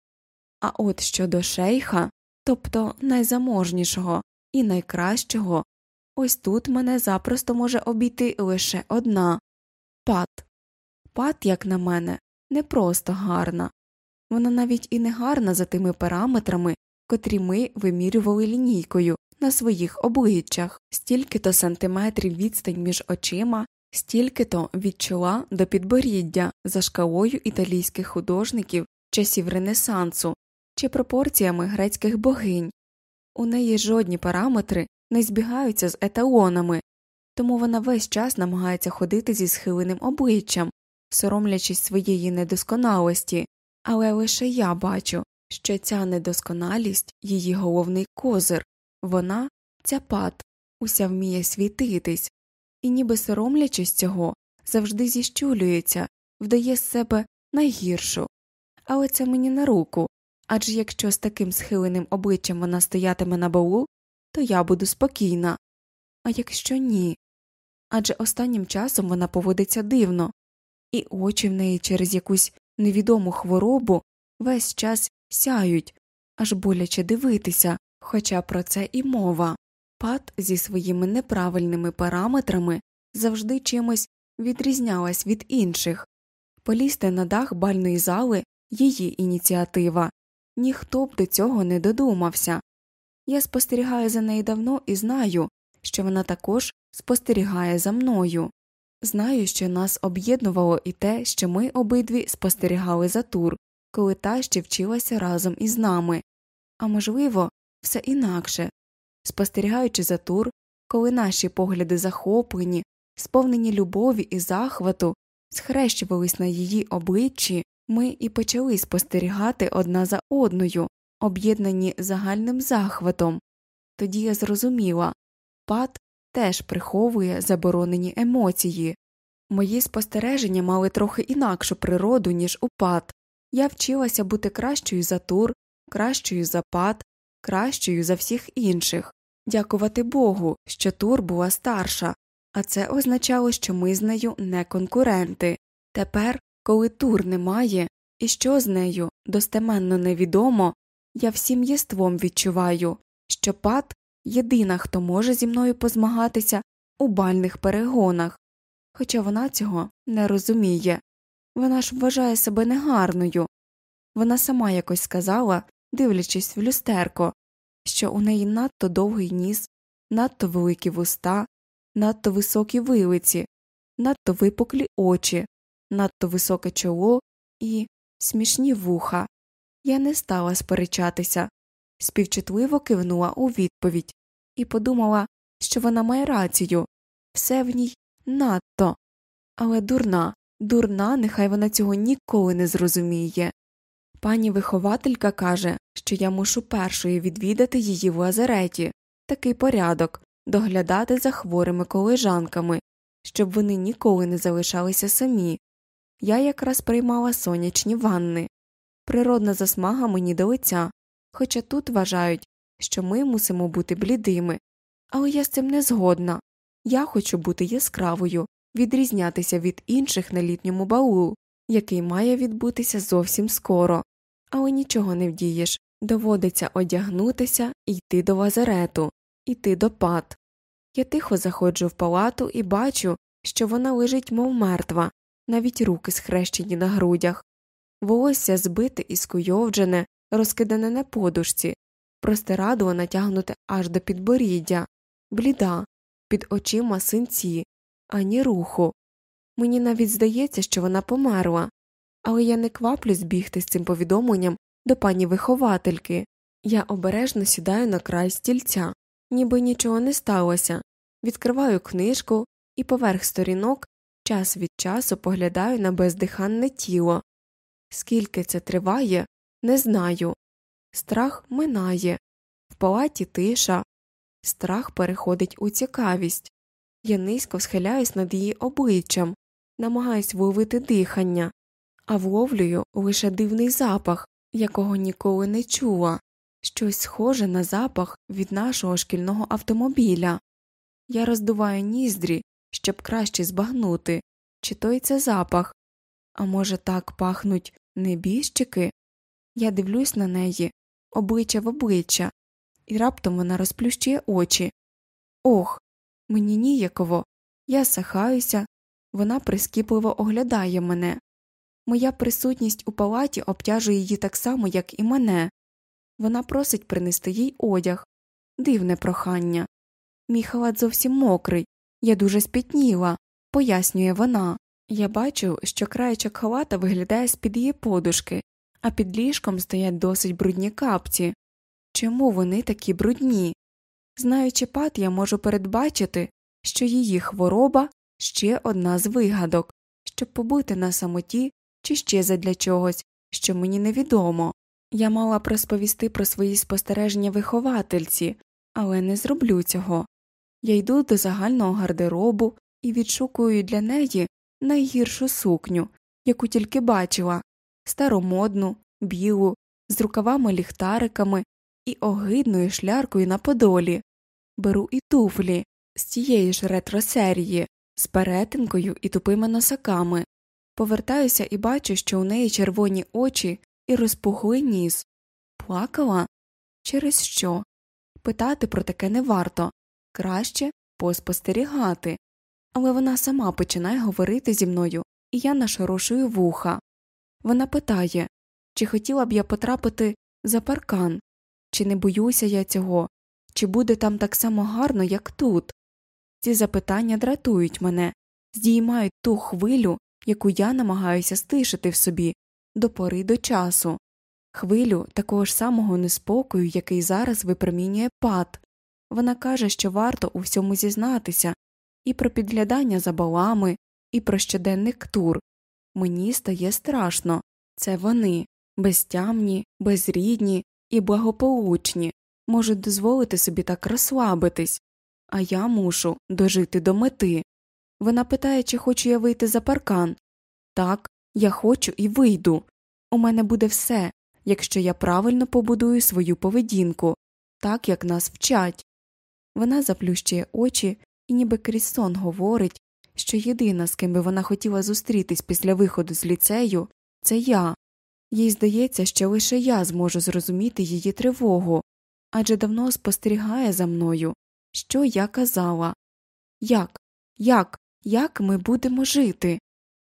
А от щодо шейха, тобто найзаможнішого і найкращого, ось тут мене запросто може обійти лише одна пат. Пат, як на мене, не просто гарна, вона навіть і не гарна за тими параметрами, котрі ми вимірювали лінійкою на своїх обличчях, стільки то сантиметрів відстань між очима, стільки то від чола до підборіддя за шкалою італійських художників часів Ренесансу чи пропорціями грецьких богинь. У неї жодні параметри не збігаються з еталонами, тому вона весь час намагається ходити зі схиленим обличчям, соромлячись своєї недосконалості, але лише я бачу, що ця недосконалість її головний козир, вона ця пат, уся вміє світитись, і, ніби соромлячись цього, завжди зіщулюється, вдає з себе найгіршу. Але це мені на руку адже якщо з таким схиленим обличчям вона стоятиме на балу, то я буду спокійна. А якщо ні. Адже останнім часом вона поводиться дивно, і очі в неї через якусь невідому хворобу весь час сяють, аж боляче дивитися, хоча про це і мова. Пат зі своїми неправильними параметрами завжди чимось відрізнялась від інших. Полізти на дах бальної зали її ініціатива, ніхто б до цього не додумався. Я спостерігаю за нею давно і знаю, що вона також спостерігає за мною. Знаю, що нас об'єднувало і те, що ми обидві спостерігали за тур, коли та ще вчилася разом із нами, а можливо, все інакше спостерігаючи за тур, коли наші погляди захоплені, сповнені любові і захвату, схрещувались на її обличчі, ми і почали спостерігати одна за одною, об'єднані загальним захватом. Тоді я зрозуміла пат теж приховує заборонені емоції. Мої спостереження мали трохи інакшу природу, ніж у пат. Я вчилася бути кращою за тур, кращою за пат, кращою за всіх інших. Дякувати Богу, що Тур була старша, а це означало, що ми з нею не конкуренти. Тепер, коли Тур немає, і що з нею достеменно невідомо, я всім єством відчуваю, що пат єдина, хто може зі мною позмагатися у бальних перегонах, хоча вона цього не розуміє. Вона ж вважає себе негарною. Вона сама якось сказала, дивлячись в люстерко, що у неї надто довгий ніс, надто великі вуста, надто високі вилиці, надто випуклі очі, надто високе чоло і смішні вуха. Я не стала сперечатися, співчутливо кивнула у відповідь і подумала, що вона має рацію все в ній надто. Але дурна, дурна, нехай вона цього ніколи не зрозуміє. Пані вихователька каже, що я мушу першою відвідати її в лазареті, такий порядок, доглядати за хворими колежанками, щоб вони ніколи не залишалися самі. Я якраз приймала сонячні ванни. Природна засмага мені до лиця, хоча тут вважають, що ми мусимо бути блідими. Але я з цим не згодна. Я хочу бути яскравою, відрізнятися від інших на літньому балу, який має відбутися зовсім скоро але нічого не вдієш. Доводиться одягнутися і йти до лазарету, йти до пат. Я тихо заходжу в палату і бачу, що вона лежить, мов мертва, навіть руки схрещені на грудях, волосся збите і скуйовджене, розкидане на подушці, простирадло натягнуте аж до підборіддя, бліда, під очима синці, ані руху. Мені навіть здається, що вона померла але я не кваплюсь бігти з цим повідомленням до пані виховательки. Я обережно сідаю на край стільця, ніби нічого не сталося, відкриваю книжку і поверх сторінок час від часу поглядаю на бездиханне тіло. Скільки це триває, не знаю. Страх минає, в палаті тиша, страх переходить у цікавість. Я низько схиляюсь над її обличчям, намагаюсь вловити дихання а вловлюю лише дивний запах, якого ніколи не чула, щось схоже на запах від нашого шкільного автомобіля. Я роздуваю ніздрі, щоб краще збагнути, чи той це запах, а може, так пахнуть небіжчики? Я дивлюсь на неї, обличчя в обличчя, і раптом вона розплющує очі. Ох, мені ніяково, я сахаюся, вона прискіпливо оглядає мене. Моя присутність у палаті обтяжує її так само, як і мене. Вона просить принести їй одяг. Дивне прохання. Мій халат зовсім мокрий, я дуже спітніла, пояснює вона. Я бачу, що краєчок халата виглядає з під її подушки, а під ліжком стоять досить брудні капці. Чому вони такі брудні? Знаючи пат, я можу передбачити, що її хвороба ще одна з вигадок, щоб побути на самоті чи ще задля чогось, що мені невідомо. Я мала б розповісти про свої спостереження виховательці, але не зроблю цього. Я йду до загального гардеробу і відшукую для неї найгіршу сукню, яку тільки бачила старомодну, білу, з рукавами ліхтариками і огидною шляркою на подолі. Беру і туфлі з тієї ж ретро-серії, з перетинкою і тупими носаками. Повертаюся і бачу, що у неї червоні очі і розпухлий ніс. Плакала? Через що? Питати про таке не варто краще поспостерігати. Але вона сама починає говорити зі мною, і я нашорошую вуха. Вона питає, чи хотіла б я потрапити за паркан, чи не боюся я цього, чи буде там так само гарно, як тут. Ці запитання дратують мене, здіймають ту хвилю, яку я намагаюся стишити в собі до пори до часу, хвилю такого ж самого неспокою, який зараз випромінює пат. Вона каже, що варто у всьому зізнатися, і про підглядання за балами, і про щоденник тур. Мені стає страшно це вони безтямні, безрідні і благополучні, можуть дозволити собі так розслабитись, а я мушу дожити до мети. Вона питає, чи хочу я вийти за паркан. Так, я хочу і вийду. У мене буде все, якщо я правильно побудую свою поведінку, так як нас вчать. Вона заплющує очі і ніби крізь сон говорить, що єдина, з ким би вона хотіла зустрітись після виходу з ліцею, це я. Їй здається, що лише я зможу зрозуміти її тривогу, адже давно спостерігає за мною, що я казала. Як, як, як ми будемо жити?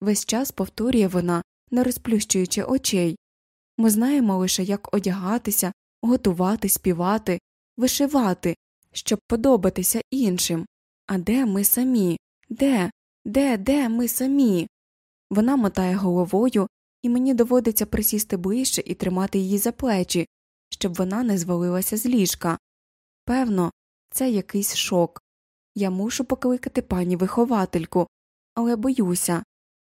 Весь час повторює вона, не розплющуючи очей. Ми знаємо лише, як одягатися, готувати, співати, вишивати, щоб подобатися іншим. А де ми самі? Де? Де, де ми самі? Вона мотає головою, і мені доводиться присісти ближче і тримати її за плечі, щоб вона не звалилася з ліжка. Певно, це якийсь шок. Я мушу покликати пані виховательку, але боюся.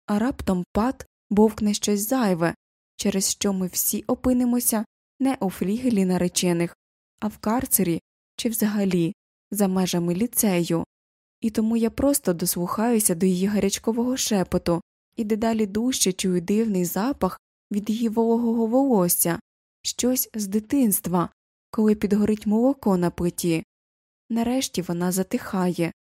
А раптом пат бовкне щось зайве, через що ми всі опинимося не у флігелі наречених, а в карцері чи взагалі за межами ліцею і тому я просто дослухаюся до її гарячкового шепоту і дедалі дужче чую дивний запах від її вологого волосся, щось з дитинства, коли підгорить молоко на плиті. Нарешті вона затихає,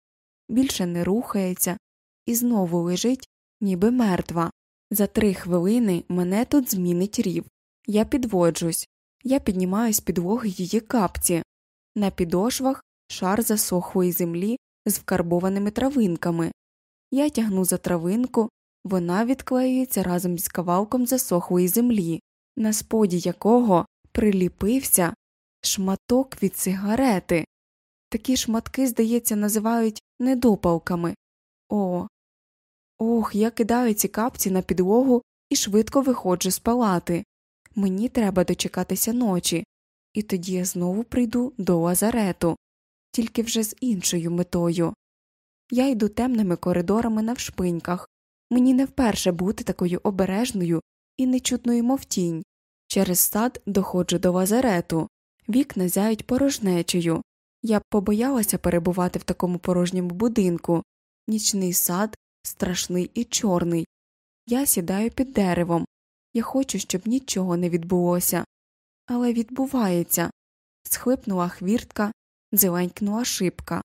більше не рухається і знову лежить, ніби мертва. За три хвилини мене тут змінить рів. Я підводжусь, я піднімаю з підлоги її капці. На підошвах шар засохлої землі з вкарбованими травинками. Я тягну за травинку, вона відклеюється разом з кавалком засохлої землі, на споді якого приліпився шматок від сигарети. Такі шматки, здається, називають недопалками. О. Ох, я кидаю ці капці на підлогу і швидко виходжу з палати. Мені треба дочекатися ночі, і тоді я знову прийду до лазарету тільки вже з іншою метою. Я йду темними коридорами навшпиньках, мені не вперше бути такою обережною і нечутною, мов тінь. Через сад доходжу до лазарету, вікна зяють порожнечею. Я б побоялася перебувати в такому порожньому будинку. Нічний сад страшний і чорний. Я сідаю під деревом. Я хочу, щоб нічого не відбулося. Але відбувається. Схлипнула хвіртка, дзеленькнула шибка.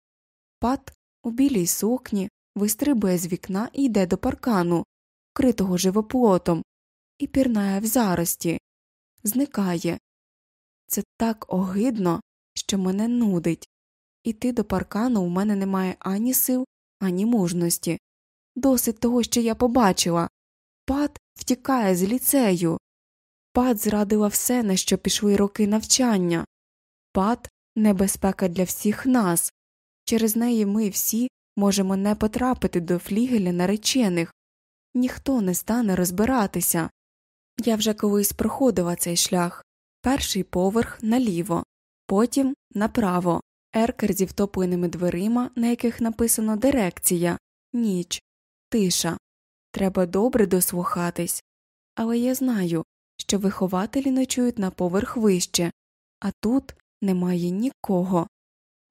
Пат у білій сукні вистрибує з вікна і йде до паркану, критого живоплотом, і пірнає в зарості, зникає. Це так огидно, що мене нудить. Іти до паркану у мене немає ані сил, ані мужності. Досить того, що я побачила. Пат втікає з ліцею. Пат зрадила все, на що пішли роки навчання. Пат небезпека для всіх нас, через неї ми всі можемо не потрапити до флігеля наречених, ніхто не стане розбиратися. Я вже колись проходила цей шлях перший поверх наліво, потім направо, еркер зі втопленими дверима, на яких написано Дирекція, ніч, тиша. Треба добре дослухатись. Але я знаю, що вихователі ночують на поверх вище, а тут немає нікого.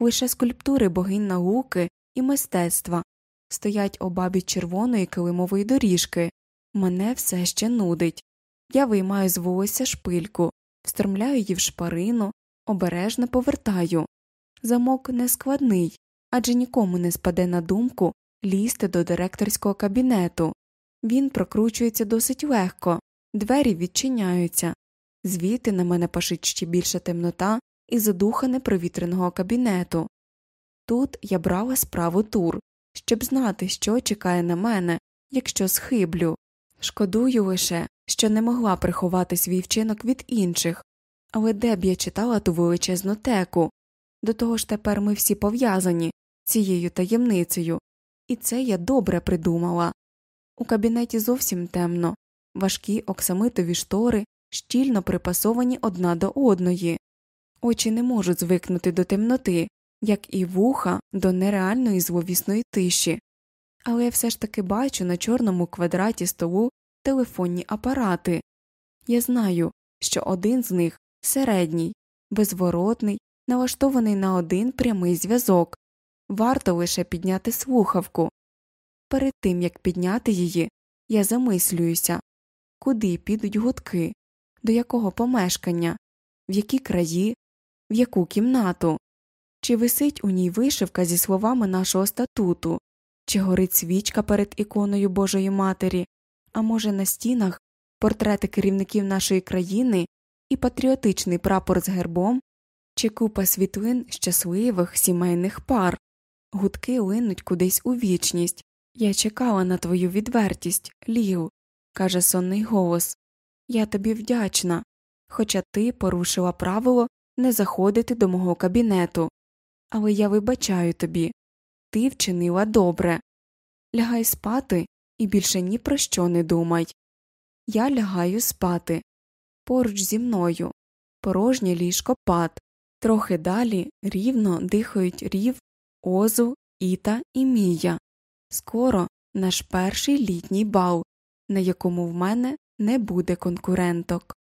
Лише скульптури богинь науки і мистецтва стоять обабі червоної килимової доріжки. Мене все ще нудить. Я виймаю з волосся шпильку, встромляю її в шпарину, обережно повертаю. Замок нескладний, адже нікому не спаде на думку лізти до директорського кабінету. Він прокручується досить легко, двері відчиняються, звідти на мене пашить ще більша темнота і задуха непровітреного кабінету. Тут я брала справу тур, щоб знати, що чекає на мене, якщо схиблю. Шкодую лише, що не могла приховати свій вчинок від інших, але де б я читала ту величезну теку. До того ж тепер ми всі пов'язані цією таємницею, і це я добре придумала. У кабінеті зовсім темно, важкі оксамитові штори щільно припасовані одна до одної, очі не можуть звикнути до темноти, як і вуха до нереальної зловісної тиші, але я все ж таки бачу на чорному квадраті столу телефонні апарати. Я знаю, що один з них середній, безворотний, налаштований на один прямий зв'язок, варто лише підняти слухавку. Перед тим як підняти її, я замислююся, куди підуть гудки, до якого помешкання, в які краї, в яку кімнату, чи висить у ній вишивка зі словами нашого статуту, чи горить свічка перед іконою Божої Матері, а може, на стінах портрети керівників нашої країни і патріотичний прапор з гербом, чи купа світлин щасливих сімейних пар, гудки линуть кудись у вічність. Я чекала на твою відвертість, Ліл, каже сонний голос. Я тобі вдячна, хоча ти порушила правило не заходити до мого кабінету. Але я вибачаю тобі ти вчинила добре. Лягай спати і більше ні про що не думай. Я лягаю спати. Поруч зі мною порожнє ліжко пад, трохи далі рівно дихають рів, озу, іта і мія. Скоро наш перший літній бал, на якому в мене не буде конкуренток.